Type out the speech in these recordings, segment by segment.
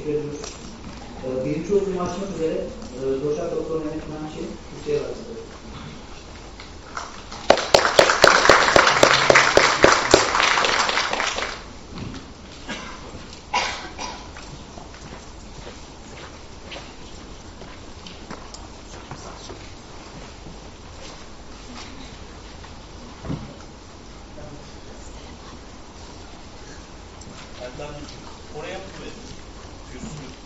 teşekkür ediyoruz. E, birinci oturumu açmak üzere e, Doçent Doktor Mehmet İnanç'ı Türkiye'ye başladı. Oraya mı koyalım? Kürsü.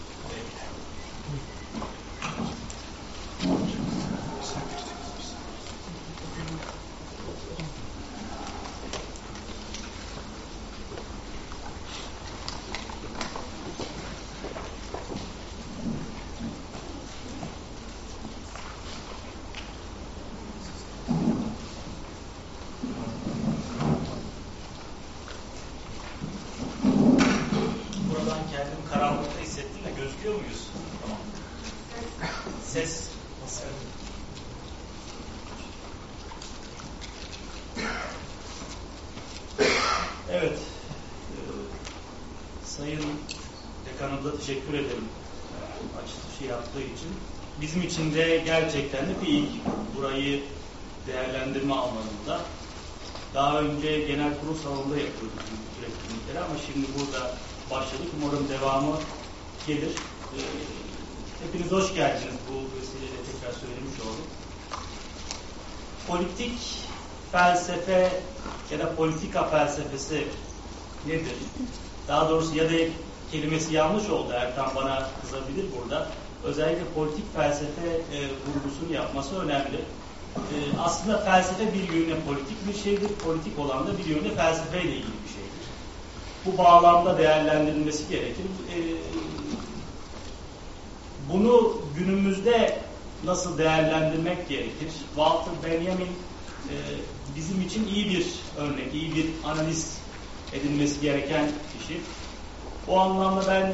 Buradan kendimi karanlıkta hissettim de gözüküyor muyuz? Tamam. Ses. Nasıl? Evet. Ee, Sayın Dekanım da teşekkür ederim e, açılışı yaptığı için. Bizim için de gerçekten de bir ilk burayı değerlendirme alanında. Daha önce genel kurul salonunda yapıyorduk bu etkinlikleri ama şimdi burada başladık. Umarım devamı gelir. Ee, hepiniz hoş geldiniz. Bu vesileyle tekrar söylemiş oldum. Politik felsefe ya da politika felsefesi nedir? Daha doğrusu ya da kelimesi yanlış oldu. Erkan bana kızabilir burada. Özellikle politik felsefe e, vurgusunu yapması önemli. E, aslında felsefe bir yönüne politik bir şeydir. Politik olan da bir yönüne felsefeyle ilgili bir şeydir. Bu bağlamda değerlendirilmesi gerekir. E, bunu günümüzde nasıl değerlendirmek gerekir? Walter Benjamin e, bizim için iyi bir örnek, iyi bir analist edilmesi gereken kişi. O anlamda ben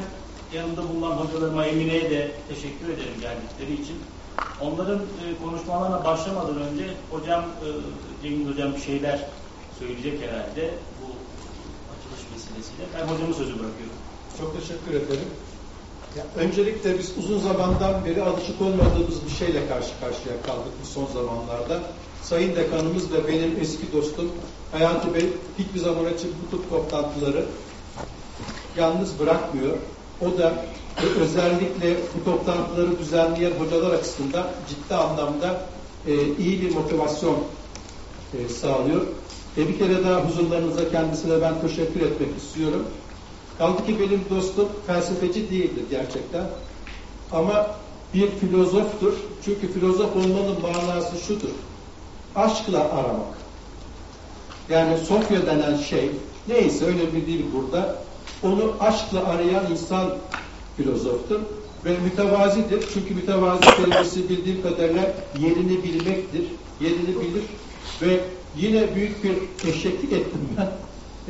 yanımda bulunan hocalarıma Emine'ye de teşekkür ederim geldikleri için. Onların e, konuşmalarına başlamadan önce hocam, e, Cengiz hocam bir şeyler söyleyecek herhalde bu açılış vesilesiyle. Ben hocamın sözü bırakıyorum. Çok teşekkür ederim. Ya, öncelikle biz uzun zamandan beri alışık olmadığımız bir şeyle karşı karşıya kaldık bu son zamanlarda. Sayın Dekanımız ve benim eski dostum Hayati Bey hiçbir zaman için bu tip toplantıları yalnız bırakmıyor. O da özellikle bu toplantıları düzenleyen hocalar açısından ciddi anlamda e, iyi bir motivasyon e, sağlıyor. E, bir kere daha huzurlarınıza kendisine ben teşekkür etmek istiyorum. Kaldı ki benim dostum felsefeci değildir gerçekten. Ama bir filozoftur. Çünkü filozof olmanın manası şudur. Aşkla aramak. Yani Sofya denen şey neyse önemli değil burada. Onu aşkla arayan insan filozoftur. Ve mütevazidir. Çünkü mütevazi kelimesi bildiğim kadarıyla yerini bilmektir. Yerini bilir. Ve yine büyük bir eşeklik ettim ben.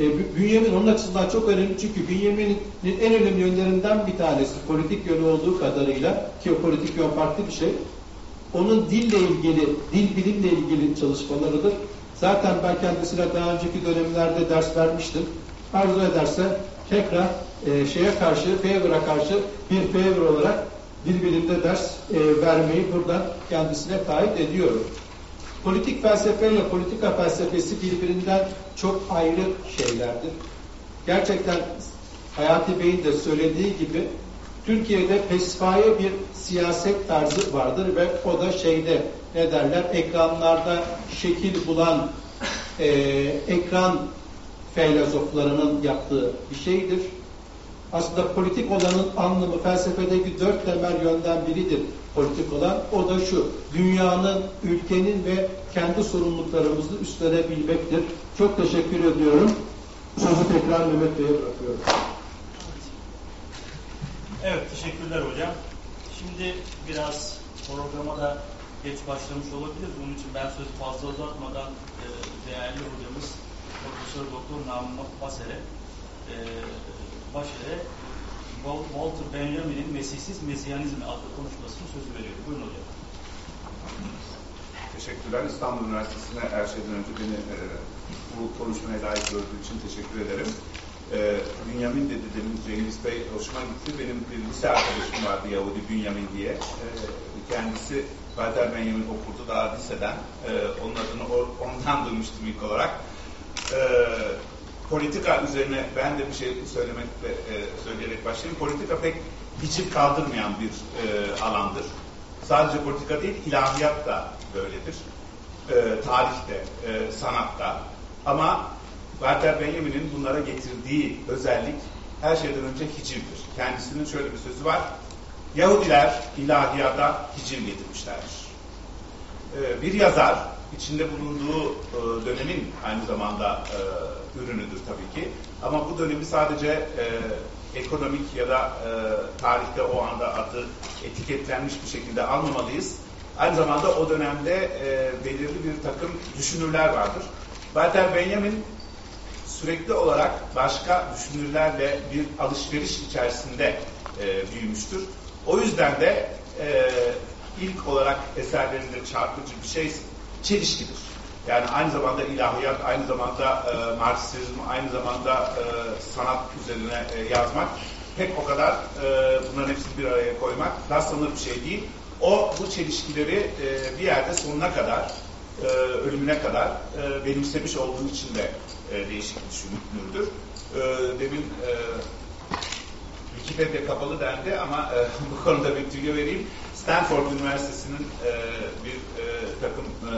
E, Bünyamin onun açısından çok önemli çünkü Bünyamin'in en önemli yönlerinden bir tanesi politik yönü olduğu kadarıyla ki o politik yön farklı bir şey. Onun dille ilgili, dil bilimle ilgili çalışmalarıdır. Zaten ben kendisine daha önceki dönemlerde ders vermiştim. Arzu ederse tekrar e, şeye karşı, Favor'a karşı bir favor olarak dil bilimde ders e, vermeyi buradan kendisine kayıt ediyorum. Politik felsefe ile politika felsefesi birbirinden çok ayrı şeylerdir. Gerçekten Hayati Bey'in de söylediği gibi Türkiye'de pespaye bir siyaset tarzı vardır ve o da şeyde ne derler ekranlarda şekil bulan e, ekran filozoflarının yaptığı bir şeydir. Aslında politik olanın anlamı felsefedeki dört temel yönden biridir politik olan. O da şu, dünyanın, ülkenin ve kendi sorumluluklarımızı üstlenebilmektir. Çok teşekkür ediyorum. Sözü tekrar Mehmet Bey'e bırakıyorum. Evet, teşekkürler hocam. Şimdi biraz programa da geç başlamış olabilir. Bunun için ben sözü fazla uzatmadan e, değerli hocamız Profesör Doktor Namık Baser'e e, Başer'e Walter Benjamin'in Mesihsiz Mesiyanizm adlı konuşmasının sözü veriyorum. Buyurun hocam. Teşekkürler. İstanbul Üniversitesi'ne her şeyden önce beni e, bu konuşmaya layık gördüğü için teşekkür ederim. E, Bünyamin dedi demin Cengiz Bey hoşuma gitti. Benim bir lise arkadaşım vardı Yahudi Bünyamin diye. Ee, kendisi Walter Benjamin okurdu daha liseden. Ee, onun adını or, ondan duymuştum ilk olarak. Ee, politika üzerine ben de bir şey söylemekle e, söyleyerek başlayayım. Politika pek hiciv kaldırmayan bir e, alandır. Sadece politika değil, ilahiyat da böyledir. E, tarihte, e, sanatta. Ama Walter Benjamin'in bunlara getirdiği özellik her şeyden önce hicivdir. Kendisinin şöyle bir sözü var. Yahudiler ilahiyata hiciv getirmişlerdir. Ee, bir yazar içinde bulunduğu e, dönemin aynı zamanda e, ürünüdür tabii ki. Ama bu dönemi sadece e, ekonomik ya da e, tarihte o anda adı etiketlenmiş bir şekilde almamalıyız. Aynı zamanda o dönemde e, belirli bir takım düşünürler vardır. Walter Benjamin sürekli olarak başka düşünürlerle bir alışveriş içerisinde e, büyümüştür. O yüzden de e, ilk olarak eserlerinde çarpıcı bir şey çelişkidir. Yani aynı zamanda ilahiyat, aynı zamanda e, Marksizm, aynı zamanda e, sanat üzerine e, yazmak pek o kadar e, bunların hepsini bir araya koymak rastlanır bir şey değil. O bu çelişkileri e, bir yerde sonuna kadar, e, ölümüne kadar e, benimsemiş olduğu için de e, değişik bir düşünürdür. E, demin e, Wikipedia kapalı dendi ama e, bu konuda bir tüyo vereyim. Stanford Üniversitesi'nin e, bir e, takım e,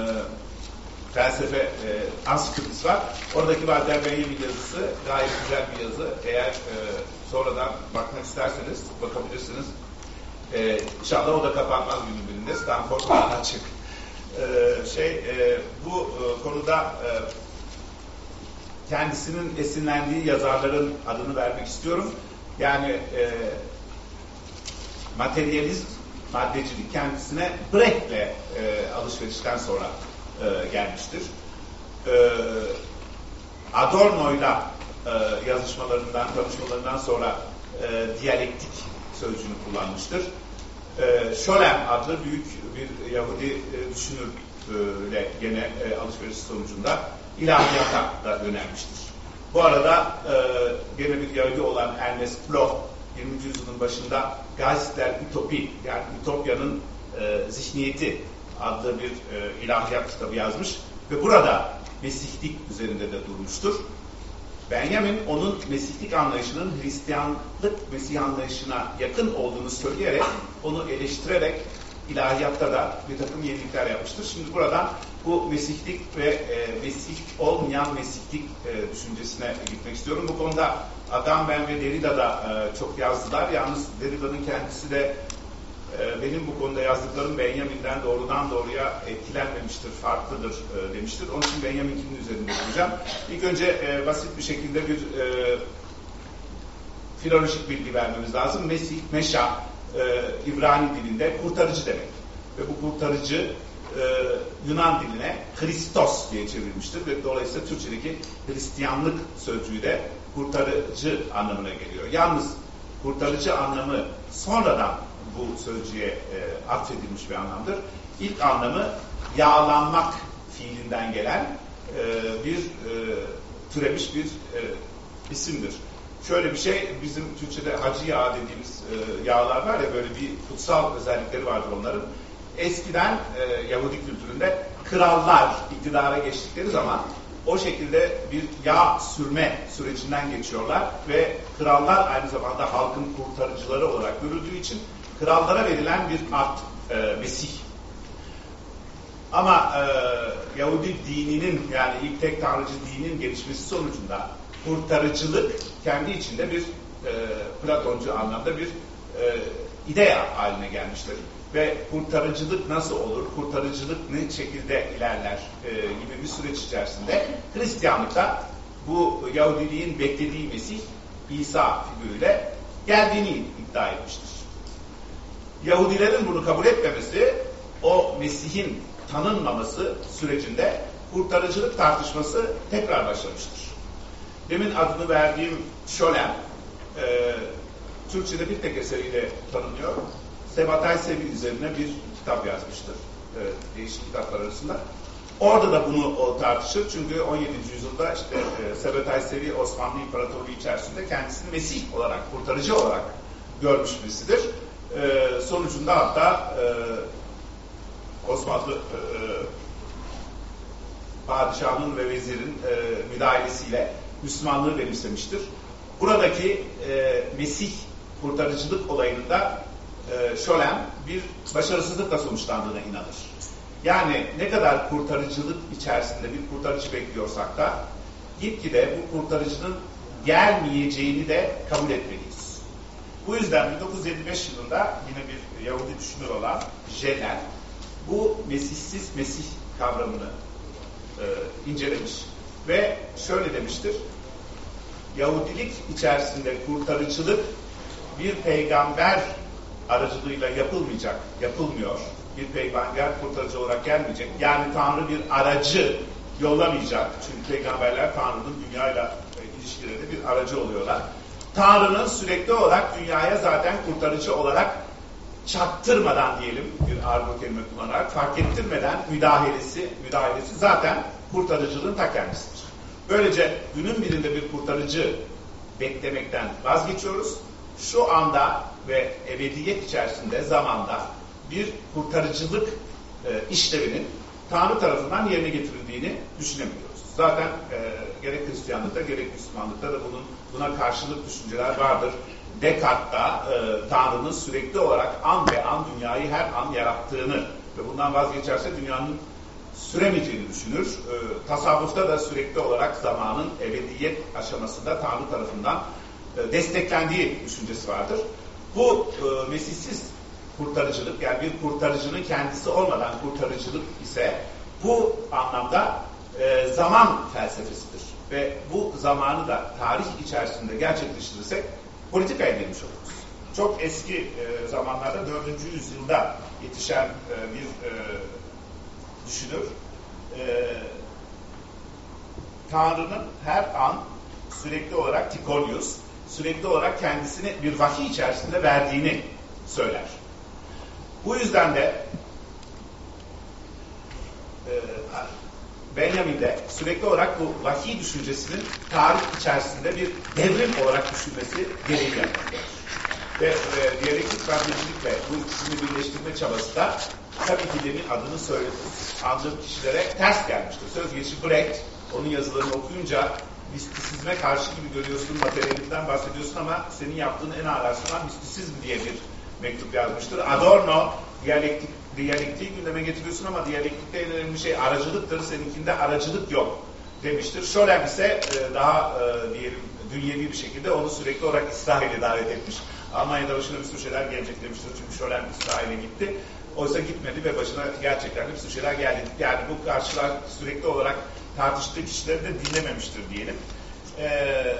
felsefe e, ansiklopedisi var. Oradaki Walter Benjamin yazısı gayet güzel bir yazı. Eğer e, sonradan bakmak isterseniz bakabilirsiniz. E, inşallah o da kapanmaz günün birinde. Stanford açık. E, şey e, bu e, konuda e, kendisinin esinlendiği yazarların adını vermek istiyorum. Yani e, materyalizm, maddecilik kendisine Brecht'le e, alışverişten sonra e, gelmiştir. E, Adorno'yla e, yazışmalarından, tanışmalarından sonra e, diyalektik sözcüğünü kullanmıştır. E, Scholem adlı büyük bir Yahudi e, düşünürle gene e, alışveriş sonucunda ilahiyata da yönelmiştir. Bu arada e, gene bir Yahudi olan Ernest Bloch 20. yüzyılın başında Geistler Ütopi yani Ütopya'nın e, zihniyeti adlı bir e, ilahiyat kitabı yazmış ve burada Mesihlik üzerinde de durmuştur. Benjamin onun Mesihlik anlayışının Hristiyanlık Mesih anlayışına yakın olduğunu söyleyerek onu eleştirerek ilahiyatta da bir takım yenilikler yapmıştır. Şimdi buradan bu Mesihlik ve e, Mesih olmayan Mesihlik e, düşüncesine gitmek istiyorum. Bu konuda Agamben ve Derrida da e, çok yazdılar. Yalnız Derrida'nın kendisi de e, benim bu konuda yazdıklarım Benjamin'den doğrudan doğruya etkilenmemiştir, farklıdır e, demiştir. Onun için Benjamin'in üzerinde duracağım. İlk önce e, basit bir şekilde bir e, filolojik bilgi vermemiz lazım. Mesih, Meşa, e, İbrani dilinde kurtarıcı demek. Ve bu kurtarıcı e, Yunan diline Christos diye çevrilmiştir ve dolayısıyla Türkçedeki Hristiyanlık sözcüğü de kurtarıcı anlamına geliyor. Yalnız kurtarıcı anlamı sonradan bu sözcüğe e, atfedilmiş bir anlamdır. İlk anlamı yağlanmak fiilinden gelen e, bir e, türemiş bir e, isimdir. Şöyle bir şey, bizim Türkçe'de hacı yağı dediğimiz e, yağlar var ya böyle bir kutsal özellikleri vardır onların. Eskiden e, Yahudi kültüründe krallar iktidara geçtikleri zaman o şekilde bir yağ sürme sürecinden geçiyorlar ve krallar aynı zamanda halkın kurtarıcıları olarak görüldüğü için krallara verilen bir art e, Mesih. Ama e, Yahudi dininin yani ilk tek tanrıcı dinin gelişmesi sonucunda kurtarıcılık kendi içinde bir e, Platoncu anlamda bir e, idea haline gelmiştir. Ve kurtarıcılık nasıl olur, kurtarıcılık ne şekilde ilerler e, gibi bir süreç içerisinde Hristiyanlıkta bu Yahudiliğin beklediği Mesih İsa figürüyle geldiğini iddia etmiştir. Yahudilerin bunu kabul etmemesi o Mesih'in tanınmaması sürecinde kurtarıcılık tartışması tekrar başlamıştır. Demin adını verdiğim Şolem, e, Türkçe'de bir tek eseriyle tanınıyor. Sebatay Sevi üzerine bir kitap yazmıştır. E, değişik kitaplar arasında. Orada da bunu o tartışır. Çünkü 17. yüzyılda işte e, Sebetay Sevi Osmanlı İmparatorluğu içerisinde kendisini Mesih olarak, kurtarıcı olarak görmüş birisidir. E, sonucunda hatta e, Osmanlı e, padişahın ve vezirin e, müdahalesiyle Müslümanlığı benimsemiştir. Buradaki e, Mesih kurtarıcılık olayında e, Şolem bir başarısızlıkla sonuçlandığına inanır. Yani ne kadar kurtarıcılık içerisinde bir kurtarıcı bekliyorsak da gitgide bu kurtarıcının gelmeyeceğini de kabul etmeliyiz. Bu yüzden 1975 yılında yine bir Yahudi düşünür olan Jenner bu Mesihsiz Mesih kavramını e, incelemiş ve şöyle demiştir. Yahudilik içerisinde kurtarıcılık bir peygamber aracılığıyla yapılmayacak, yapılmıyor. Bir peygamber kurtarıcı olarak gelmeyecek. Yani Tanrı bir aracı yollamayacak. Çünkü peygamberler Tanrı'nın dünyayla e, ilişkilerinde bir aracı oluyorlar. Tanrı'nın sürekli olarak dünyaya zaten kurtarıcı olarak çaktırmadan diyelim bir argo kelime kullanarak fark ettirmeden müdahalesi müdahalesi zaten kurtarıcılığın ta kendisidir. Böylece günün birinde bir kurtarıcı beklemekten vazgeçiyoruz. Şu anda ve ebediyet içerisinde zamanda bir kurtarıcılık e, işlevinin Tanrı tarafından yerine getirildiğini düşünemiyoruz. Zaten e, gerek Hristiyanlıkta gerek Müslümanlıkta da bunun buna karşılık düşünceler vardır. Descartes'ta e, Tanrı'nın sürekli olarak an ve an dünyayı her an yarattığını ve bundan vazgeçerse dünyanın süremeyeceğini düşünür. E, tasavvufta da sürekli olarak zamanın ebediyet aşamasında Tanrı tarafından desteklendiği düşüncesi vardır. Bu e, mesihsiz kurtarıcılık yani bir kurtarıcının kendisi olmadan kurtarıcılık ise bu anlamda e, zaman felsefesidir. Ve bu zamanı da tarih içerisinde gerçekleştirirsek politika elde etmiş oluruz. Çok eski e, zamanlarda 4. yüzyılda yetişen e, bir e, düşünür. E, Tanrı'nın her an sürekli olarak Tikonius, sürekli olarak kendisini bir vahiy içerisinde verdiğini söyler. Bu yüzden de e, Benjamin'de sürekli olarak bu vahiy düşüncesinin tarih içerisinde bir devrim olarak düşünmesi gereği. Ve e, diyalektik radyocilikle bu ikisini birleştirme çabası da tabii ki demin adını söyledim. Andığım kişilere ters gelmiştir. Söz geçi Brecht, onun yazılarını okuyunca mistisizme karşı gibi görüyorsun, materyalinden bahsediyorsun ama senin yaptığın en ağır arasından mistisizm diye bir mektup yazmıştır. Adorno diyalektik, diyalektiği gündeme getiriyorsun ama diyalektikte en önemli şey aracılıktır. Seninkinde aracılık yok demiştir. Scholem ise e, daha e, diyelim dünyevi bir şekilde onu sürekli olarak İsrail'e davet etmiş. Almanya'da başına bir sürü şeyler gelecek demiştir. Çünkü Scholem İsrail'e gitti. Oysa gitmedi ve başına gerçekten bir sürü şeyler geldi. Yani bu karşılar sürekli olarak tartıştığı kişileri de dinlememiştir diyelim. E,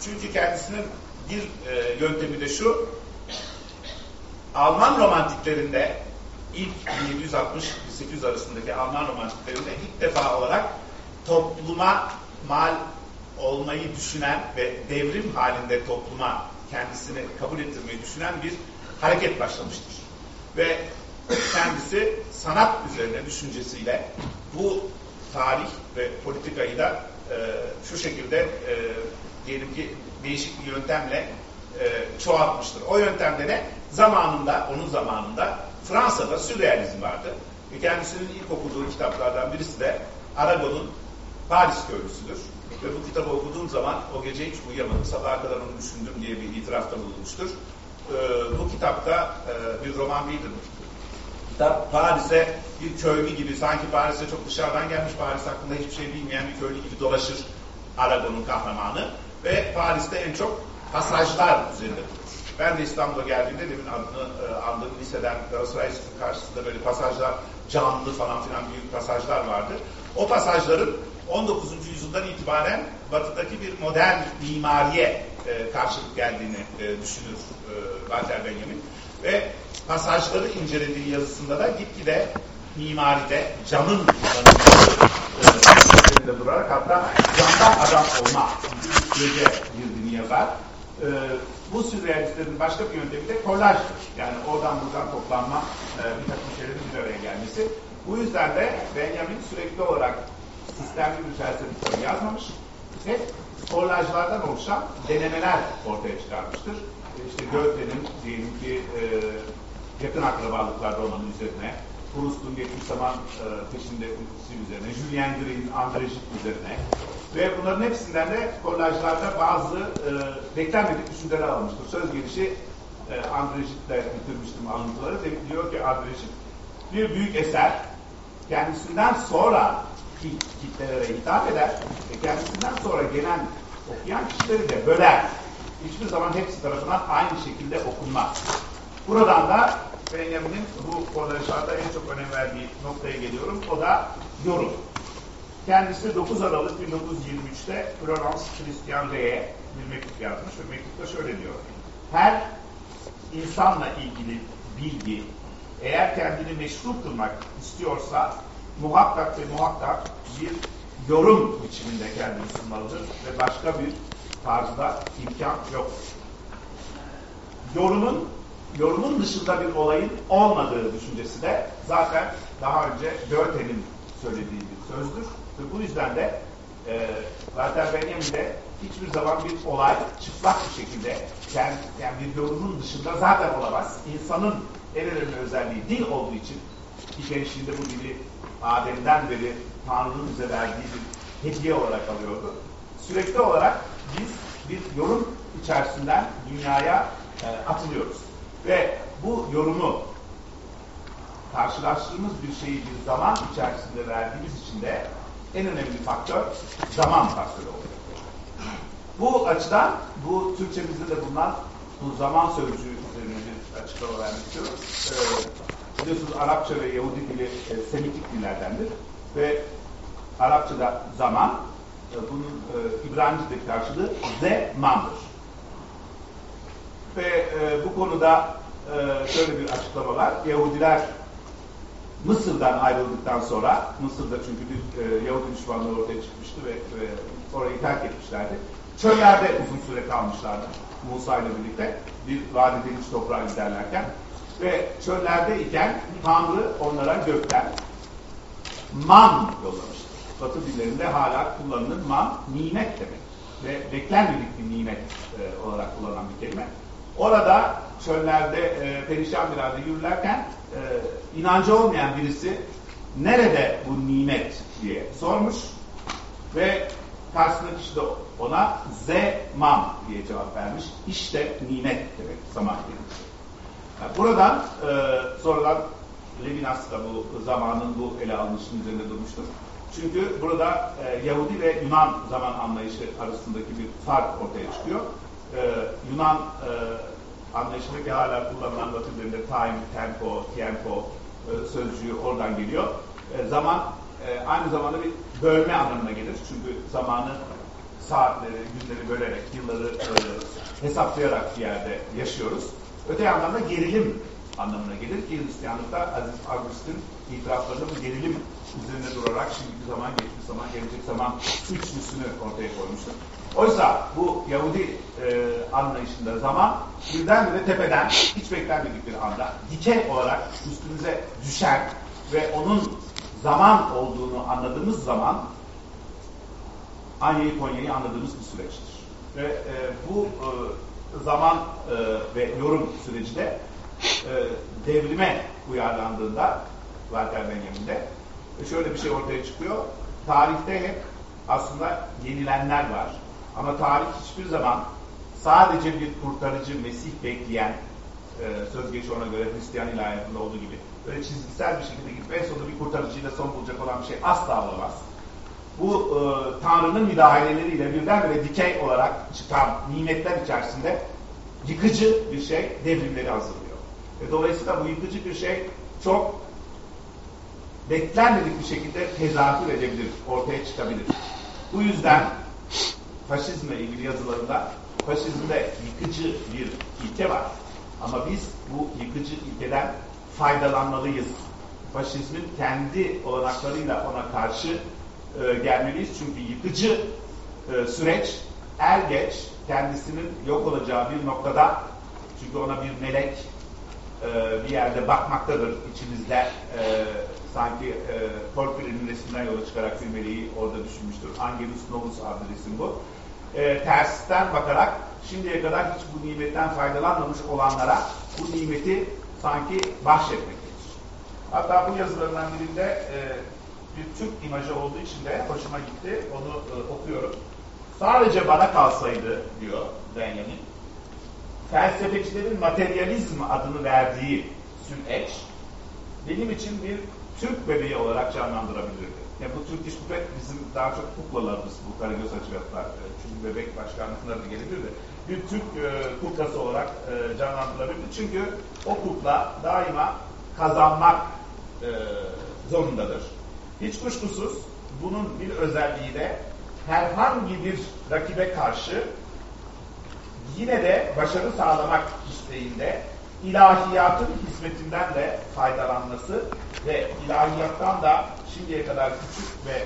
çünkü kendisinin bir e, yöntemi de şu, Alman romantiklerinde ilk 1760-1800 arasındaki Alman romantiklerinde ilk defa olarak topluma mal olmayı düşünen ve devrim halinde topluma kendisini kabul ettirmeyi düşünen bir hareket başlamıştır. Ve kendisi sanat üzerine düşüncesiyle bu tarih ve politikayı da e, şu şekilde e, diyelim ki değişik bir yöntemle e, çoğaltmıştır. O yöntemde ne? Zamanında, onun zamanında Fransa'da sürrealizm vardı. Ve kendisinin ilk okuduğu kitaplardan birisi de Aragon'un Paris köylüsüdür. Ve bu kitabı okuduğum zaman o gece hiç uyuyamadım. Sabaha kadar onu düşündüm diye bir itirafta bulunmuştur. E, bu kitapta e, bir roman değildir kitap. Paris'e bir köylü gibi, sanki Paris'e çok dışarıdan gelmiş, Paris hakkında hiçbir şey bilmeyen bir köylü gibi dolaşır Aragon'un kahramanı. Ve Paris'te en çok pasajlar üzerinde durur. Ben de İstanbul'a geldiğimde demin adını e, andığım liseden Galatasaray karşısında böyle pasajlar, canlı falan filan büyük pasajlar vardı. O pasajların 19. yüzyıldan itibaren batıdaki bir modern mimariye e, karşılık geldiğini e, düşünür e, Walter Benjamin. Ve pasajları incelediği yazısında da gitgide mimaride camın kullanılması e, durarak hatta camdan adam olma sürece girdiğini yazar. E, bu sürrealistlerin başka bir yöntemi de kolajdır. Yani oradan buradan toplanma e, bir takım şeylerin bir araya gelmesi. Bu yüzden de Benjamin sürekli olarak sistemli bir felsefe kitabı yazmamış. Hep kolajlardan oluşan denemeler ortaya çıkarmıştır. İşte Goethe'nin diyelim ki e, yakın akrabalıklarda olmanın üzerine, Proust'un geçmiş zaman e, peşinde uykusu üzerine, Julien Grey'in andrejit üzerine ve bunların hepsinden de kolajlarda bazı e, beklenmedik düşünceler almıştır. Söz gelişi e, Andrejit'le bitirmiştim alıntıları. Diyor ki Andrejit, bir büyük eser kendisinden sonra kitlelere hitap eder ve kendisinden sonra gelen okuyan kişileri de böler. Hiçbir zaman hepsi tarafından aynı şekilde okunmaz. Buradan da Benjamin'in bu konuşmada en çok önem verdiği noktaya geliyorum. O da yorum. Kendisi 9 Aralık 1923'te Florence Christian Rey'e bir mektup yazmış ve mektupta şöyle diyor. Her insanla ilgili bilgi eğer kendini meşru kılmak istiyorsa muhakkak ve muhakkak bir yorum biçiminde kendini sunmalıdır ve başka bir tarzda imkan yok. Yorumun yorumun dışında bir olayın olmadığı düşüncesi de zaten daha önce Goethe'nin söylediği bir sözdür. Ve bu yüzden de e, Walter Benjamin'de hiçbir zaman bir olay çıplak bir şekilde yani, yani bir yorumun dışında zaten olamaz. İnsanın en önemli özelliği dil olduğu için ki gençliğinde bu dili Adem'den beri Tanrı'nın bize verdiği bir hediye olarak alıyordu. Sürekli olarak biz bir yorum içerisinden dünyaya e, atılıyoruz. Ve bu yorumu karşılaştığımız bir şeyi bir zaman içerisinde verdiğimiz için de en önemli faktör zaman faktörü oluyor. Bu açıdan bu Türkçemizde de bulunan bu zaman sözcüğü üzerine bir açıklama vermek istiyorum. Ee, biliyorsunuz Arapça ve Yahudi dili e, Semitik dillerdendir. Ve Arapçada zaman, e, bunun e, İbranice'deki karşılığı zemandır. Ve e, bu konuda e, şöyle bir açıklama var. Yahudiler Mısır'dan ayrıldıktan sonra, Mısır'da çünkü e, Yahudi düşmanlığı ortaya çıkmıştı ve, ve orayı terk etmişlerdi. Çöllerde uzun süre kalmışlardı Musa ile birlikte bir vadi deniz toprağı giderlerken ve çöllerde iken Tanrı onlara gökten man yollamıştır. Batı dillerinde hala kullanılır man, nimet demek. Ve beklenmedik bir nimet e, olarak kullanılan bir kelime. Orada çöllerde e, perişan bir halde yürürlerken e, inancı olmayan birisi nerede bu nimet diye sormuş ve karşısındaki kişi de ona zeman diye cevap vermiş. İşte nimet demek zaman kelimesi. Yani buradan e, sonradan Levinas da bu zamanın bu ele alınışının üzerinde durmuştur. Çünkü burada e, Yahudi ve Yunan zaman anlayışı arasındaki bir fark ortaya çıkıyor. E, Yunan e, anlayışındaki hala kullanılan Batı dilinde time, tempo, tempo e, sözcüğü oradan geliyor. E, zaman e, aynı zamanda bir bölme anlamına gelir. Çünkü zamanı saatleri, günleri bölerek, yılları e, hesaplayarak bir yerde yaşıyoruz. Öte yandan da gerilim anlamına gelir ki Hristiyanlıkta Aziz Augustin itiraflarında bu gerilim üzerine durarak şimdiki zaman, geçmiş zaman, gelecek zaman üçlüsünü ortaya koymuştur. Oysa bu Yahudi e, anlayışında zaman birdenbire tepeden hiç beklenmedik bir anda dikey olarak üstümüze düşen ve onun zaman olduğunu anladığımız zaman Anya'yı Konya'yı anladığımız bir süreçtir. Ve e, bu e, zaman e, ve yorum süreci de e, devrime uyarlandığında Walter Benjamin'de e, şöyle bir şey ortaya çıkıyor. Tarihte hep aslında yenilenler var. Ama tarih hiçbir zaman sadece bir kurtarıcı Mesih bekleyen e, söz geçi ona göre Hristiyan ilahiyatında olduğu gibi böyle çizgisel bir şekilde gidip en sonunda bir kurtarıcıyla son bulacak olan bir şey asla olamaz. Bu e, Tanrı'nın müdahaleleriyle birdenbire dikey olarak çıkan nimetler içerisinde yıkıcı bir şey devrimleri hazırlıyor. Ve dolayısıyla bu yıkıcı bir şey çok beklenmedik bir şekilde tezahür edebilir, ortaya çıkabilir. Bu yüzden faşizmle ilgili yazılarında faşizmde yıkıcı bir ilke var. Ama biz bu yıkıcı ilkeden faydalanmalıyız. Faşizmin kendi olanaklarıyla ona karşı e, gelmeliyiz. Çünkü yıkıcı e, süreç er geç kendisinin yok olacağı bir noktada çünkü ona bir melek e, bir yerde bakmaktadır içimizde. E, sanki e, Porfir'in resminden yola çıkarak bir meleği orada düşünmüştür. Angelus Novus adlı resim bu. E, tersten bakarak şimdiye kadar hiç bu nimetten faydalanmamış olanlara bu nimeti sanki bahşetmektedir. Hatta bu yazılarından birinde e, bir Türk imajı olduğu için de hoşuma gitti. Onu e, okuyorum. Sadece bana kalsaydı diyor Benjamin. Felsefecilerin materyalizm adını verdiği süneç benim için bir Türk bebeği olarak canlandırabilirdi. Yani bu Türk iş bizim daha çok kuklalarımız bu Karagöz Hacivatlar. Bebek başkanlıkları da gelebilir de bir Türk e, kuklası olarak e, canlandırılabilir. Çünkü o kukla daima kazanmak e, zorundadır. Hiç kuşkusuz bunun bir özelliği de herhangi bir rakibe karşı yine de başarı sağlamak isteğinde ilahiyatın hizmetinden de faydalanması ve ilahiyattan da şimdiye kadar küçük ve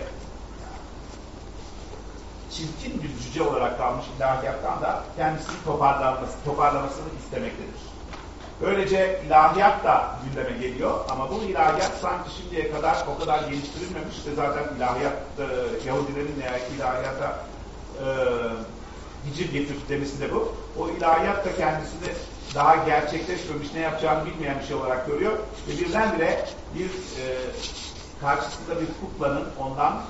çirkin bir cüce olarak kalmış ilahiyattan da kendisini toparlanması, toparlamasını istemektedir. Böylece ilahiyat da gündeme geliyor ama bu ilahiyat sanki şimdiye kadar o kadar geliştirilmemiş ve zaten ilahiyat e, Yahudilerin eğer ilahiyata e, hicir getir demesi de bu. O ilahiyat da kendisini daha gerçekleşmemiş, ne yapacağını bilmeyen bir şey olarak görüyor ve birdenbire bir e, karşısında bir kuklanın ondan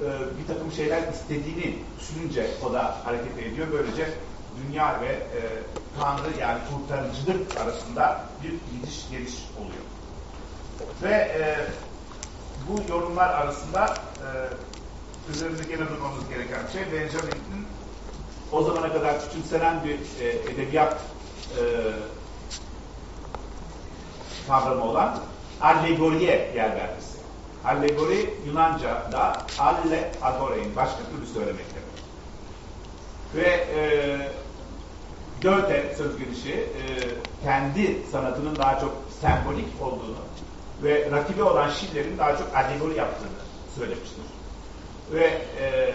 e, bir takım şeyler istediğini düşününce o da hareket ediyor. Böylece dünya ve e, Tanrı yani kurtarıcılık arasında bir gidiş geliş oluyor. Ve e, bu yorumlar arasında e, üzerinde gene durmamız gereken şey Benjamin'in o zamana kadar küçümsenen bir e, edebiyat e, kavramı olan allegoriye yer vermesi. Allegori Yunanca'da alle agorein başka türlü söylemek demek. Ve e, Goethe söz gelişi e, kendi sanatının daha çok sembolik olduğunu ve rakibi olan Schiller'in daha çok allegori yaptığını söylemiştir. Ve e,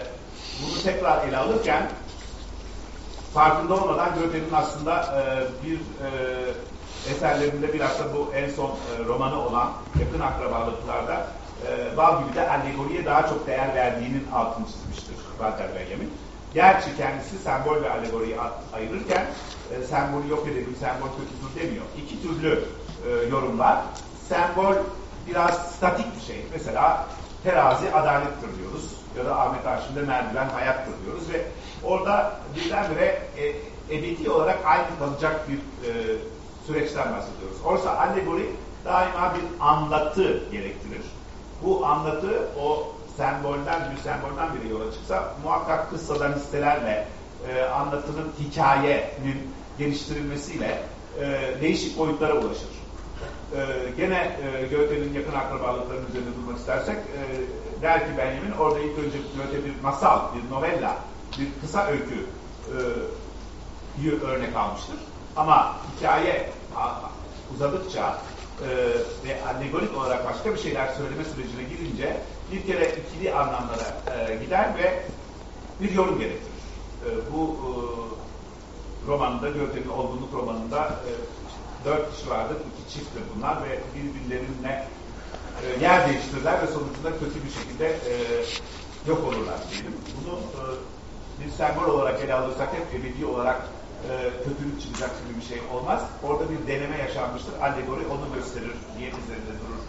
bunu tekrar ele alırken farkında olmadan Goethe'nin aslında e, bir e, eserlerinde bilhassa bu en son e, romanı olan yakın akrabalıklarda e, Bal gibi de allegoriye daha çok değer verdiğinin altını çizmiştir Walter Benjamin. Gerçi kendisi sembol ve alegoriyi ayırırken e, sembolü yok edelim, sembol kötüdür demiyor. İki türlü e, yorum var. Sembol biraz statik bir şey. Mesela terazi adalettir diyoruz. Ya da Ahmet Haşim'de merdiven hayattır diyoruz ve orada birdenbire e, ebedi olarak aynı kalacak bir e, süreçten bahsediyoruz. Oysa alegori daima bir anlatı gerektirir. Bu anlatı o sembolden, bir sembolden biri yola çıksa muhakkak kıssadan hisselerle e, anlatının hikayenin geliştirilmesiyle e, değişik boyutlara ulaşır. E, gene e, Goethe'nin yakın akrabalıklarının üzerinde durmak istersek e, der ki Benjamin orada ilk önce Goethe bir masal, bir novella, bir kısa öykü e, örnek almıştır. Ama hikaye uzadıkça e, ve alegorik olarak başka bir şeyler söyleme sürecine girince bir kere ikili anlamlara e, gider ve bir yorum gerektirir. E, bu e, romanında, Goethe'nin olgunluk romanında e, dört kişi vardır, iki çifttir bunlar ve birbirlerine e, yer değiştirirler ve sonucunda kötü bir şekilde e, yok olurlar diyelim. Bunu e, bir sembol olarak ele alırsak hep ebedi olarak e, kötülük çıkacak gibi bir şey olmaz. Orada bir deneme yaşanmıştır. Allegori onu gösterir. Niyet üzerinde durur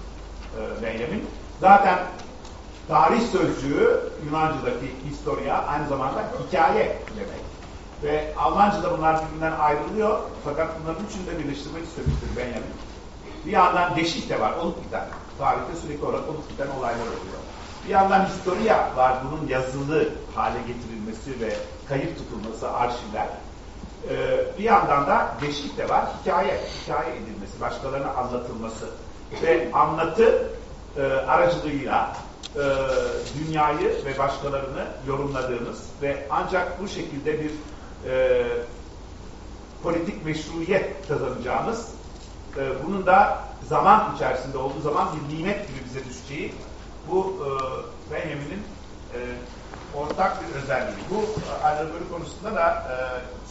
e, Benjamin. Zaten tarih sözcüğü Yunanca'daki historia aynı zamanda hikaye demek. Ve Almanca'da bunlar birbirinden ayrılıyor. Fakat bunların üçünü de birleştirmek istemiştir Benjamin. Bir yandan deşik de var, olup biten. Tarihte sürekli olarak olup biten olaylar oluyor. Bir yandan historia var, bunun yazılı hale getirilmesi ve kayıt tutulması, arşivler. Ee, bir yandan da deşik de var, hikaye, hikaye edilmesi, başkalarına anlatılması ve anlatı e, aracılığıyla e, dünyayı ve başkalarını yorumladığımız ve ancak bu şekilde bir e, politik meşruiyet kazanacağımız e, bunun da zaman içerisinde olduğu zaman bir nimet gibi bize düşeceği bu e, Benjamin'in e, ortak bir özelliği. Bu alegori konusunda da e,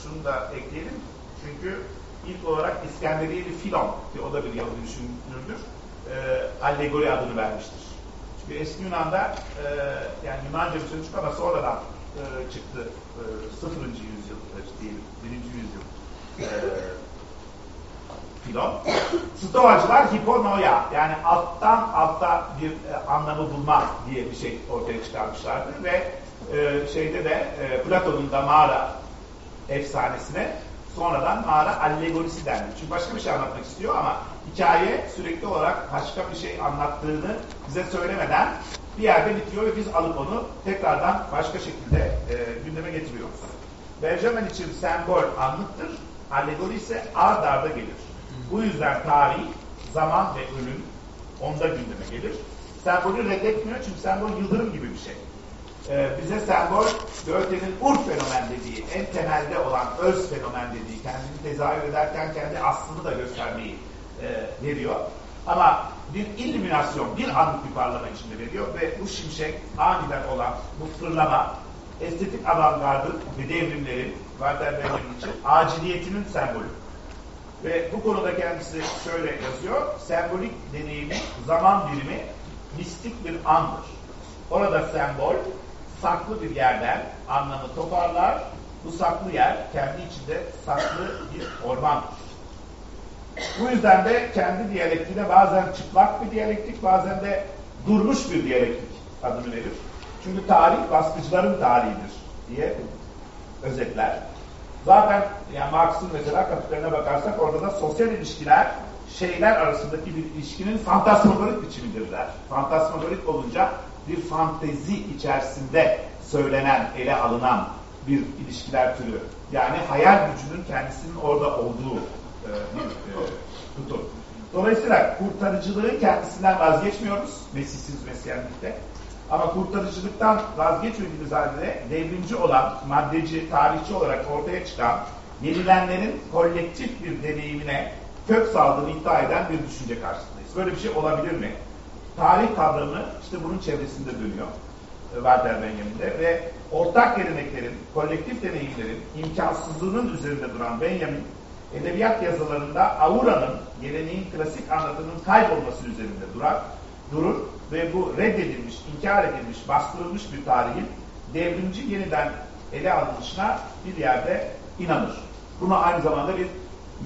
şunu da ekleyelim. Çünkü ilk olarak İskenderiyeli Filon ki o da bir Yahudi düşünürdür. E, allegori adını vermiştir. Çünkü eski Yunan'da e, yani Yunanca bir sözcük ama sonradan e, çıktı. E, 0. yüzyıl e, değil, 1. yüzyıl e, Filon. Stoacılar hiponoya yani alttan altta bir e, anlamı bulma diye bir şey ortaya çıkarmışlardı ve e, şeyde de e, Platon'un da mağara efsanesine sonradan mağara allegorisi dendi. Çünkü başka bir şey anlatmak istiyor ama hikaye sürekli olarak başka bir şey anlattığını bize söylemeden bir yerde bitiyor ve biz alıp onu tekrardan başka şekilde e, gündeme getiriyoruz. Benjamin için sembol anlıktır, allegori ise ard arda gelir. Bu yüzden tarih, zaman ve ölüm onda gündeme gelir. Sembolü reddetmiyor çünkü sembol yıldırım gibi bir şey. Ee, bize sembol Goethe'nin ur fenomen dediği, en temelde olan öz fenomen dediği, kendini tezahür ederken kendi aslını da göstermeyi e, veriyor. Ama bir illüminasyon, bir anlık bir parlama içinde veriyor ve bu şimşek aniden olan bu fırlama estetik avantgardın ve devrimlerin Walter Benjamin için aciliyetinin sembolü. Ve bu konuda kendisi şöyle yazıyor. Sembolik deneyimi, zaman birimi mistik bir andır. Orada sembol saklı bir yerden anlamı toparlar. Bu saklı yer kendi içinde saklı bir ormandır. Bu yüzden de kendi diyalektine bazen çıplak bir diyalektik, bazen de durmuş bir diyalektik adını verir. Çünkü tarih baskıcıların tarihidir diye özetler. Zaten yani Marx'ın mesela kapitlerine bakarsak orada da sosyal ilişkiler şeyler arasındaki bir ilişkinin fantasmagorik biçimidirler. Fantasmagorik olunca bir fantezi içerisinde söylenen, ele alınan bir ilişkiler türü. Yani hayal gücünün kendisinin orada olduğu e, bir e, tutum. Dolayısıyla kurtarıcılığın kendisinden vazgeçmiyoruz Mesihsiz Mesihyenlikte. Ama kurtarıcılıktan vazgeçmediğimiz halde devrimci olan, maddeci, tarihçi olarak ortaya çıkan yenilenlerin kolektif bir deneyimine kök saldığını iddia eden bir düşünce karşısındayız. Böyle bir şey olabilir mi? Tarih kavramı işte bunun çevresinde dönüyor. E, Walter Benjamin'de ve ortak geleneklerin, kolektif deneyimlerin imkansızlığının üzerinde duran Benjamin, edebiyat yazılarında auranın, geleneğin klasik anlatının kaybolması üzerinde durar, durur ve bu reddedilmiş, inkar edilmiş, bastırılmış bir tarihin devrimci yeniden ele alınışına bir yerde inanır. Bunu aynı zamanda bir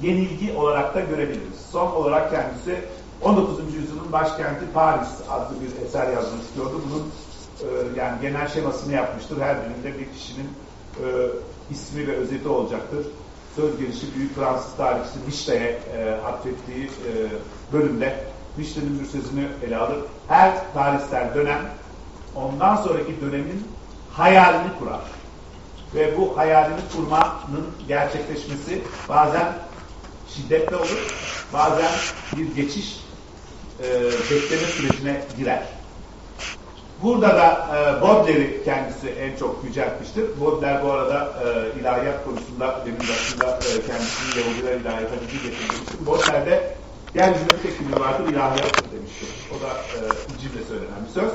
yenilgi olarak da görebiliriz. Son olarak kendisi 19. başkenti Paris adlı bir eser yazmak istiyordu. Bunun e, yani genel şemasını yapmıştır. Her birinde bir kişinin e, ismi ve özeti olacaktır. Söz gelişi Büyük Fransız tarihçisi Nichte'ye e, atfettiği e, bölümde Nichte'nin bir sözünü ele alır. Her tarihsel dönem ondan sonraki dönemin hayalini kurar. Ve bu hayalini kurmanın gerçekleşmesi bazen şiddetli olur, bazen bir geçiş e, bekleme sürecine girer. Burada da e, Baudelaire'i kendisi en çok yüceltmiştir. Baudelaire bu arada e, ilahiyat konusunda demin başında e, kendisini Yahudiler ilahiyata gücü getirmiştir. Baudelaire'de yeryüzünde tek günü vardır ilahiyat demiştir. O da e, icimle söylenen bir söz.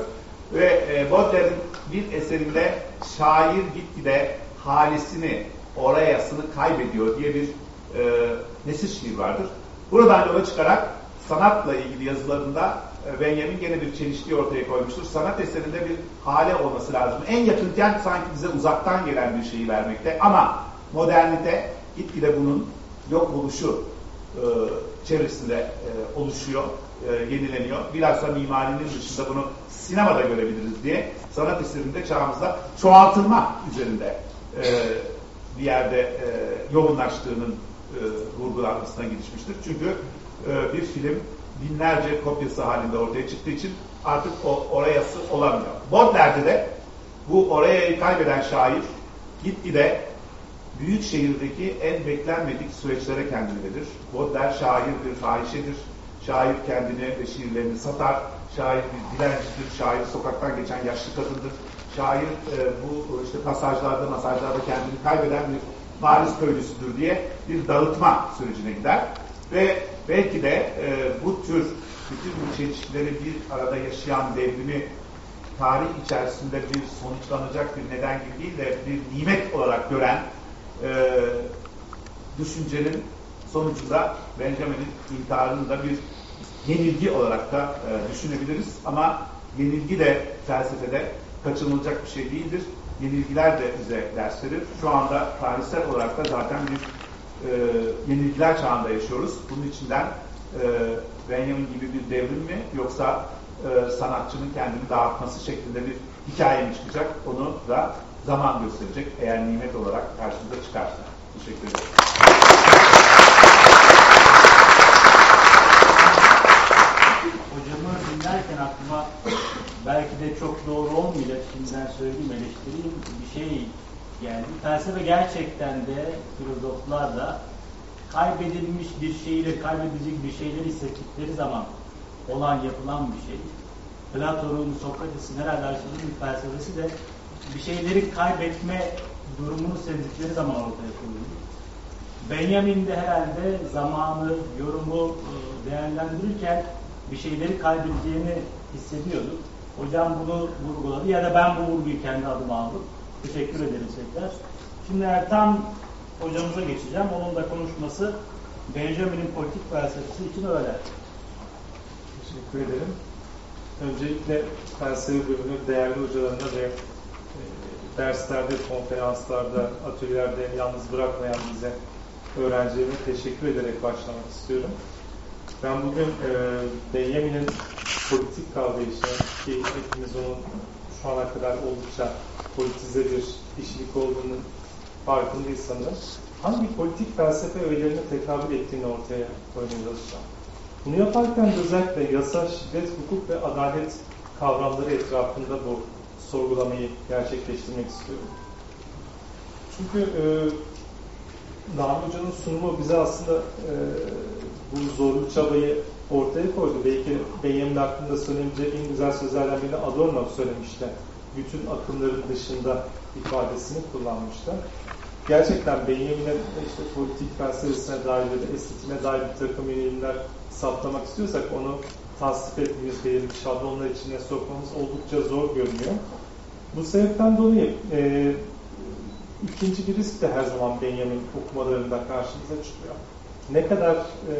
Ve e, Baudelaire'in bir eserinde şair gitgide halisini, orayasını kaybediyor diye bir e, nesil şiir vardır. Buradan yola çıkarak sanatla ilgili yazılarında e, Benjamin gene bir çelişki ortaya koymuştur. Sanat eserinde bir hale olması lazım. En yakınken sanki bize uzaktan gelen bir şeyi vermekte ama modernite gitgide bunun yok oluşu e, çevresinde e, oluşuyor, e, yenileniyor. Bilhassa mimarinin dışında bunu sinemada görebiliriz diye sanat eserinde çağımızda çoğaltılma üzerinde e, bir yerde e, yoğunlaştığının e, vurgulanmasına girişmiştir. Çünkü e, bir film binlerce kopyası halinde ortaya çıktığı için artık o orayası olamıyor. Baudelaire'de de bu orayayı kaybeden şair gitgide büyük şehirdeki en beklenmedik süreçlere kendini verir. Baudelaire şairdir, fahişedir. Şair kendini ve şiirlerini satar. Şair bir dilencidir. Şair sokaktan geçen yaşlı kadındır. Şair e, bu işte pasajlarda, masajlarda kendini kaybeden bir Paris köylüsüdür diye bir dağıtma sürecine gider. Ve belki de e, bu tür bütün bu çelişkileri bir arada yaşayan devrimi tarih içerisinde bir sonuçlanacak bir neden gibi değil de bir nimet olarak gören e, düşüncenin sonucunda Benjamin'in intiharını da bir yenilgi olarak da e, düşünebiliriz. Ama yenilgi de felsefede kaçınılacak bir şey değildir. Yenilgiler de bize ders verir. Şu anda tarihsel olarak da zaten bir e, yenilgiler çağında yaşıyoruz. Bunun içinden e, Benjamin gibi bir devrim mi yoksa e, sanatçının kendini dağıtması şeklinde bir hikaye mi çıkacak? Onu da zaman gösterecek eğer nimet olarak karşımıza çıkarsa. Teşekkür ederim. Hocamı dinlerken aklıma belki de çok doğru olmayacak şimdiden söyleyeyim eleştireyim bir şey geldi. Felsefe gerçekten de filozoflar da kaybedilmiş bir şeyle kaybedilecek bir şeyleri hissettikleri zaman olan yapılan bir şey. Platon'un, Sokrates'in herhalde Aristoteles'in felsefesi de bir şeyleri kaybetme durumunu sevdikleri zaman ortaya koyuldu. Benjamin de herhalde zamanı, yorumu e, değerlendirirken bir şeyleri kaybedeceğini hissediyordu. Hocam bunu vurguladı ya da ben bu vurguyu kendi adıma aldım. Teşekkür ederim tekrar. Şimdi Ertan hocamıza geçeceğim. Onun da konuşması Benjamin'in politik felsefesi için öyle. Teşekkür ederim. Öncelikle felsefe bölümü değerli hocalarına ve e, derslerde, konferanslarda, atölyelerde yalnız bırakmayan bize öğrencilerime teşekkür ederek başlamak istiyorum. Ben bugün e, Benjamin'in politik kavrayışı ki hepimiz onun şu ana kadar oldukça politize bir kişilik olduğunu farkındayız sanırım. Hangi politik felsefe öğelerine tekabül ettiğini ortaya koymaya çalışacağım. Bunu yaparken özellikle yasa, şiddet, hukuk ve adalet kavramları etrafında bu sorgulamayı gerçekleştirmek istiyorum. Çünkü e, Nami Hoca'nın sunumu bize aslında e, bu zorlu çabayı ortaya koydu. Belki Benjamin hakkında söylenecek en güzel sözlerden birini Adorno söylemişti. Bütün akımların dışında ifadesini kullanmıştı. Gerçekten Benjamin'in işte politik felsefesine dair ya da estetiğine dair bir takım yönelimler saptamak istiyorsak onu tasdif etmemiz, belirli şablonlar içine sokmamız oldukça zor görünüyor. Bu sebepten dolayı e, ikinci bir risk de her zaman Benjamin okumalarında karşımıza çıkıyor. Ne kadar e,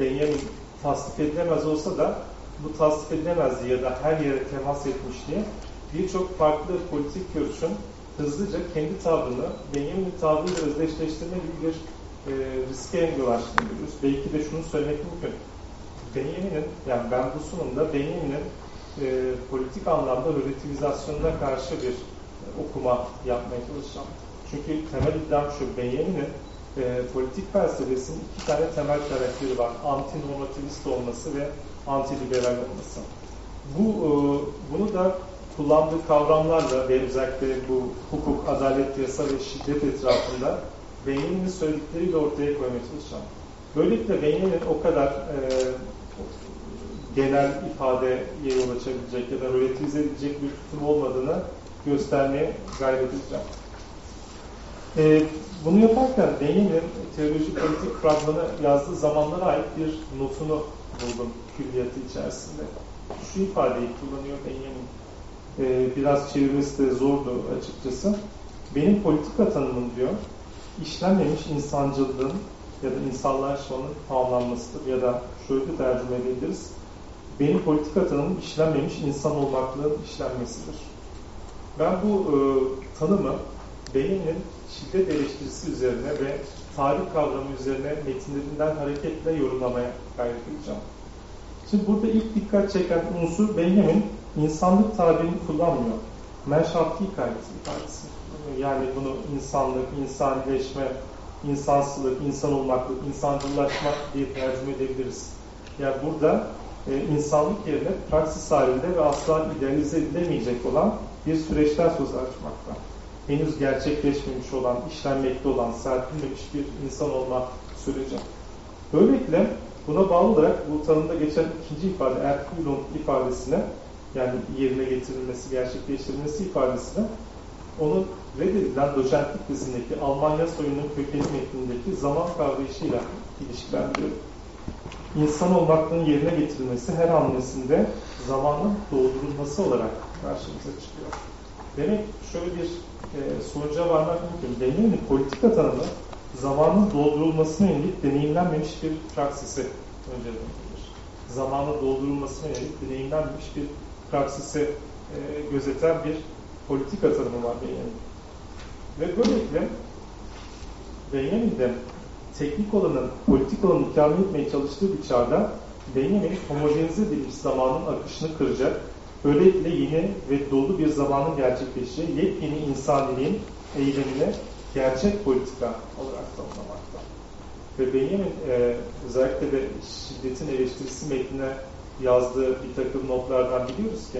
Benjamin tasdif edilemez olsa da bu tasdif edilemezliği ya da her yere temas etmişliği birçok farklı politik görüşün hızlıca kendi tavrını Benjamin'in tavrıyla özdeşleştirme gibi bir e, riske açtığını görüyoruz. Belki de şunu söylemek mümkün. Benjamin'in, yani ben bu sunumda Benjamin'in e, politik anlamda relativizasyonuna karşı bir e, okuma yapmaya çalışacağım. Çünkü temel iddiam şu, Benjamin'in e, politik felsefesinin iki tane temel karakteri var. Anti-normativist olması ve anti-liberal olması. Bu, e, bunu da kullandığı kavramlarla ve özellikle bu hukuk, adalet, yasa ve şiddet etrafında Benjamin'in söyledikleriyle ortaya koymaya çalışacağım. Böylelikle Benjamin o kadar e, genel ifadeye yol açabilecek ya da relativize edilecek bir tutum olmadığını göstermeye gayret edeceğim. E, bunu yaparken Benjamin'in teoloji politik fragmanı yazdığı zamanlara ait bir notunu buldum külliyatı içerisinde. Şu ifadeyi kullanıyor Benjamin. E, biraz çevirmesi de zordu açıkçası. Benim politika tanımım diyor, işlenmemiş insancılığın ya da insanlaşmanın tamamlanmasıdır ya da şöyle tercüme edebiliriz. Benim politika tanımım işlenmemiş insan olmaklığın işlenmesidir. Ben bu e, tanımı Benjamin'in şiddet eleştirisi üzerine ve tarih kavramı üzerine metinlerinden hareketle yorumlamaya gayret edeceğim. Şimdi burada ilk dikkat çeken unsur Benjamin insanlık tabirini kullanmıyor. Menşafti ifadesini kullanıyor. Yani bunu insanlık, insanileşme, insansılık, insan olmaklık, insancıllaşma diye tercüme edebiliriz. Yani burada e, insanlık yerine praksis halinde ve asla idealize edilemeyecek olan bir süreçten söz açmakta. Henüz gerçekleşmemiş olan, işlenmekte olan, serpilmemiş bir insan olma süreci. Böylelikle buna bağlı olarak bu tanımda geçen ikinci ifade, Erkulon ifadesine yani yerine getirilmesi, gerçekleştirilmesi ifadesine onun reddedilen doçentlik dizindeki Almanya soyunun kökeni metnindeki zaman kavrayışıyla ilişkilendiriyor. İnsan olmaklığın yerine getirilmesi her hamlesinde zamanın doldurulması olarak karşımıza çıkıyor. Demek şöyle bir e, sonuca varmak mümkün. Benjamin'in politika tanımı zamanın doldurulmasına yönelik deneyimlenmemiş bir praksisi önceden gelir. Zamanın doldurulmasına yönelik deneyimlenmemiş bir praksisi e, gözeten bir politika tanımı var Benjamin. Ve böylelikle Benjamin'de teknik olanın politik olanı ikame etmeye çalıştığı bir çağda Benjamin homojenize edilmiş zamanın akışını kıracak, böylelikle yeni ve dolu bir zamanın gerçekleşeceği yepyeni insaniliğin eylemine gerçek politika olarak tanımlamakta. Ve Benjamin e, özellikle de şiddetin eleştirisi metnine yazdığı bir takım notlardan biliyoruz ki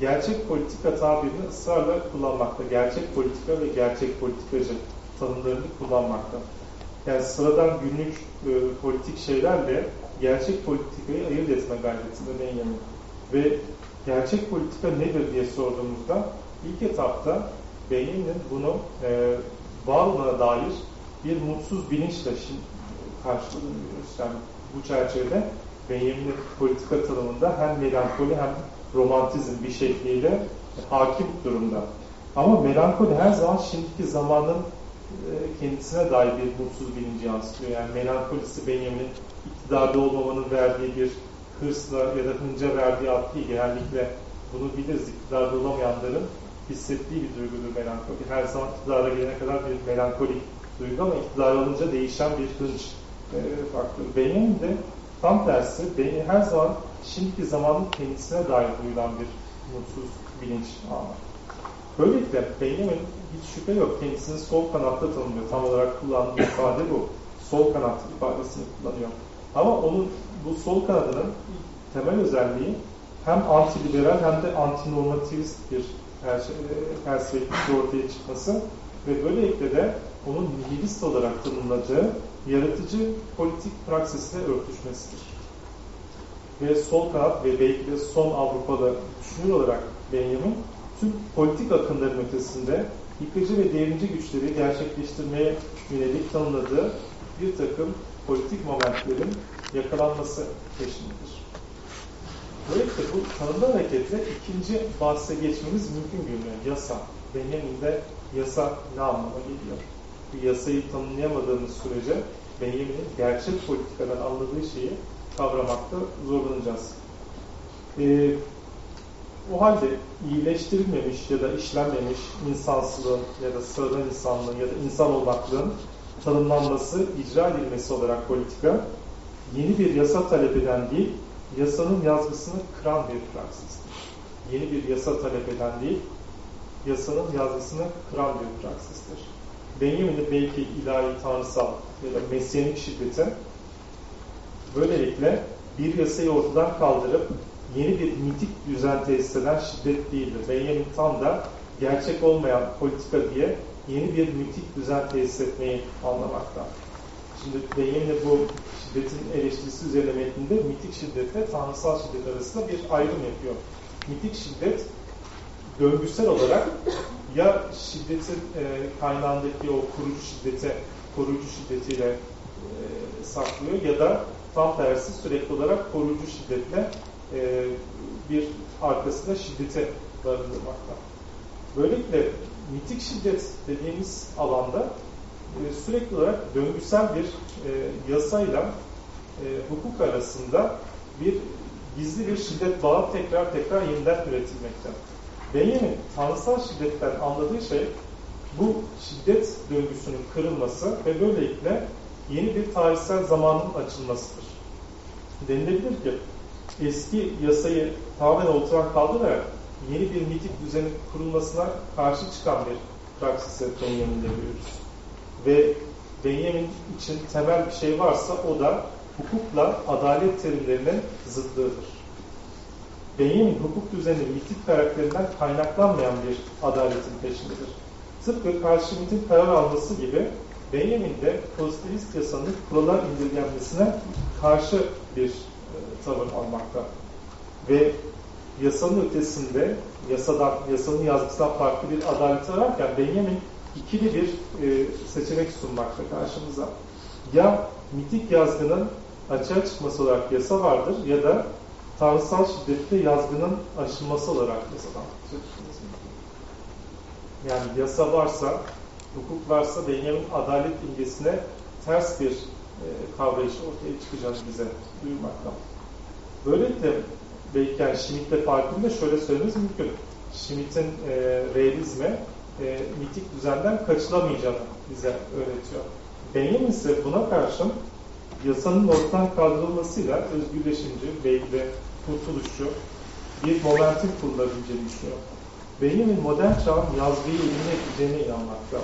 gerçek politika tabirini ısrarla kullanmakta. Gerçek politika ve gerçek politikacı tanımlarını kullanmakta. Yani sıradan günlük e, politik şeylerle gerçek politikayı ayırt etme gayretinde Benjamin. Ve gerçek politika nedir diye sorduğumuzda ilk etapta Benjamin'in bunu e, var olana dair bir mutsuz bilinçle görüyoruz. Yani bu çerçevede Benjamin'in politika tanımında hem melankoli hem romantizm bir şekliyle hakim durumda. Ama melankoli her zaman şimdiki zamanın e, kendisine dair bir mutsuz bilinci yansıtıyor. Yani melankolisi Benjamin'in iktidarda olmamanın verdiği bir hırsla ya da hınca verdiği değil. Genellikle bunu biliriz. İktidarda olamayanların hissettiği bir duygudur melankoli. Her zaman iktidara gelene kadar bir melankolik duygu ama iktidar olunca değişen bir hınç e, faktör. Benjamin de tam tersi, beyni her zaman şimdiki zamanın kendisine dair duyulan bir mutsuz bilinç anı. Böylelikle Benjamin hiç şüphe yok. Kendisini sol kanatta tanımlıyor. Tam olarak kullandığı ifade bu. Sol kanat ifadesini kullanıyor. Ama onun bu sol kanadının temel özelliği hem antiliberal hem de antinormativist bir perspektifi ortaya çıkması ve böylelikle de onun nihilist olarak tanımladığı yaratıcı politik praksisle örtüşmesidir. Ve sol kanat ve belki de son Avrupa'da düşünür olarak Benjamin tüm politik akımların ötesinde yıkıcı ve devrimci güçleri gerçekleştirmeye yönelik tanımladığı bir takım politik momentlerin yakalanması peşindedir. Böylelikle bu tanımdan hareketle ikinci bahse geçmemiz mümkün görünüyor. Yasa. Benjamin'de yasa ne anlama geliyor? Bu yasayı tanımlayamadığımız sürece Benjamin'in gerçek politikadan anladığı şeyi kavramakta zorlanacağız. Ee, o halde iyileştirilmemiş ya da işlenmemiş insansılığın ya da sıradan insanlığın ya da insan olmaklığın tanımlanması, icra edilmesi olarak politika yeni bir yasa talep eden değil, yasanın yazgısını kıran bir praksistir. Yeni bir yasa talep eden değil, yasanın yazgısını kıran bir praksistir. Benjamin'de belki ilahi, tanrısal ya da mesyanik şiddeti böylelikle bir yasayı ortadan kaldırıp yeni bir mitik düzen tesis eden şiddet değildir. Benjamin tam da gerçek olmayan politika diye yeni bir mitik düzen tesis etmeyi anlamakta. Şimdi Benjamin bu şiddetin eleştirisi üzerine metninde mitik şiddet ve tanrısal şiddet arasında bir ayrım yapıyor. Mitik şiddet döngüsel olarak ya şiddetin e, kaynağındaki o kurucu şiddete koruyucu şiddetiyle e, saklıyor ya da tam tersi sürekli olarak koruyucu şiddetle e, bir arkasında şiddete barındırmakta. Böylelikle mitik şiddet dediğimiz alanda e, sürekli olarak döngüsel bir e, yasayla e, hukuk arasında bir gizli bir şiddet bağı tekrar tekrar yeniden üretilmekte. Benjamin tanrısal şiddetten anladığı şey bu şiddet döngüsünün kırılması ve böylelikle yeni bir tarihsel zamanın açılmasıdır. Denilebilir ki eski yasayı tamamen ortadan kaldırarak yeni bir mitik düzenin kurulmasına karşı çıkan bir praksise Benjamin'de görüyoruz. Ve Benjamin için temel bir şey varsa o da hukukla adalet terimlerinin zıddığıdır. Benjamin hukuk düzeni mitik karakterinden kaynaklanmayan bir adaletin peşindedir. Tıpkı Karşimit'in karar alması gibi Benjamin de pozitivist yasanın kurallar indirgenmesine karşı bir e, tavır almakta. Ve yasanın ötesinde yasadan, yasanın yazgısından farklı bir adalet ararken Benjamin ikili bir e, seçenek sunmakta karşımıza. Ya mitik yazgının açığa çıkması olarak yasa vardır ya da tanrısal şiddette yazgının aşılması olarak yasadan Yani yasa varsa hukuk varsa Benjamin adalet imgesine ters bir e, kavrayış ortaya çıkacağını bize duyurmakta. Böylelikle belki yani Schmitt'le farkında şöyle söylememiz mümkün. Schmitt'in e, realizme e, mitik düzenden kaçılamayacağını bize öğretiyor. Benjamin ise buna karşın yasanın ortadan kaldırılmasıyla özgürleşimci, belki de kurtuluşçu bir momentum kurulabileceğini düşünüyor. Benjamin modern çağın yazgıyı eline edeceğine inanmakta.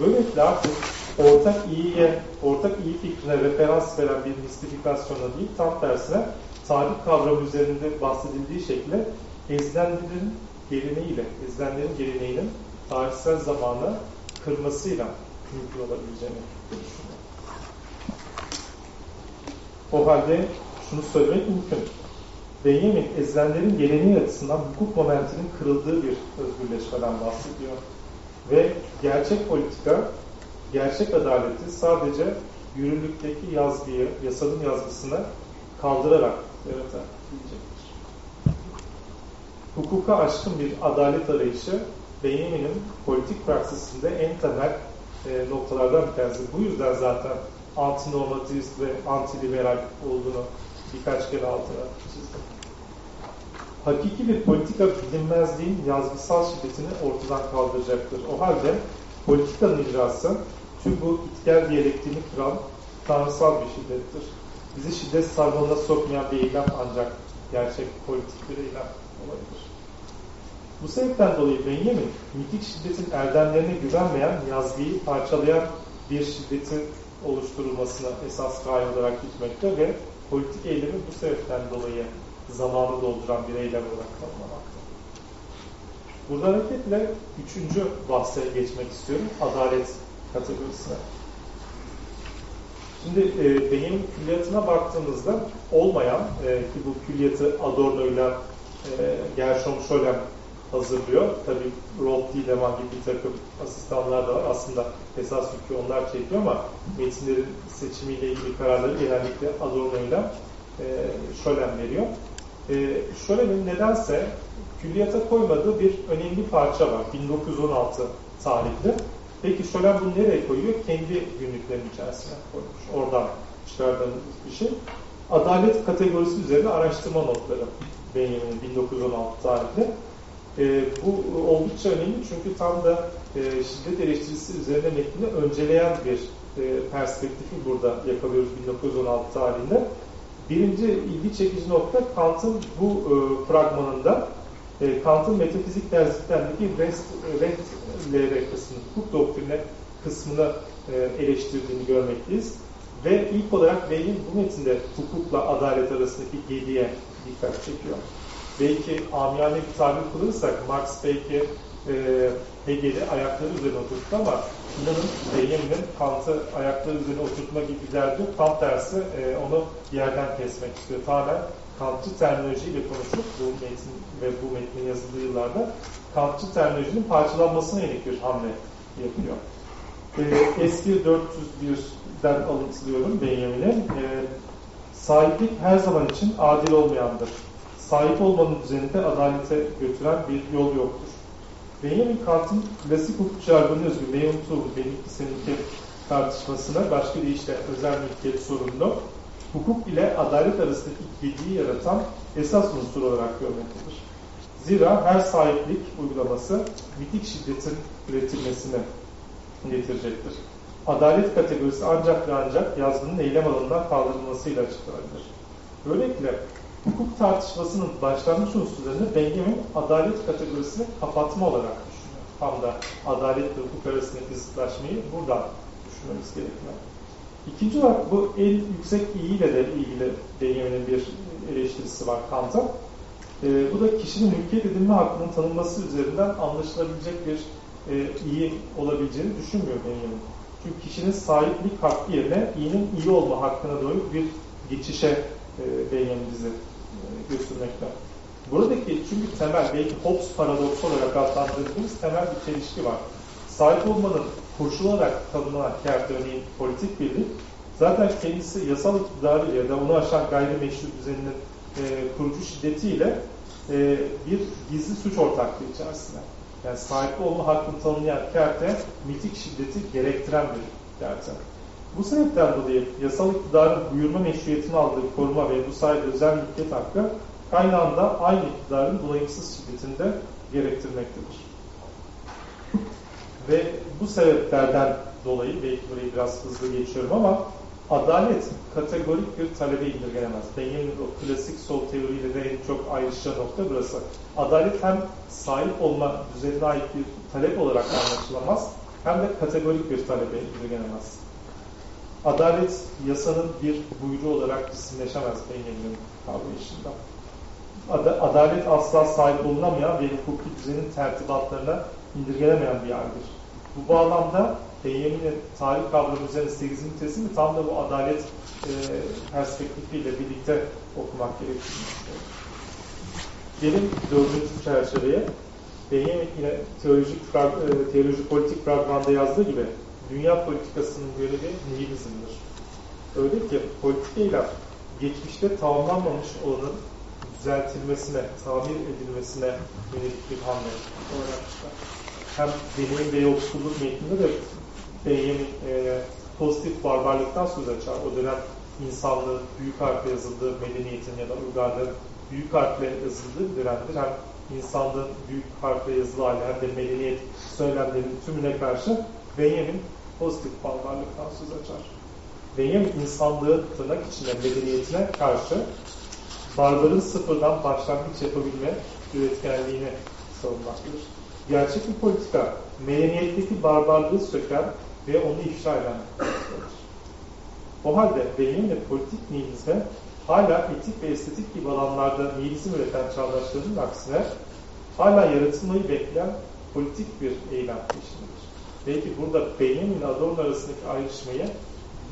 Böylelikle artık ortak iyiye, ortak iyi fikrine referans veren bir mistifikasyona değil, tam tersine tarih kavramı üzerinde bahsedildiği şekilde ezilenlerin geleneğiyle, ezilenlerin geleneğinin tarihsel zamanı kırmasıyla mümkün olabileceğini düşünüyorum. O halde şunu söylemek mümkün. Benjamin ezilenlerin geleneği açısından hukuk momentinin kırıldığı bir özgürleşmeden bahsediyor. Ve gerçek politika, gerçek adaleti sadece yürürlükteki yazgıyı, yasanın yazgısını kaldırarak yaratabilecektir. Hukuka aşkın bir adalet arayışı Benjamin'in politik praksisinde en temel e, noktalardan bir tanesi. Bu yüzden zaten antinormativist ve antiliberal olduğunu birkaç kere altına çizdim. Hakiki bir politika bilinmezliğin yazgısal şiddetini ortadan kaldıracaktır. O halde politikanın icrası tüm bu itker diyalektiğini kıran tanrısal bir şiddettir. Bizi şiddet sarmalına sokmayan bir eylem ancak gerçek politik bir eylem olabilir. Bu sebepten dolayı Benjamin, mitik şiddetin erdemlerine güvenmeyen, yazgıyı parçalayan bir şiddetin oluşturulmasına esas gaye olarak gitmekte ve politik eylemi bu sebepten dolayı zamanı dolduran bir eylem olarak tanımlamakta. Burada hareketle üçüncü bahse geçmek istiyorum. Adalet kategorisine. Şimdi e, benim külliyatına baktığımızda olmayan e, ki bu külliyatı Adorno ile e, Gershom Scholem hazırlıyor. Tabi Rolf Tiedemann gibi bir takım asistanlar da var. Aslında esas yükü onlar çekiyor ama metinlerin seçimiyle ilgili kararları genellikle Adorno ile e, Scholem veriyor. E, Scholem'in nedense külliyata koymadığı bir önemli parça var. 1916 tarihli. Peki Scholem bunu nereye koyuyor? Kendi günlüklerinin içerisine koymuş. Oradan çıkardığımız bir şey. Adalet kategorisi üzerine araştırma notları Benjamin'in 1916 tarihli. E, bu oldukça önemli çünkü tam da e, şiddet eleştirisi üzerine metnini önceleyen bir e, perspektifi burada yakalıyoruz 1916 tarihinde. Birinci ilgi çekici nokta Kant'ın bu e, fragmanında e, Kant'ın metafizik dersliklerindeki rest, rest LR kısmını, hukuk doktrine kısmını e, eleştirdiğini görmekteyiz. Ve ilk olarak Bey'in bu metinde hukukla adalet arasındaki gediye dikkat çekiyor belki amiyane bir tabir kullanırsak Marx belki e, Hegel'i ayakları üzerine oturttu ama inanın Benjamin'in Kant'ı ayakları üzerine oturtma gibi derdi yok. Tam tersi e, onu yerden kesmek istiyor. Tamamen Kantçı terminolojiyle konuşup bu metin ve bu metnin yazıldığı yıllarda Kantçı terminolojinin parçalanmasına yönelik bir hamle yapıyor. E, eski 401'den alıntılıyorum Benjamin'e. E, sahiplik her zaman için adil olmayandır sahip olmanın üzerinde adalete götüren bir yol yoktur. Benjamin Kant'ın klasik hukuk jargonu özgü Tuğ, benimki seninki tartışmasına başka bir işte özel mülkiyet sorununu hukuk ile adalet arasındaki gediği yaratan esas unsur olarak görmektedir. Zira her sahiplik uygulaması mitik şiddetin üretilmesine getirecektir. Adalet kategorisi ancak ve ancak yazgının eylem alanından kaldırılmasıyla açıklanabilir. Böylelikle hukuk tartışmasının başlangıç unsurlarını Benjamin adalet kategorisini kapatma olarak düşünüyor. Tam da adalet ve hukuk arasındaki zıtlaşmayı buradan düşünmemiz gerekiyor. İkinci olarak bu en yüksek iyi ile de ilgili Benjamin'in bir eleştirisi var Kant'a. E, bu da kişinin mülkiyet edinme hakkının tanınması üzerinden anlaşılabilecek bir e, iyi olabileceğini düşünmüyor Benjamin. Çünkü kişinin sahiplik hakkı yerine iyinin iyi olma hakkına doğru bir geçişe e, Benjamin bizi götürmekte. Buradaki çünkü temel, belki Hobbes paradoksu olarak adlandırdığımız temel bir çelişki var. Sahip olmanın koşul olarak tanımlanan örneğin politik birlik, zaten kendisi yasal iktidarı ya da onu aşan gayrimeşru düzeninin e, kurucu şiddetiyle e, bir gizli suç ortaklığı içerisinde. Yani sahip olma hakkını tanımlayan kerte mitik şiddeti gerektiren bir kerte. Bu sebepten dolayı yasal iktidarın buyurma meşruiyetini aldığı koruma ve bu sayede özel mülkiyet hakkı kaynağında aynı iktidarın dolayımsız şiddetini de gerektirmektedir. Ve bu sebeplerden dolayı, belki burayı biraz hızlı geçiyorum ama adalet kategorik bir talebe indirgenemez. Benjamin'in o klasik sol teoriyle de en çok ayrışacağı nokta burası. Adalet hem sahip olma düzenine ait bir talep olarak anlaşılamaz, hem de kategorik bir talebe indirgenemez. Adalet yasanın bir buyruğu olarak isimleşemez Benjamin'in kavrayışında. Ad adalet asla sahip olunamayan ve hukuki düzenin tertibatlarına indirgenemeyen bir yargıdır. Bu bağlamda Benjamin'in tarih kavramı üzerine 8. tezini tam da bu adalet e, perspektifiyle birlikte okumak gerektiğini Gelin dördüncü çerçeveye. Benjamin yine teolojik, e, teolojik politik fragmanda yazdığı gibi dünya politikasının görevi nihilizmdir. Öyle ki politikayla geçmişte tamamlanmamış olanın düzeltilmesine, tamir edilmesine yönelik bir hamle öğrenmişler. Hem deneyim ve yoksulluk metninde de Benjamin e, pozitif barbarlıktan söz açar. O dönem insanlığın büyük harfle yazıldığı medeniyetin ya da uygarlığın büyük harfle yazıldığı bir dönemdir. Hem insanlığın büyük harfle yazılı hali hem de medeniyet söylemlerinin tümüne karşı Benjamin pozitif barbarlıktan söz açar. Benjamin insanlığın tırnak içinde medeniyetine karşı barbarın sıfırdan başlangıç yapabilme üretkenliğini savunmaktadır. Gerçek bir politika, medeniyetteki barbarlığı söken ve onu ifşa eden politikadır. O halde Benjamin'in politik nihilizme hala etik ve estetik gibi alanlarda nihilizm üreten çağdaşlarının aksine hala yaratılmayı bekleyen politik bir eylem peşindedir. Belki burada Benjamin Adorno arasındaki ayrışmayı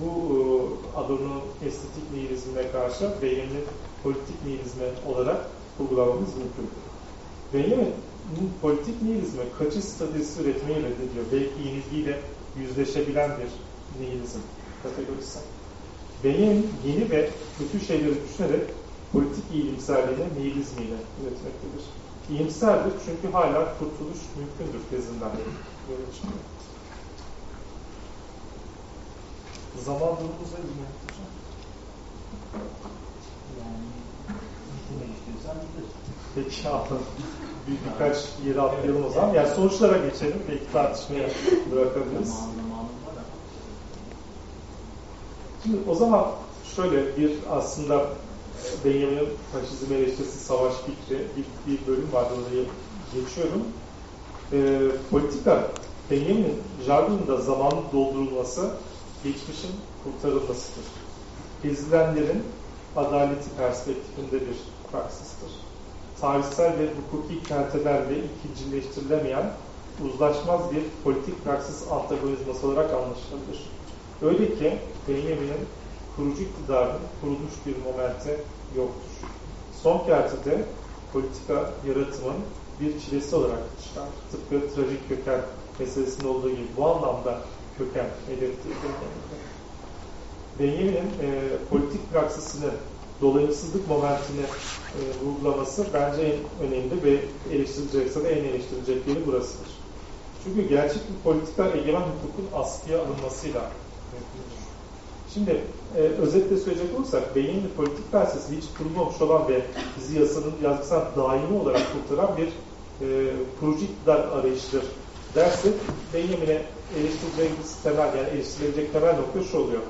bu e, Adorno'nun estetik nihilizmine karşı Benjamin'in politik nihilizme olarak kurgulamamız mümkün. Benjamin'in politik nihilizme kaçış stratejisi üretmeyi reddediyor. Belki yenilgiyle yüzleşebilen bir nihilizm kategorisi. Benjamin yeni ve kötü şeyleri düşünerek politik iyimserliğini nihilizmiyle üretmektedir. İyimserdir çünkü hala kurtuluş mümkündür tezinden yola çıkıyor. Zaman durumumuzda ilgili hocam. Peki alın. Bir, birkaç yeri atlayalım o zaman. Yani sonuçlara geçelim. Belki tartışmaya bırakabiliriz. Şimdi o zaman şöyle bir aslında Benjamin'in faşizm eleştirisi savaş fikri bir, bir bölüm var. Orayı geçiyorum. E, politika Benjamin'in jargonunda zamanın doldurulması geçmişin kurtarılmasıdır. Ezilenlerin adaleti perspektifinde bir praksistir. Tarihsel ve hukuki kentelerle ikincileştirilemeyen uzlaşmaz bir politik praksis antagonizması olarak anlaşılabilir. Öyle ki Benjamin'in kurucu iktidarının kurulmuş bir momente yoktur. Son kertede politika yaratımın bir çilesi olarak çıkar. Tıpkı trajik köken meselesinde olduğu gibi bu anlamda köken hedeftir. Benjamin'in e, politik praksisinin dolayımsızlık momentini e, vurgulaması bence en önemli ve eleştirilecekse de en eleştirilecek yeri burasıdır. Çünkü gerçek bir politika egemen hukukun askıya alınmasıyla mümkündür. Şimdi e, özetle söyleyecek olursak Benjamin'in politik felsefesi hiç kurulmamış olan ve bizi yasanın yazgısal daimi olarak kurtaran bir e, kurucu iktidar arayışıdır dersek Benjamin'e eleştireceğimiz temel yani eleştirilecek temel nokta şu oluyor.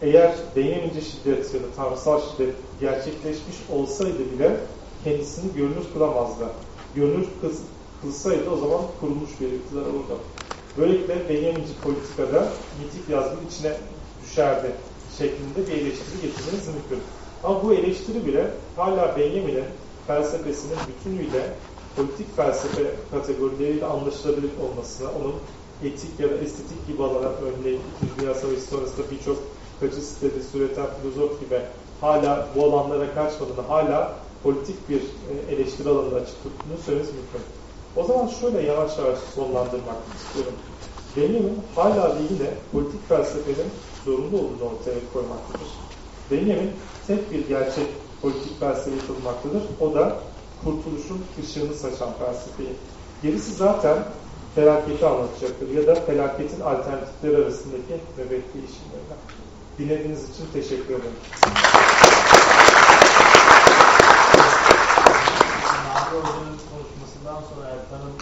Eğer Benjamin'ce şiddet ya da tanrısal şiddet gerçekleşmiş olsaydı bile kendisini görünür kılamazdı. Görünür kız, kılsaydı o zaman kurulmuş bir iktidar olurdu. Böylelikle Benjamin'ci politikada mitik yazgının içine düşerdi şeklinde bir eleştiri getirmeniz mümkün. Ama bu eleştiri bile hala Benjamin'in felsefesinin bütünüyle politik felsefe kategorileriyle anlaşılabilir olmasına, onun etik ya da estetik gibi alanlar örneğin İkinci Dünya Savaşı sonrasında birçok kaçış stratejisi üreten filozof gibi hala bu alanlara kaçmadığını, hala politik bir e, eleştiri alanında açık tuttuğunu söylememiz mümkün. O zaman şöyle yavaş yavaş sonlandırmak istiyorum. Benjamin hala yine politik felsefenin zorunlu olduğunu ortaya koymaktadır. Benjamin tek bir gerçek politik felsefeyi tanımaktadır. O da kurtuluşun ışığını saçan felsefeyi. Gerisi zaten felaketi anlatacaktır ya da felaketin alternatifleri arasındaki nöbet değişimlerinden. Dinlediğiniz için teşekkür ederim. Hoca'nın konuşmasından sonra Erkan'ın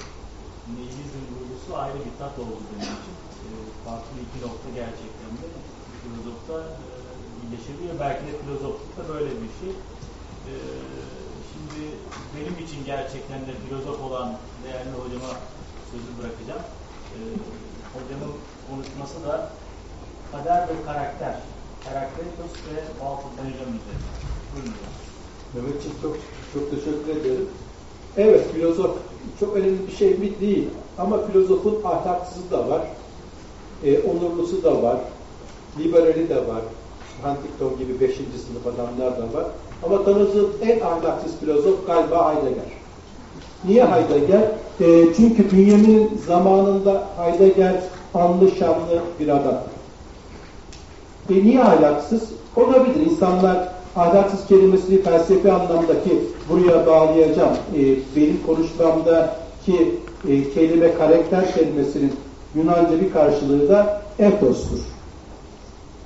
nihilizm vurgusu ayrı bir tat oldu benim için. E, farklı iki nokta gerçekten de filozofta e, birleşebiliyor. Belki de filozoflukta böyle bir şey. E, şimdi benim için gerçekten de filozof olan değerli hocama sözü bırakacağım. E, hocamın konuşması da kader ve karakter. Karakteritos ve Benjamin üzerine. Buyurun. Mehmetciğim çok, çok teşekkür ederim. Evet filozof çok önemli bir şey mi değil ama filozofun ahlaksızı da var, e, onurlusu da var, liberali de var, Huntington gibi 5. sınıf adamlar da var. Ama tanıdığım en ahlaksız filozof galiba Heidegger. Niye Heidegger? E, çünkü Bünyamin'in zamanında Heidegger anlı şanlı bir adam. E niye ahlaksız? Olabilir. İnsanlar ahlaksız kelimesini felsefi anlamdaki buraya bağlayacağım. E, benim konuşmamdaki e, kelime karakter kelimesinin Yunanca bir karşılığı da etostur.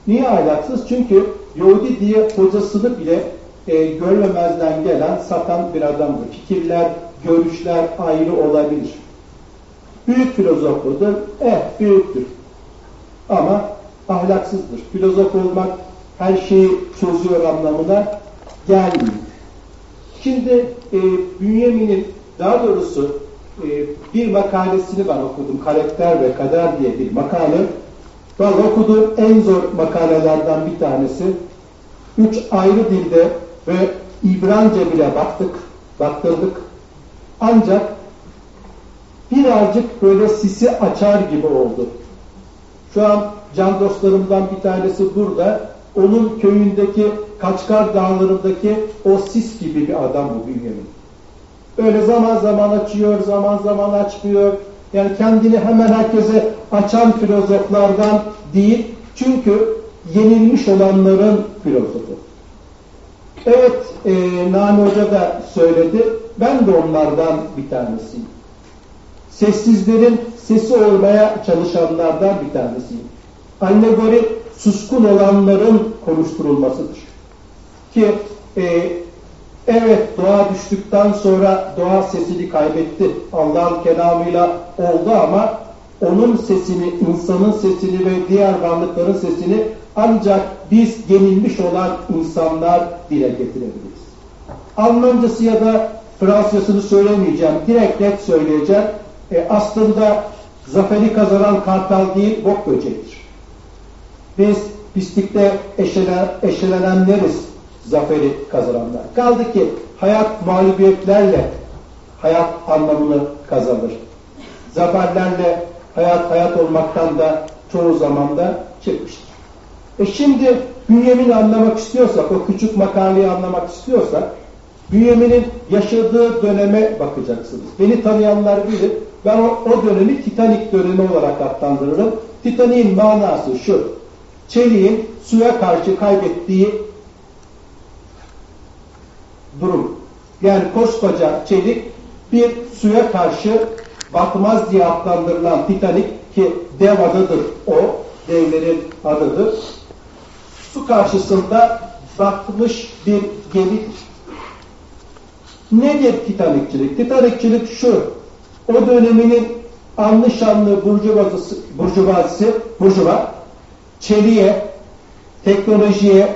Niye ahlaksız? Çünkü Yahudi diye hocasını bile e, görmemezden gelen satan bir adamdır. Fikirler, görüşler ayrı olabilir. Büyük filozof mudur? Eh, büyüktür. Ama ahlaksızdır. Filozof olmak her şeyi çözüyor anlamına gelmiyor. Şimdi e, Bünyamin'in daha doğrusu e, bir makalesini ben okudum. Karakter ve Kader diye bir makale. Ben okuduğum en zor makalelerden bir tanesi. Üç ayrı dilde ve İbranice bile baktık, baktırdık. Ancak birazcık böyle sisi açar gibi oldu. Şu an can dostlarımdan bir tanesi burada. Onun köyündeki Kaçkar Dağları'ndaki o sis gibi bir adam bu Bünyamin. Öyle zaman zaman açıyor, zaman zaman açmıyor. Yani kendini hemen herkese açan filozoflardan değil. Çünkü yenilmiş olanların filozofu. Evet, e, Nami Hoca da söyledi. Ben de onlardan bir tanesiyim. Sessizlerin sesi olmaya çalışanlardan bir tanesiyim. Allegori suskun olanların konuşturulmasıdır. Ki e, evet doğa düştükten sonra doğa sesini kaybetti. Allah'ın kelamıyla oldu ama onun sesini, insanın sesini ve diğer varlıkların sesini ancak biz yenilmiş olan insanlar dile getirebiliriz. Almancası ya da Fransızcasını söylemeyeceğim. Direkt net söyleyeceğim. E, aslında zaferi kazanan kartal değil, bok böcektir. Biz pislikte eşelen, eşelenenleriz zaferi kazananlar. Kaldı ki hayat mağlubiyetlerle hayat anlamını kazanır. Zaferlerle hayat hayat olmaktan da çoğu zamanda çıkmıştır. E şimdi Bünyamin'i anlamak istiyorsak, o küçük makaleyi anlamak istiyorsak, Bünyamin'in yaşadığı döneme bakacaksınız. Beni tanıyanlar bilir, ben o, o dönemi Titanik dönemi olarak adlandırırım. Titanik'in manası şu, çeliğin suya karşı kaybettiği durum. Yani koskoca çelik bir suya karşı batmaz diye adlandırılan Titanik ki dev adıdır o, devlerin adıdır. Su karşısında batmış bir gemidir. Nedir Titanikçilik? Titanikçilik şu, o döneminin anlı şanlı burjuvazisi, burjuvazisi, burjuva, çeliğe, teknolojiye,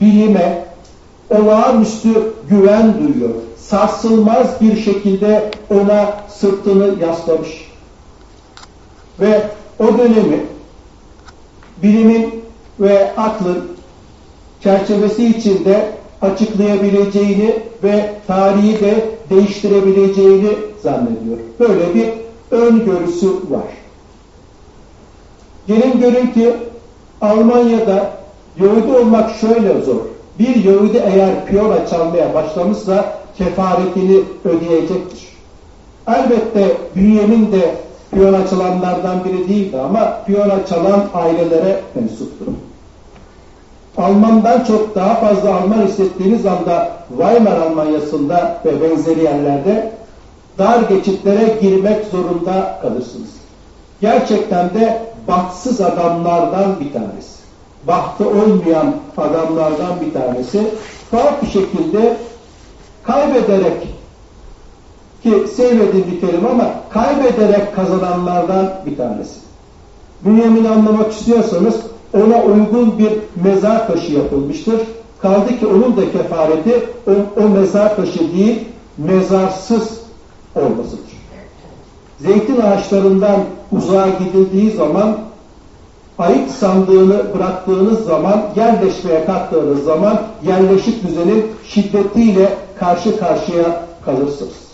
bilime, olağanüstü güven duyuyor. Sarsılmaz bir şekilde ona sırtını yaslamış. Ve o dönemi bilimin ve aklın çerçevesi içinde açıklayabileceğini ve tarihi de değiştirebileceğini zannediyor. Böyle bir öngörüsü var. Gelin görün ki Almanya'da Yahudi olmak şöyle zor. Bir Yahudi eğer piyona çalmaya başlamışsa kefaretini ödeyecektir. Elbette Bünyamin de piyona çalanlardan biri değildi ama piyona çalan ailelere mensuptur. Almandan çok daha fazla Alman hissettiğiniz anda Weimar Almanyası'nda ve benzeri yerlerde dar geçitlere girmek zorunda kalırsınız. Gerçekten de bahtsız adamlardan bir tanesi. Bahtı olmayan adamlardan bir tanesi. Tuhaf bir şekilde kaybederek ki sevmediğim bir kelime ama kaybederek kazananlardan bir tanesi. Bünyamin'i anlamak istiyorsanız ona uygun bir mezar taşı yapılmıştır. Kaldı ki onun da kefareti o, o mezar taşı değil, mezarsız olmasıdır. Zeytin ağaçlarından uzağa gidildiği zaman ayık sandığını bıraktığınız zaman, yerleşmeye kalktığınız zaman yerleşik düzenin şiddetiyle karşı karşıya kalırsınız.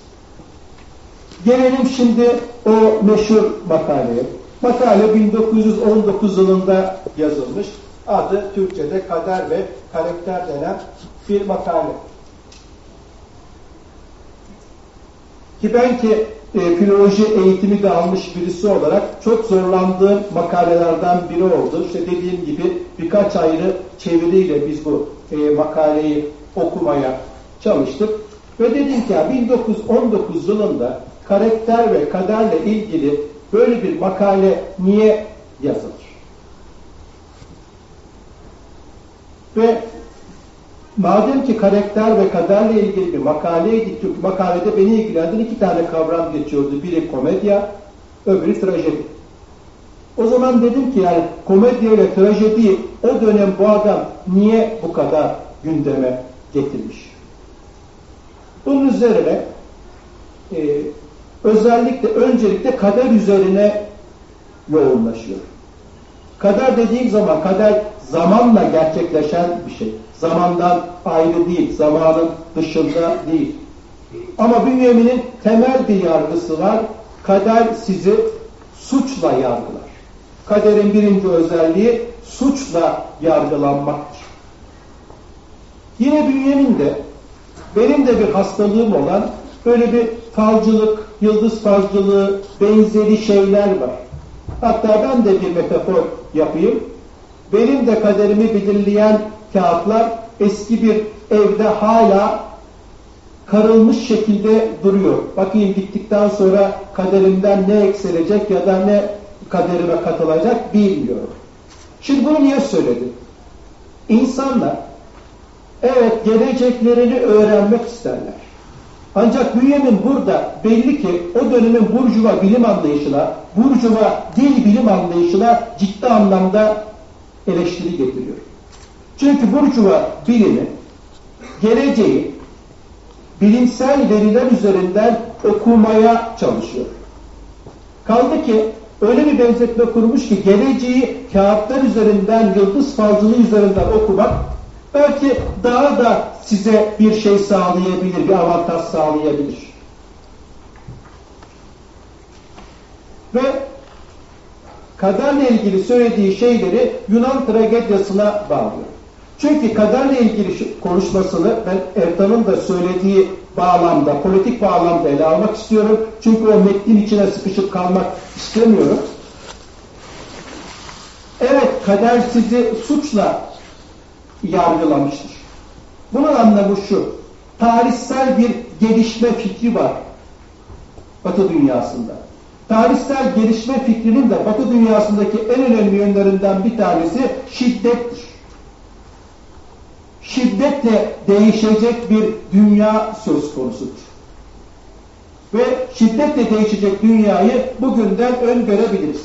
Gelelim şimdi o meşhur makaleye. Makale 1919 yılında yazılmış. Adı Türkçe'de kader ve karakter denen bir makale. Ki ben ki e, filoloji eğitimi de almış birisi olarak çok zorlandığım makalelerden biri oldu. İşte dediğim gibi birkaç ayrı çeviriyle biz bu e, makaleyi okumaya çalıştık. Ve dedim ki ya 1919 yılında karakter ve kaderle ilgili böyle bir makale niye yazılır? Ve madem ki karakter ve kaderle ilgili bir makaleydi, çünkü makalede beni ilgilendiren iki tane kavram geçiyordu. Biri komedya, öbürü trajedi. O zaman dedim ki yani komedya ile trajediyi o dönem bu adam niye bu kadar gündeme getirmiş? Bunun üzerine e, özellikle öncelikle kader üzerine yoğunlaşıyor. Kader dediğim zaman kader zamanla gerçekleşen bir şey. Zamandan ayrı değil, zamanın dışında değil. Ama Bünyamin'in temel bir yargısı var. Kader sizi suçla yargılar. Kaderin birinci özelliği suçla yargılanmaktır. Yine Bünyamin'de benim de bir hastalığım olan böyle bir falcılık, yıldız falcılığı benzeri şeyler var. Hatta ben de bir metafor yapayım. Benim de kaderimi belirleyen kağıtlar eski bir evde hala karılmış şekilde duruyor. Bakayım gittikten sonra kaderimden ne eksilecek ya da ne kaderime katılacak bilmiyorum. Şimdi bunu niye söyledim? İnsanlar evet geleceklerini öğrenmek isterler. Ancak Bünyamin burada belli ki o dönemin burjuva bilim anlayışına, burjuva dil bilim anlayışına ciddi anlamda eleştiri getiriyor. Çünkü burjuva bilimi geleceği bilimsel veriler üzerinden okumaya çalışıyor. Kaldı ki öyle bir benzetme kurmuş ki geleceği kağıtlar üzerinden, yıldız falcılığı üzerinden okumak belki daha da size bir şey sağlayabilir, bir avantaj sağlayabilir. Ve kaderle ilgili söylediği şeyleri Yunan tragediyasına bağlıyor. Çünkü kaderle ilgili konuşmasını ben Ertan'ın da söylediği bağlamda, politik bağlamda ele almak istiyorum. Çünkü o metnin içine sıkışıp kalmak istemiyorum. Evet, kader sizi suçla yargılamıştır. Bunun anlamı şu, tarihsel bir gelişme fikri var Batı dünyasında. Tarihsel gelişme fikrinin de Batı dünyasındaki en önemli yönlerinden bir tanesi şiddettir. Şiddetle değişecek bir dünya söz konusudur. Ve şiddetle değişecek dünyayı bugünden öngörebiliriz.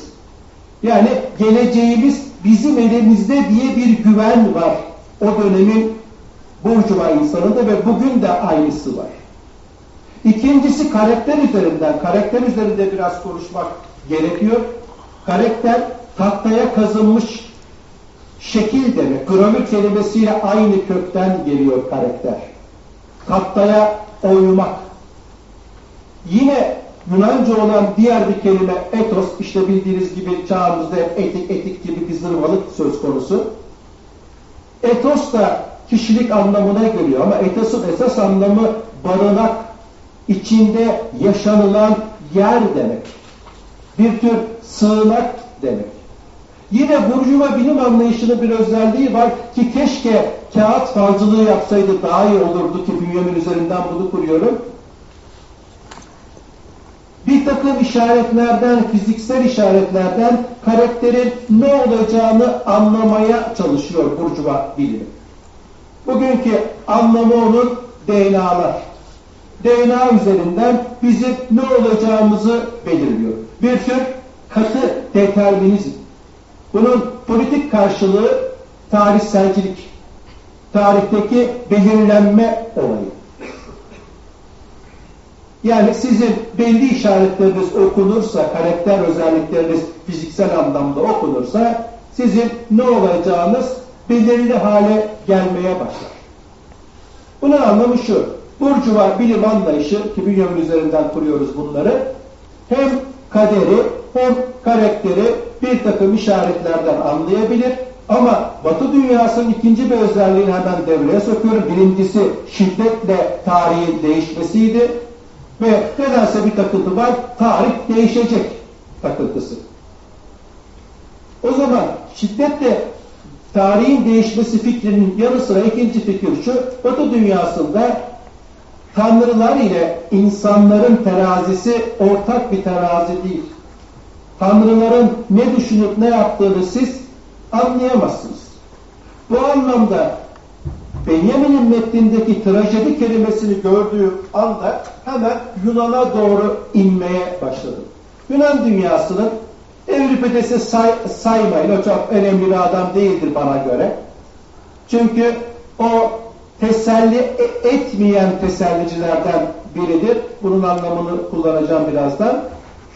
Yani geleceğimiz bizim elimizde diye bir güven var o dönemin burjuva insanında ve bugün de aynısı var. İkincisi karakter üzerinden. Karakter üzerinde biraz konuşmak gerekiyor. Karakter tahtaya kazınmış şekil demek. Gramür kelimesiyle aynı kökten geliyor karakter. Tahtaya oymak. Yine Yunanca olan diğer bir kelime etos, işte bildiğiniz gibi çağımızda etik etik gibi bir söz konusu. Etos da kişilik anlamına geliyor ama etosun esas anlamı barınak, içinde yaşanılan yer demek. Bir tür sığınak demek. Yine burjuva bilim anlayışının bir özelliği var ki keşke kağıt falcılığı yapsaydı daha iyi olurdu ki Bünyamin üzerinden bunu kuruyorum. takım işaretlerden, fiziksel işaretlerden karakterin ne olacağını anlamaya çalışıyor Burcuva bilimi. Bugünkü anlamı onun DNA'lar. DNA üzerinden bizim ne olacağımızı belirliyor. Bir tür katı determinizm. Bunun politik karşılığı tarihselcilik. Tarihteki belirlenme olayı. Yani sizin belli işaretleriniz okunursa, karakter özellikleriniz fiziksel anlamda okunursa, sizin ne olacağınız belirli hale gelmeye başlar. Bunun anlamı şu, Burcuva bilim anlayışı, ki Bünyamin üzerinden kuruyoruz bunları, hem kaderi hem karakteri bir takım işaretlerden anlayabilir, ama Batı dünyasının ikinci bir özelliğini hemen devreye sokuyorum. Birincisi şiddetle tarihin değişmesiydi. Ve nedense bir takıntı var, tarih değişecek takıntısı. O zaman şiddetle tarihin değişmesi fikrinin yanı sıra ikinci fikir şu, Batı dünyasında tanrılar ile insanların terazisi ortak bir terazi değil. Tanrıların ne düşünüp ne yaptığını siz anlayamazsınız. Bu anlamda Benjamin'in metnindeki trajedi kelimesini gördüğü anda hemen Yunan'a doğru inmeye başladım. Yunan dünyasının Evripides'i say, saymayın. O çok önemli bir adam değildir bana göre. Çünkü o teselli e, etmeyen tesellicilerden biridir. Bunun anlamını kullanacağım birazdan.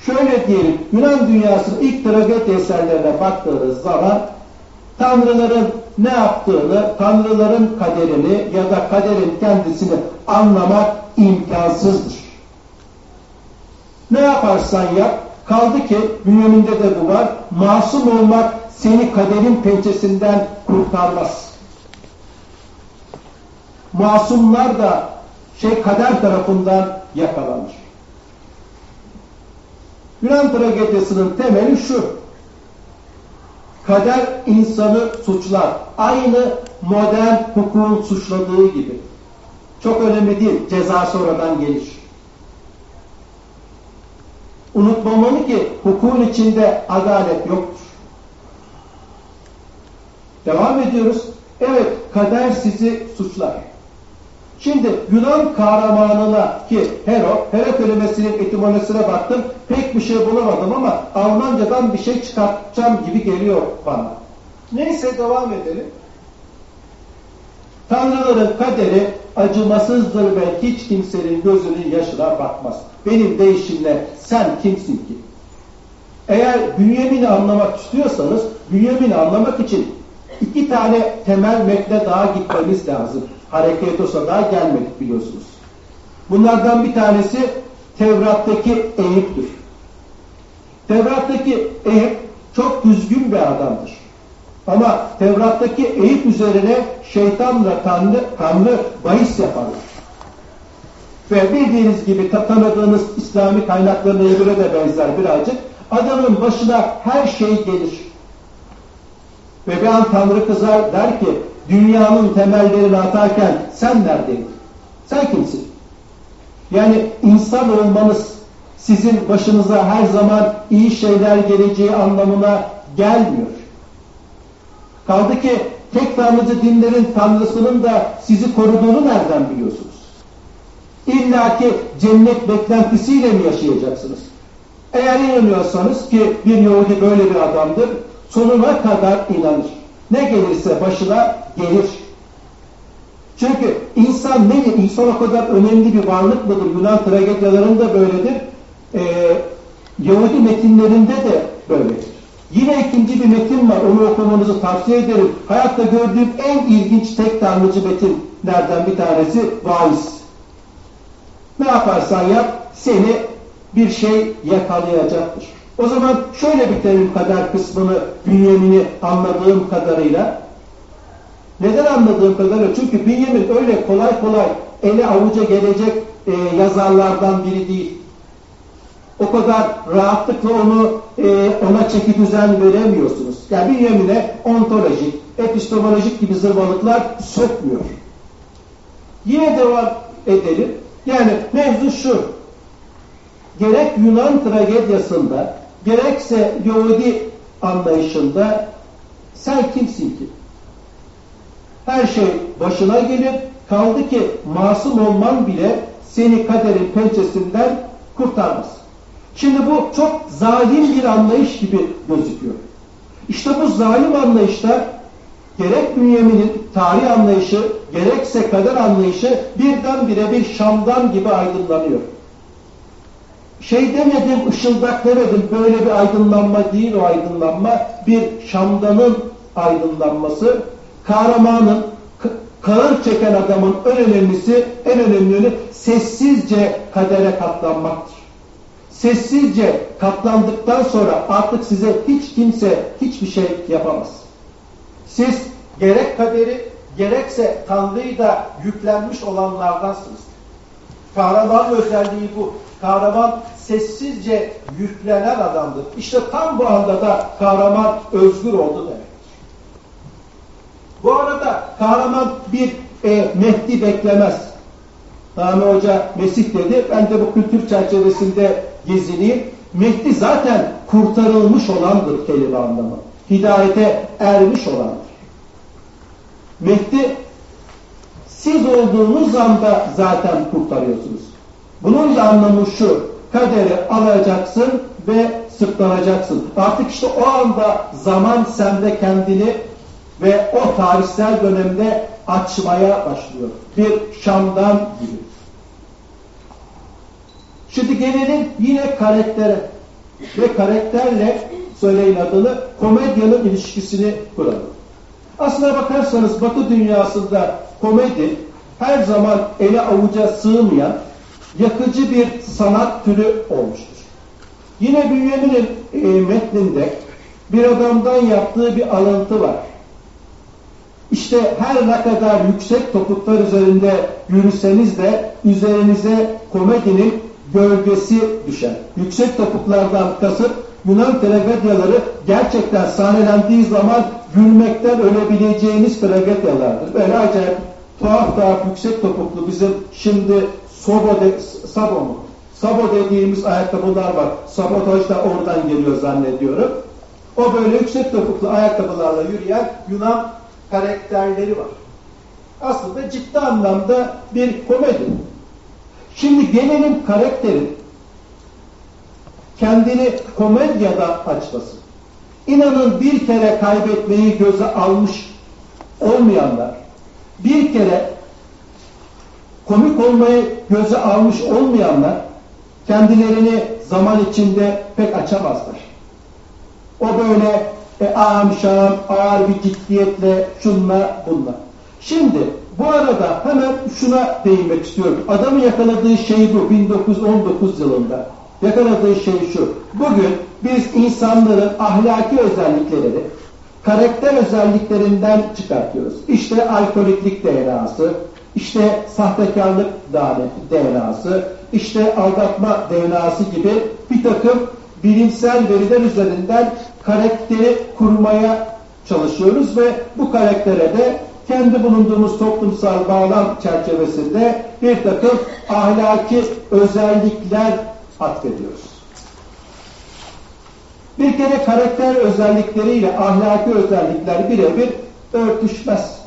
Şöyle diyelim, Yunan dünyasının ilk tragedi eserlerine baktığınız zaman Tanrıların ne yaptığını, tanrıların kaderini ya da kaderin kendisini anlamak imkansızdır. Ne yaparsan yap, kaldı ki bünyeminde de bu var, masum olmak seni kaderin pençesinden kurtarmaz. Masumlar da şey kader tarafından yakalanır. Yunan tragedisinin temeli şu, kader insanı suçlar. Aynı modern hukukun suçladığı gibi. Çok önemli değil. Ceza sonradan gelir. Unutmamalı ki hukukun içinde adalet yoktur. Devam ediyoruz. Evet, kader sizi suçlar. Şimdi Yunan kahramanına ki Hero, Hero kelimesinin etimolojisine baktım. Pek bir şey bulamadım ama Almancadan bir şey çıkartacağım gibi geliyor bana. Neyse devam edelim. Tanrıların kaderi acımasızdır ve hiç kimsenin gözünün yaşına bakmaz. Benim değişimle sen kimsin ki? Eğer bünyemini anlamak istiyorsanız, bünyemini anlamak için iki tane temel metne daha gitmemiz lazım. Hareketos'a daha gelmedik biliyorsunuz. Bunlardan bir tanesi Tevrat'taki Eyüp'tür. Tevrat'taki Eyüp çok düzgün bir adamdır. Ama Tevrat'taki Eyüp üzerine şeytanla Tanrı, Tanrı bahis yaparlar. Ve bildiğiniz gibi tanıdığınız İslami kaynaklarına göre de benzer birazcık. Adamın başına her şey gelir. Ve bir an Tanrı kızar der ki dünyanın temellerini atarken sen neredeydin? Sen kimsin? Yani insan olmanız sizin başınıza her zaman iyi şeyler geleceği anlamına gelmiyor. Kaldı ki tek tanrıcı dinlerin tanrısının da sizi koruduğunu nereden biliyorsunuz? İlla ki cennet beklentisiyle mi yaşayacaksınız? Eğer inanıyorsanız ki bir Yahudi böyle bir adamdır, sonuna kadar inanır. Ne gelirse başına gelir. Çünkü insan nedir? İnsan o kadar önemli bir varlık mıdır? Yunan tragedyalarında böyledir. Ee, Yahudi metinlerinde de böyledir. Yine ikinci bir metin var. Onu okumanızı tavsiye ederim. Hayatta gördüğüm en ilginç tek tanrıcı metinlerden bir tanesi vaiz. Ne yaparsan yap seni bir şey yakalayacaktır. O zaman şöyle bitirelim kader kısmını, bünyemini anladığım kadarıyla. Neden anladığım kadarıyla? Çünkü bünyemin öyle kolay kolay ele avuca gelecek e, yazarlardan biri değil. O kadar rahatlıkla onu e, ona çeki düzen veremiyorsunuz. Yani bünyemine ontolojik, epistemolojik gibi zırvalıklar sökmüyor. Yine devam edelim. Yani mevzu şu. gerek Yunan tragedyasında gerekse Yahudi anlayışında sen kimsin ki? Her şey başına gelir, kaldı ki masum olman bile seni kaderin pençesinden kurtarmaz. Şimdi bu çok zalim bir anlayış gibi gözüküyor. İşte bu zalim anlayışta gerek Bünyamin'in tarih anlayışı gerekse kader anlayışı birdenbire bir Şam'dan gibi aydınlanıyor. Şey demedim, ışıldak demedim, böyle bir aydınlanma değil o aydınlanma, bir Şam'danın aydınlanması, kahramanın, kahır çeken adamın en önemlisi, en önemli sessizce kadere katlanmaktır. Sessizce katlandıktan sonra artık size hiç kimse hiçbir şey yapamaz. Siz gerek kaderi gerekse Tanrı'yı da yüklenmiş olanlardansınız. Kahraman özelliği bu. Kahraman sessizce yüklenen adamdır. İşte tam bu anda da kahraman özgür oldu demektir. Bu arada kahraman bir e, Mehdi beklemez. Nami Hoca Mesih dedi. Ben de bu kültür çerçevesinde gezineyim. Mehdi zaten kurtarılmış olandır kelime anlamı. Hidayete ermiş olandır. Mehdi siz olduğunuz anda zaten kurtarıyorsunuz. Bunun da anlamı şu, kaderi alacaksın ve sırtlanacaksın. Artık işte o anda zaman sende kendini ve o tarihsel dönemde açmaya başlıyor. Bir Şam'dan gibi. Şimdi gelelim yine karaktere ve karakterle söyleyin adını komedyanın ilişkisini kuralım. Aslına bakarsanız Batı dünyasında komedi her zaman ele avuca sığmayan yakıcı bir sanat türü olmuştur. Yine Bünyamin'in e, metninde bir adamdan yaptığı bir alıntı var. İşte her ne kadar yüksek topuklar üzerinde yürüseniz de üzerinize komedinin gölgesi düşer. Yüksek topuklardan kasıt Yunan tragedyaları gerçekten sahnelendiği zaman gülmekten ölebileceğiniz tragedyalardır. Böyle acayip tuhaf yüksek topuklu bizim şimdi sobo de, sabo mu? Sabo dediğimiz ayakkabılar var. Sabotaj da oradan geliyor zannediyorum. O böyle yüksek topuklu ayakkabılarla yürüyen Yunan karakterleri var. Aslında ciddi anlamda bir komedi. Şimdi gelelim karakterin kendini komedyada açması. İnanın bir kere kaybetmeyi göze almış olmayanlar, bir kere komik olmayı göze almış olmayanlar kendilerini zaman içinde pek açamazlar. O böyle e, ağam ağır bir ciddiyetle şunla bunla. Şimdi bu arada hemen şuna değinmek istiyorum. Adamı yakaladığı şey bu 1919 yılında. Yakaladığı şey şu. Bugün biz insanların ahlaki özelliklerini karakter özelliklerinden çıkartıyoruz. İşte alkoliklik DNA'sı, işte sahtekarlık DNA'sı, işte aldatma DNA'sı gibi bir takım bilimsel veriler üzerinden karakteri kurmaya çalışıyoruz ve bu karaktere de kendi bulunduğumuz toplumsal bağlam çerçevesinde bir takım ahlaki özellikler atfediyoruz. Bir kere karakter özellikleriyle ahlaki özellikler birebir örtüşmez.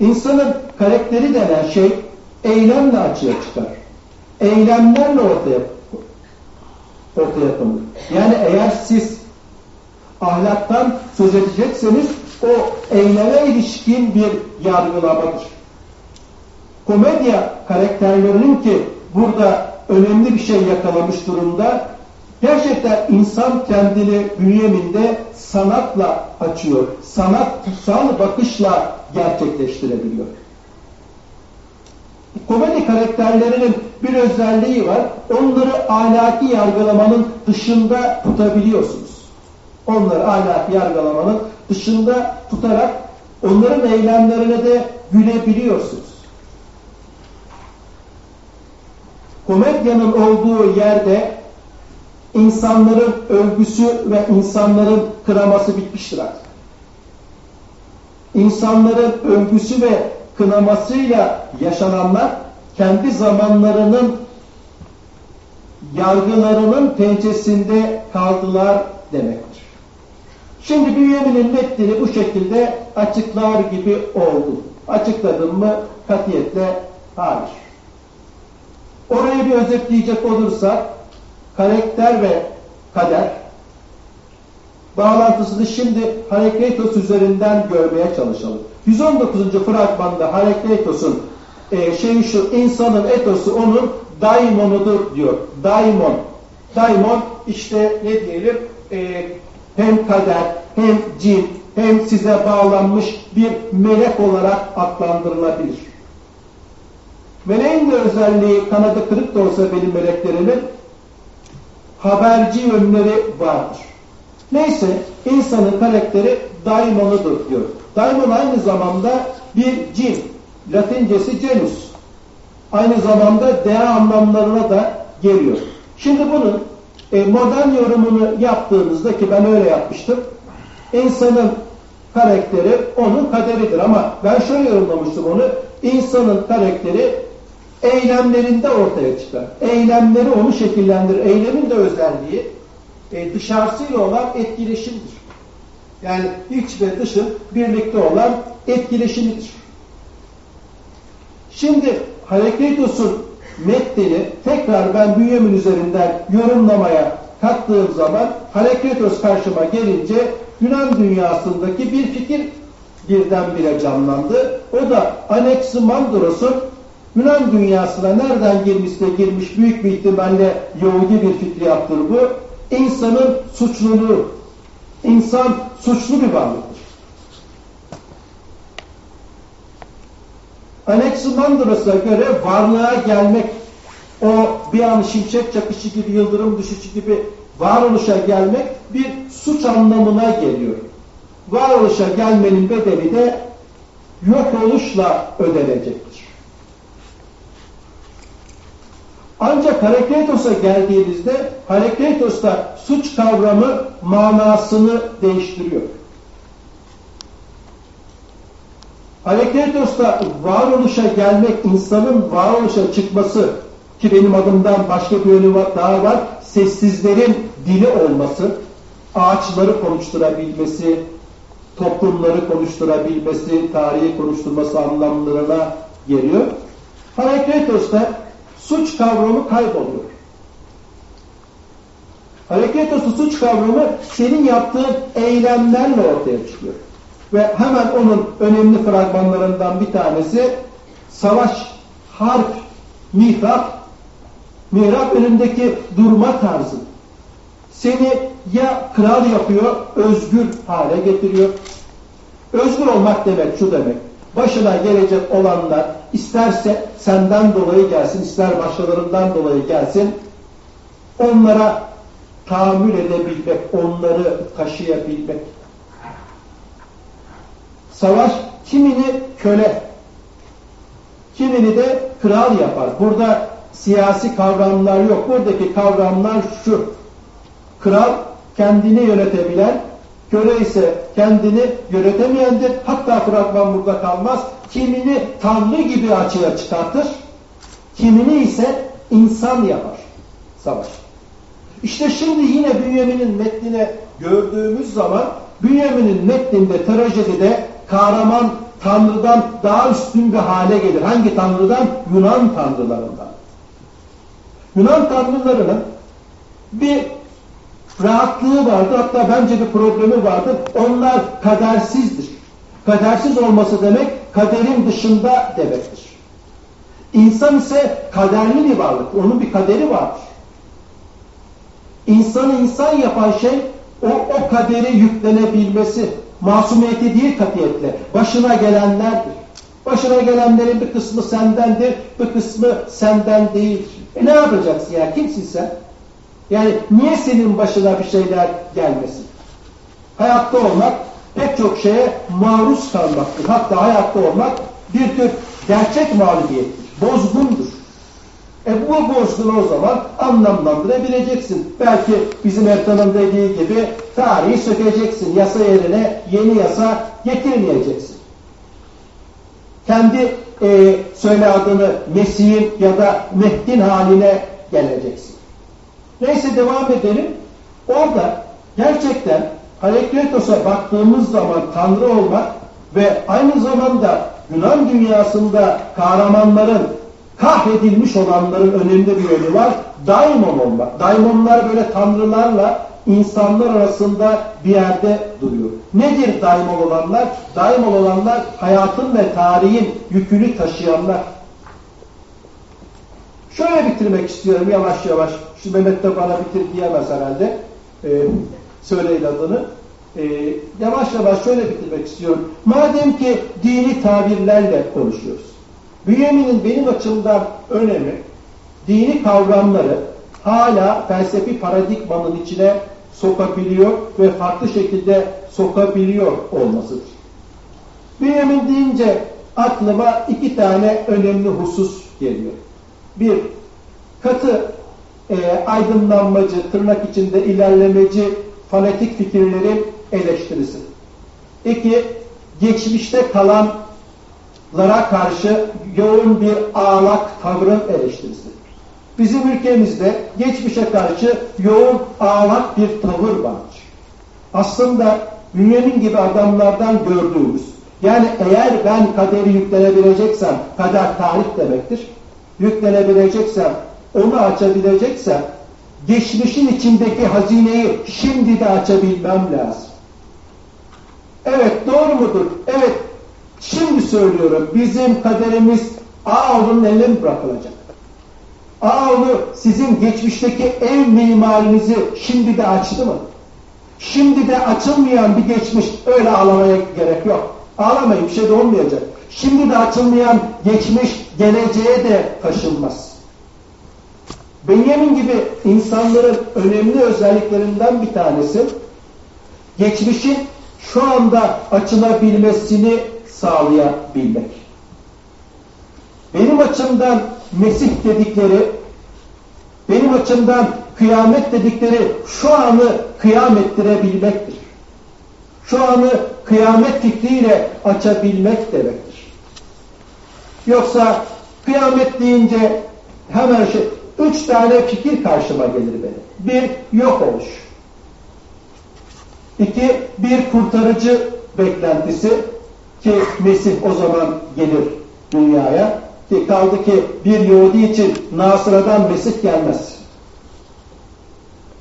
İnsanın karakteri denen şey eylemle açığa çıkar. Eylemlerle ortaya ortaya konur. Yani eğer siz ahlaktan söz edecekseniz o eyleme ilişkin bir yargılamadır. Komedya karakterlerinin ki burada önemli bir şey yakalamış durumda. Gerçekten insan kendini bünyeminde sanatla açıyor. Sanat kutsal bakışla gerçekleştirebiliyor. Komedi karakterlerinin bir özelliği var. Onları ahlaki yargılamanın dışında tutabiliyorsunuz. Onları ahlaki yargılamanın dışında tutarak onların eylemlerine de gülebiliyorsunuz. Komedyanın olduğu yerde insanların övgüsü ve insanların kınaması bitmiştir artık. İnsanların övgüsü ve kınamasıyla yaşananlar kendi zamanlarının yargılarının pençesinde kaldılar demektir. Şimdi Bünyamin'in metnini bu şekilde açıklar gibi oldu. Açıkladım mı? Katiyetle hayır. Orayı bir özetleyecek olursak karakter ve kader bağlantısını şimdi Harekletos üzerinden görmeye çalışalım. 119. fragmanda Harekletos'un e, şeyi şu insanın etosu onun daimonudur diyor. Daimon. Daimon işte ne diyelim e, hem kader hem cin hem size bağlanmış bir melek olarak adlandırılabilir. Meleğin de özelliği kanadı kırık da olsa benim meleklerimin haberci yönleri vardır. Neyse insanın karakteri daimonudur diyor. Daimon aynı zamanda bir cin. Latincesi genus. Aynı zamanda dea anlamlarına da geliyor. Şimdi bunun e, modern yorumunu yaptığımızda ki ben öyle yapmıştım. İnsanın karakteri onun kaderidir ama ben şöyle yorumlamıştım onu. İnsanın karakteri eylemlerinde ortaya çıkar. Eylemleri onu şekillendirir. Eylemin de özelliği e, dışarısıyla olan etkileşimdir. Yani iç ve dışın birlikte olan etkileşimidir. Şimdi Hareketos'un metnini tekrar ben Bünyamin üzerinden yorumlamaya kattığım zaman Harekretos karşıma gelince Yunan dünyasındaki bir fikir birdenbire canlandı. O da Anaximandros'un Yunan dünyasına nereden girmişse girmiş büyük bir ihtimalle Yahudi bir fikriyatdır bu. İnsanın suçluluğu. İnsan suçlu bir varlıktır. Anaximandros'a göre varlığa gelmek o bir an şimşek çakışı gibi, yıldırım düşüşü gibi varoluşa gelmek bir suç anlamına geliyor. Varoluşa gelmenin bedeli de yok oluşla ödenecektir. Ancak Hareketos'a geldiğimizde Hareketos'ta suç kavramı manasını değiştiriyor. Hareketos'ta varoluşa gelmek, insanın varoluşa çıkması ki benim adımdan başka bir yönü daha var, sessizlerin dili olması, ağaçları konuşturabilmesi, toplumları konuşturabilmesi, tarihi konuşturması anlamlarına geliyor. Hareketos'ta suç kavramı kayboluyor. Hareketos'ta suç kavramı senin yaptığın eylemlerle ortaya çıkıyor. Ve hemen onun önemli fragmanlarından bir tanesi savaş, harp, mihrap, mihrap önündeki durma tarzı. Seni ya kral yapıyor, özgür hale getiriyor. Özgür olmak demek şu demek. Başına gelecek olanlar isterse senden dolayı gelsin, ister başkalarından dolayı gelsin. Onlara tahammül edebilmek, onları taşıyabilmek. Savaş kimini köle, kimini de kral yapar. Burada siyasi kavramlar yok. Buradaki kavramlar şu. Kral kendini yönetebilen, köle ise kendini yönetemeyendir. Hatta fragman burada kalmaz. Kimini tanrı gibi açığa çıkartır. Kimini ise insan yapar. Savaş. İşte şimdi yine Bünyamin'in metnine gördüğümüz zaman Bünyamin'in metninde trajedide kahraman Tanrı'dan daha üstün bir hale gelir. Hangi Tanrı'dan? Yunan Tanrılarından. Yunan Tanrılarının bir rahatlığı vardı. Hatta bence bir problemi vardı. Onlar kadersizdir. Kadersiz olması demek kaderin dışında demektir. İnsan ise kaderli bir varlık. Onun bir kaderi vardır. İnsanı insan yapan şey o, o kaderi yüklenebilmesi. Masumiyeti değil katiyetle. Başına gelenlerdir. Başına gelenlerin bir kısmı sendendir, bir kısmı senden değildir. E ne yapacaksın ya? Kimsin sen? Yani niye senin başına bir şeyler gelmesin? Hayatta olmak pek çok şeye maruz kalmaktır. Hatta hayatta olmak bir tür gerçek mağlubiyettir. Bozgundur. E bu bozgunu o zaman anlamlandırabileceksin. Belki bizim Ertan'ın dediği gibi tarihi sökeceksin. Yasa yerine yeni yasa getirmeyeceksin. Kendi e, söyle adını Mesih'in ya da Mehdi'nin haline geleceksin. Neyse devam edelim. Orada gerçekten Herakleitos'a baktığımız zaman Tanrı olmak ve aynı zamanda Yunan dünyasında kahramanların kahredilmiş olanların önemli bir yönü var. Daimon olmak. Daimonlar böyle tanrılarla insanlar arasında bir yerde duruyor. Nedir daimon olanlar? Daimon olanlar hayatın ve tarihin yükünü taşıyanlar. Şöyle bitirmek istiyorum yavaş yavaş. Şu Mehmet de bana bitir diyemez herhalde. Ee, söyleyin adını. Ee, yavaş yavaş şöyle bitirmek istiyorum. Madem ki dini tabirlerle konuşuyoruz. Bünyamin'in benim açımdan önemi dini kavramları hala felsefi paradigmanın içine sokabiliyor ve farklı şekilde sokabiliyor olmasıdır. Bünyamin deyince aklıma iki tane önemli husus geliyor. Bir, katı e, aydınlanmacı, tırnak içinde ilerlemeci fanatik fikirlerin eleştirisi. İki, geçmişte kalanlara karşı yoğun bir ağlak tavrın eleştirisi. Bizim ülkemizde geçmişe karşı yoğun ağlak bir tavır vardır. Aslında Bünyamin gibi adamlardan gördüğümüz, yani eğer ben kaderi yüklenebileceksem, kader tarih demektir, yüklenebileceksem, onu açabileceksem, geçmişin içindeki hazineyi şimdi de açabilmem lazım. Evet doğru mudur? Evet şimdi söylüyorum bizim kaderimiz Ağol'un eline bırakılacak? Ağolu sizin geçmişteki ev mimarinizi şimdi de açtı mı? Şimdi de açılmayan bir geçmiş öyle ağlamaya gerek yok. Ağlamayın bir şey de olmayacak. Şimdi de açılmayan geçmiş geleceğe de taşınmaz. Benjamin gibi insanların önemli özelliklerinden bir tanesi geçmişin şu anda açılabilmesini sağlayabilmek. Benim açımdan Mesih dedikleri, benim açımdan kıyamet dedikleri şu anı kıyam ettirebilmektir. Şu anı kıyamet fikriyle açabilmek demektir. Yoksa kıyamet deyince hemen şey, üç tane fikir karşıma gelir benim. Bir, yok oluş. İki, bir kurtarıcı beklentisi ki Mesih o zaman gelir dünyaya. Ki kaldı ki bir Yahudi için Nasıra'dan Mesih gelmez.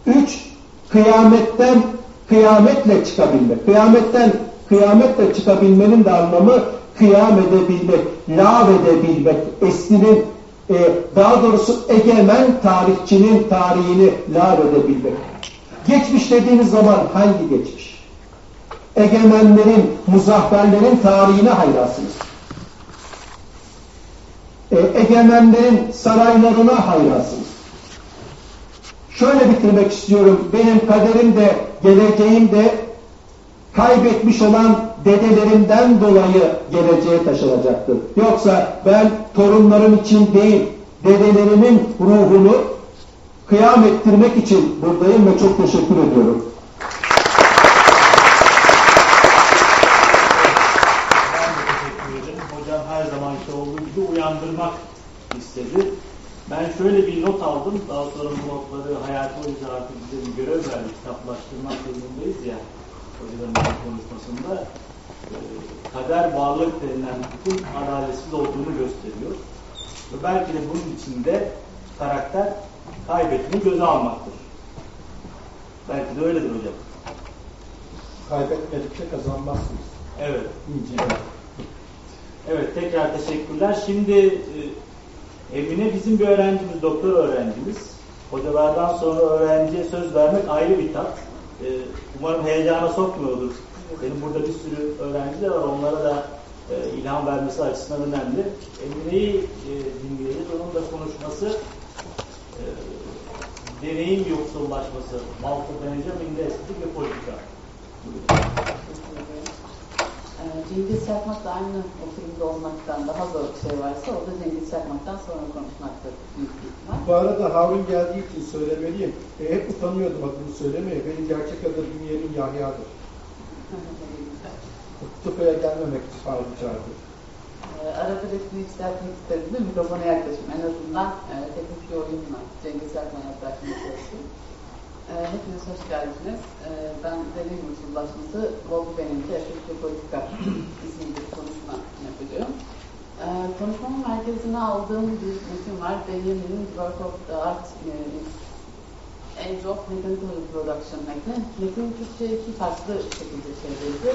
Üç, kıyametten kıyametle çıkabilmek. Kıyametten kıyametle çıkabilmenin de anlamı kıyam edebilmek, lav edebilmek, eslinin e, daha doğrusu egemen tarihçinin tarihini lav edebilmek. Geçmiş dediğiniz zaman hangi geçmiş? Egemenlerin, muzafferlerin tarihine hayransınız. E, egemenlerin saraylarına hayransınız. Şöyle bitirmek istiyorum. Benim kaderim de geleceğim de kaybetmiş olan dedelerimden dolayı geleceğe taşınacaktır. Yoksa ben torunlarım için değil, dedelerimin ruhunu kıyam ettirmek için buradayım ve çok teşekkür ediyorum. De teşekkür ederim. Hocam her zamanki olduğu gibi uyandırmak istedi. Ben şöyle bir not aldım. Daha sonra bu notları hayatı boyunca artık bize bir görev verdi. Kitaplaştırmak durumundayız ya. Hocalarımızın konuşmasında. Kader varlık denilen hukukun adaletsiz olduğunu gösteriyor. Ve belki de bunun içinde karakter kaybetmeyi göze almaktır. Belki de öyledir hocam. Kaybetmedikçe kazanmazsınız. Evet. Evet. Evet tekrar teşekkürler. Şimdi e, Emine bizim bir öğrencimiz, doktor öğrencimiz. Hocalardan sonra öğrenciye söz vermek ayrı bir tat. E, umarım heyecana sokmuyordur. Benim burada bir sürü öğrenci de var. Onlara da e, ilham vermesi açısından önemli. Emine'yi e, dinleyeceğiz. Onun da konuşması e, deneyim yoksullaşması. Walter Benjamin'de estetik ve politika. Ee, Cengiz Çakmak'la aynı oturumda olmaktan daha zor bir şey varsa o da Cengiz Çakmak'tan sonra konuşmaktır büyük ihtimal. Bu arada Harun geldiği için söylemeliyim. E, hep utanıyordum adını söylemeye. Benim gerçek adım Bünyamin Yahya'dır. Tıpaya gelmemek için. Ee, arada resmi yükseltmek istedim de mikrofona yaklaşım. En azından e, teknik bir oyunla Cengiz Erkan yaklaşmaya çalıştım. E, hepiniz hoş geldiniz. E, ben deneyim usullaşması Volvo Benimki Efekt ve Politika isimli bir konuşma yapacağım. E, konuşmamın merkezine aldığım bir metin var. Benjamin'in Work of the Art e, Age of Mechanical Reproduction metni. Metin Türkçe iki farklı şekilde çevrildi.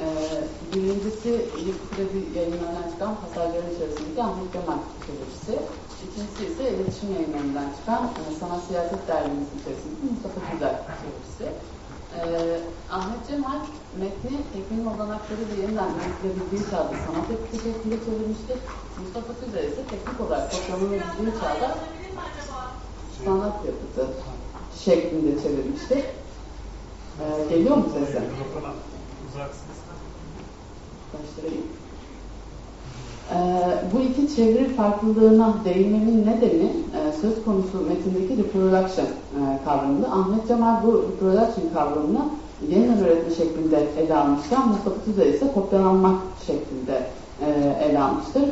Ee, birincisi ilk kredi çıkan Pasajların içerisindeki Ahmet Kemal çevirisi. İkincisi ise iletişim yayınlarından çıkan e, Sanat Siyaset Dergimizin içerisindeki Mustafa Güzel çevirisi. Ee, Ahmet Cemal metni tekniğin olanakları ve yeniden üretilebildiği çağda sanat etkisi şeklinde çevirmiştir. Mustafa Güzel ise teknik olarak toplanılabildiği çağda sanat yapıtı şeklinde çevirmiştir. Ee, geliyor mu sesim? Başlayayım. Ee, bu iki çeviri farklılığına değinmemin nedeni e, söz konusu metindeki reproduction e, kavramını. Ahmet Cemal bu reproduction kavramını yeniden üretme şeklinde ele almışken Mustafa Tüze ise kopyalanmak şeklinde e, ele almıştır.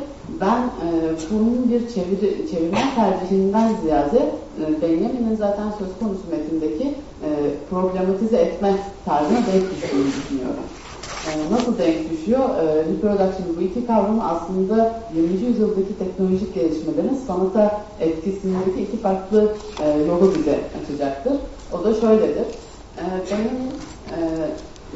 Ben e, bunun bir çeviri, çevirme tercihinden ziyade e, Benjamin'in zaten söz konusu metindeki e, problematize etme tarzına denk düştüğünü düşünüyorum. E, nasıl denk düşüyor? E, reproduction bu iki kavram aslında 20. yüzyıldaki teknolojik gelişmelerin sanata etkisindeki iki farklı e, yolu bize açacaktır. O da şöyledir. E, Benjamin e,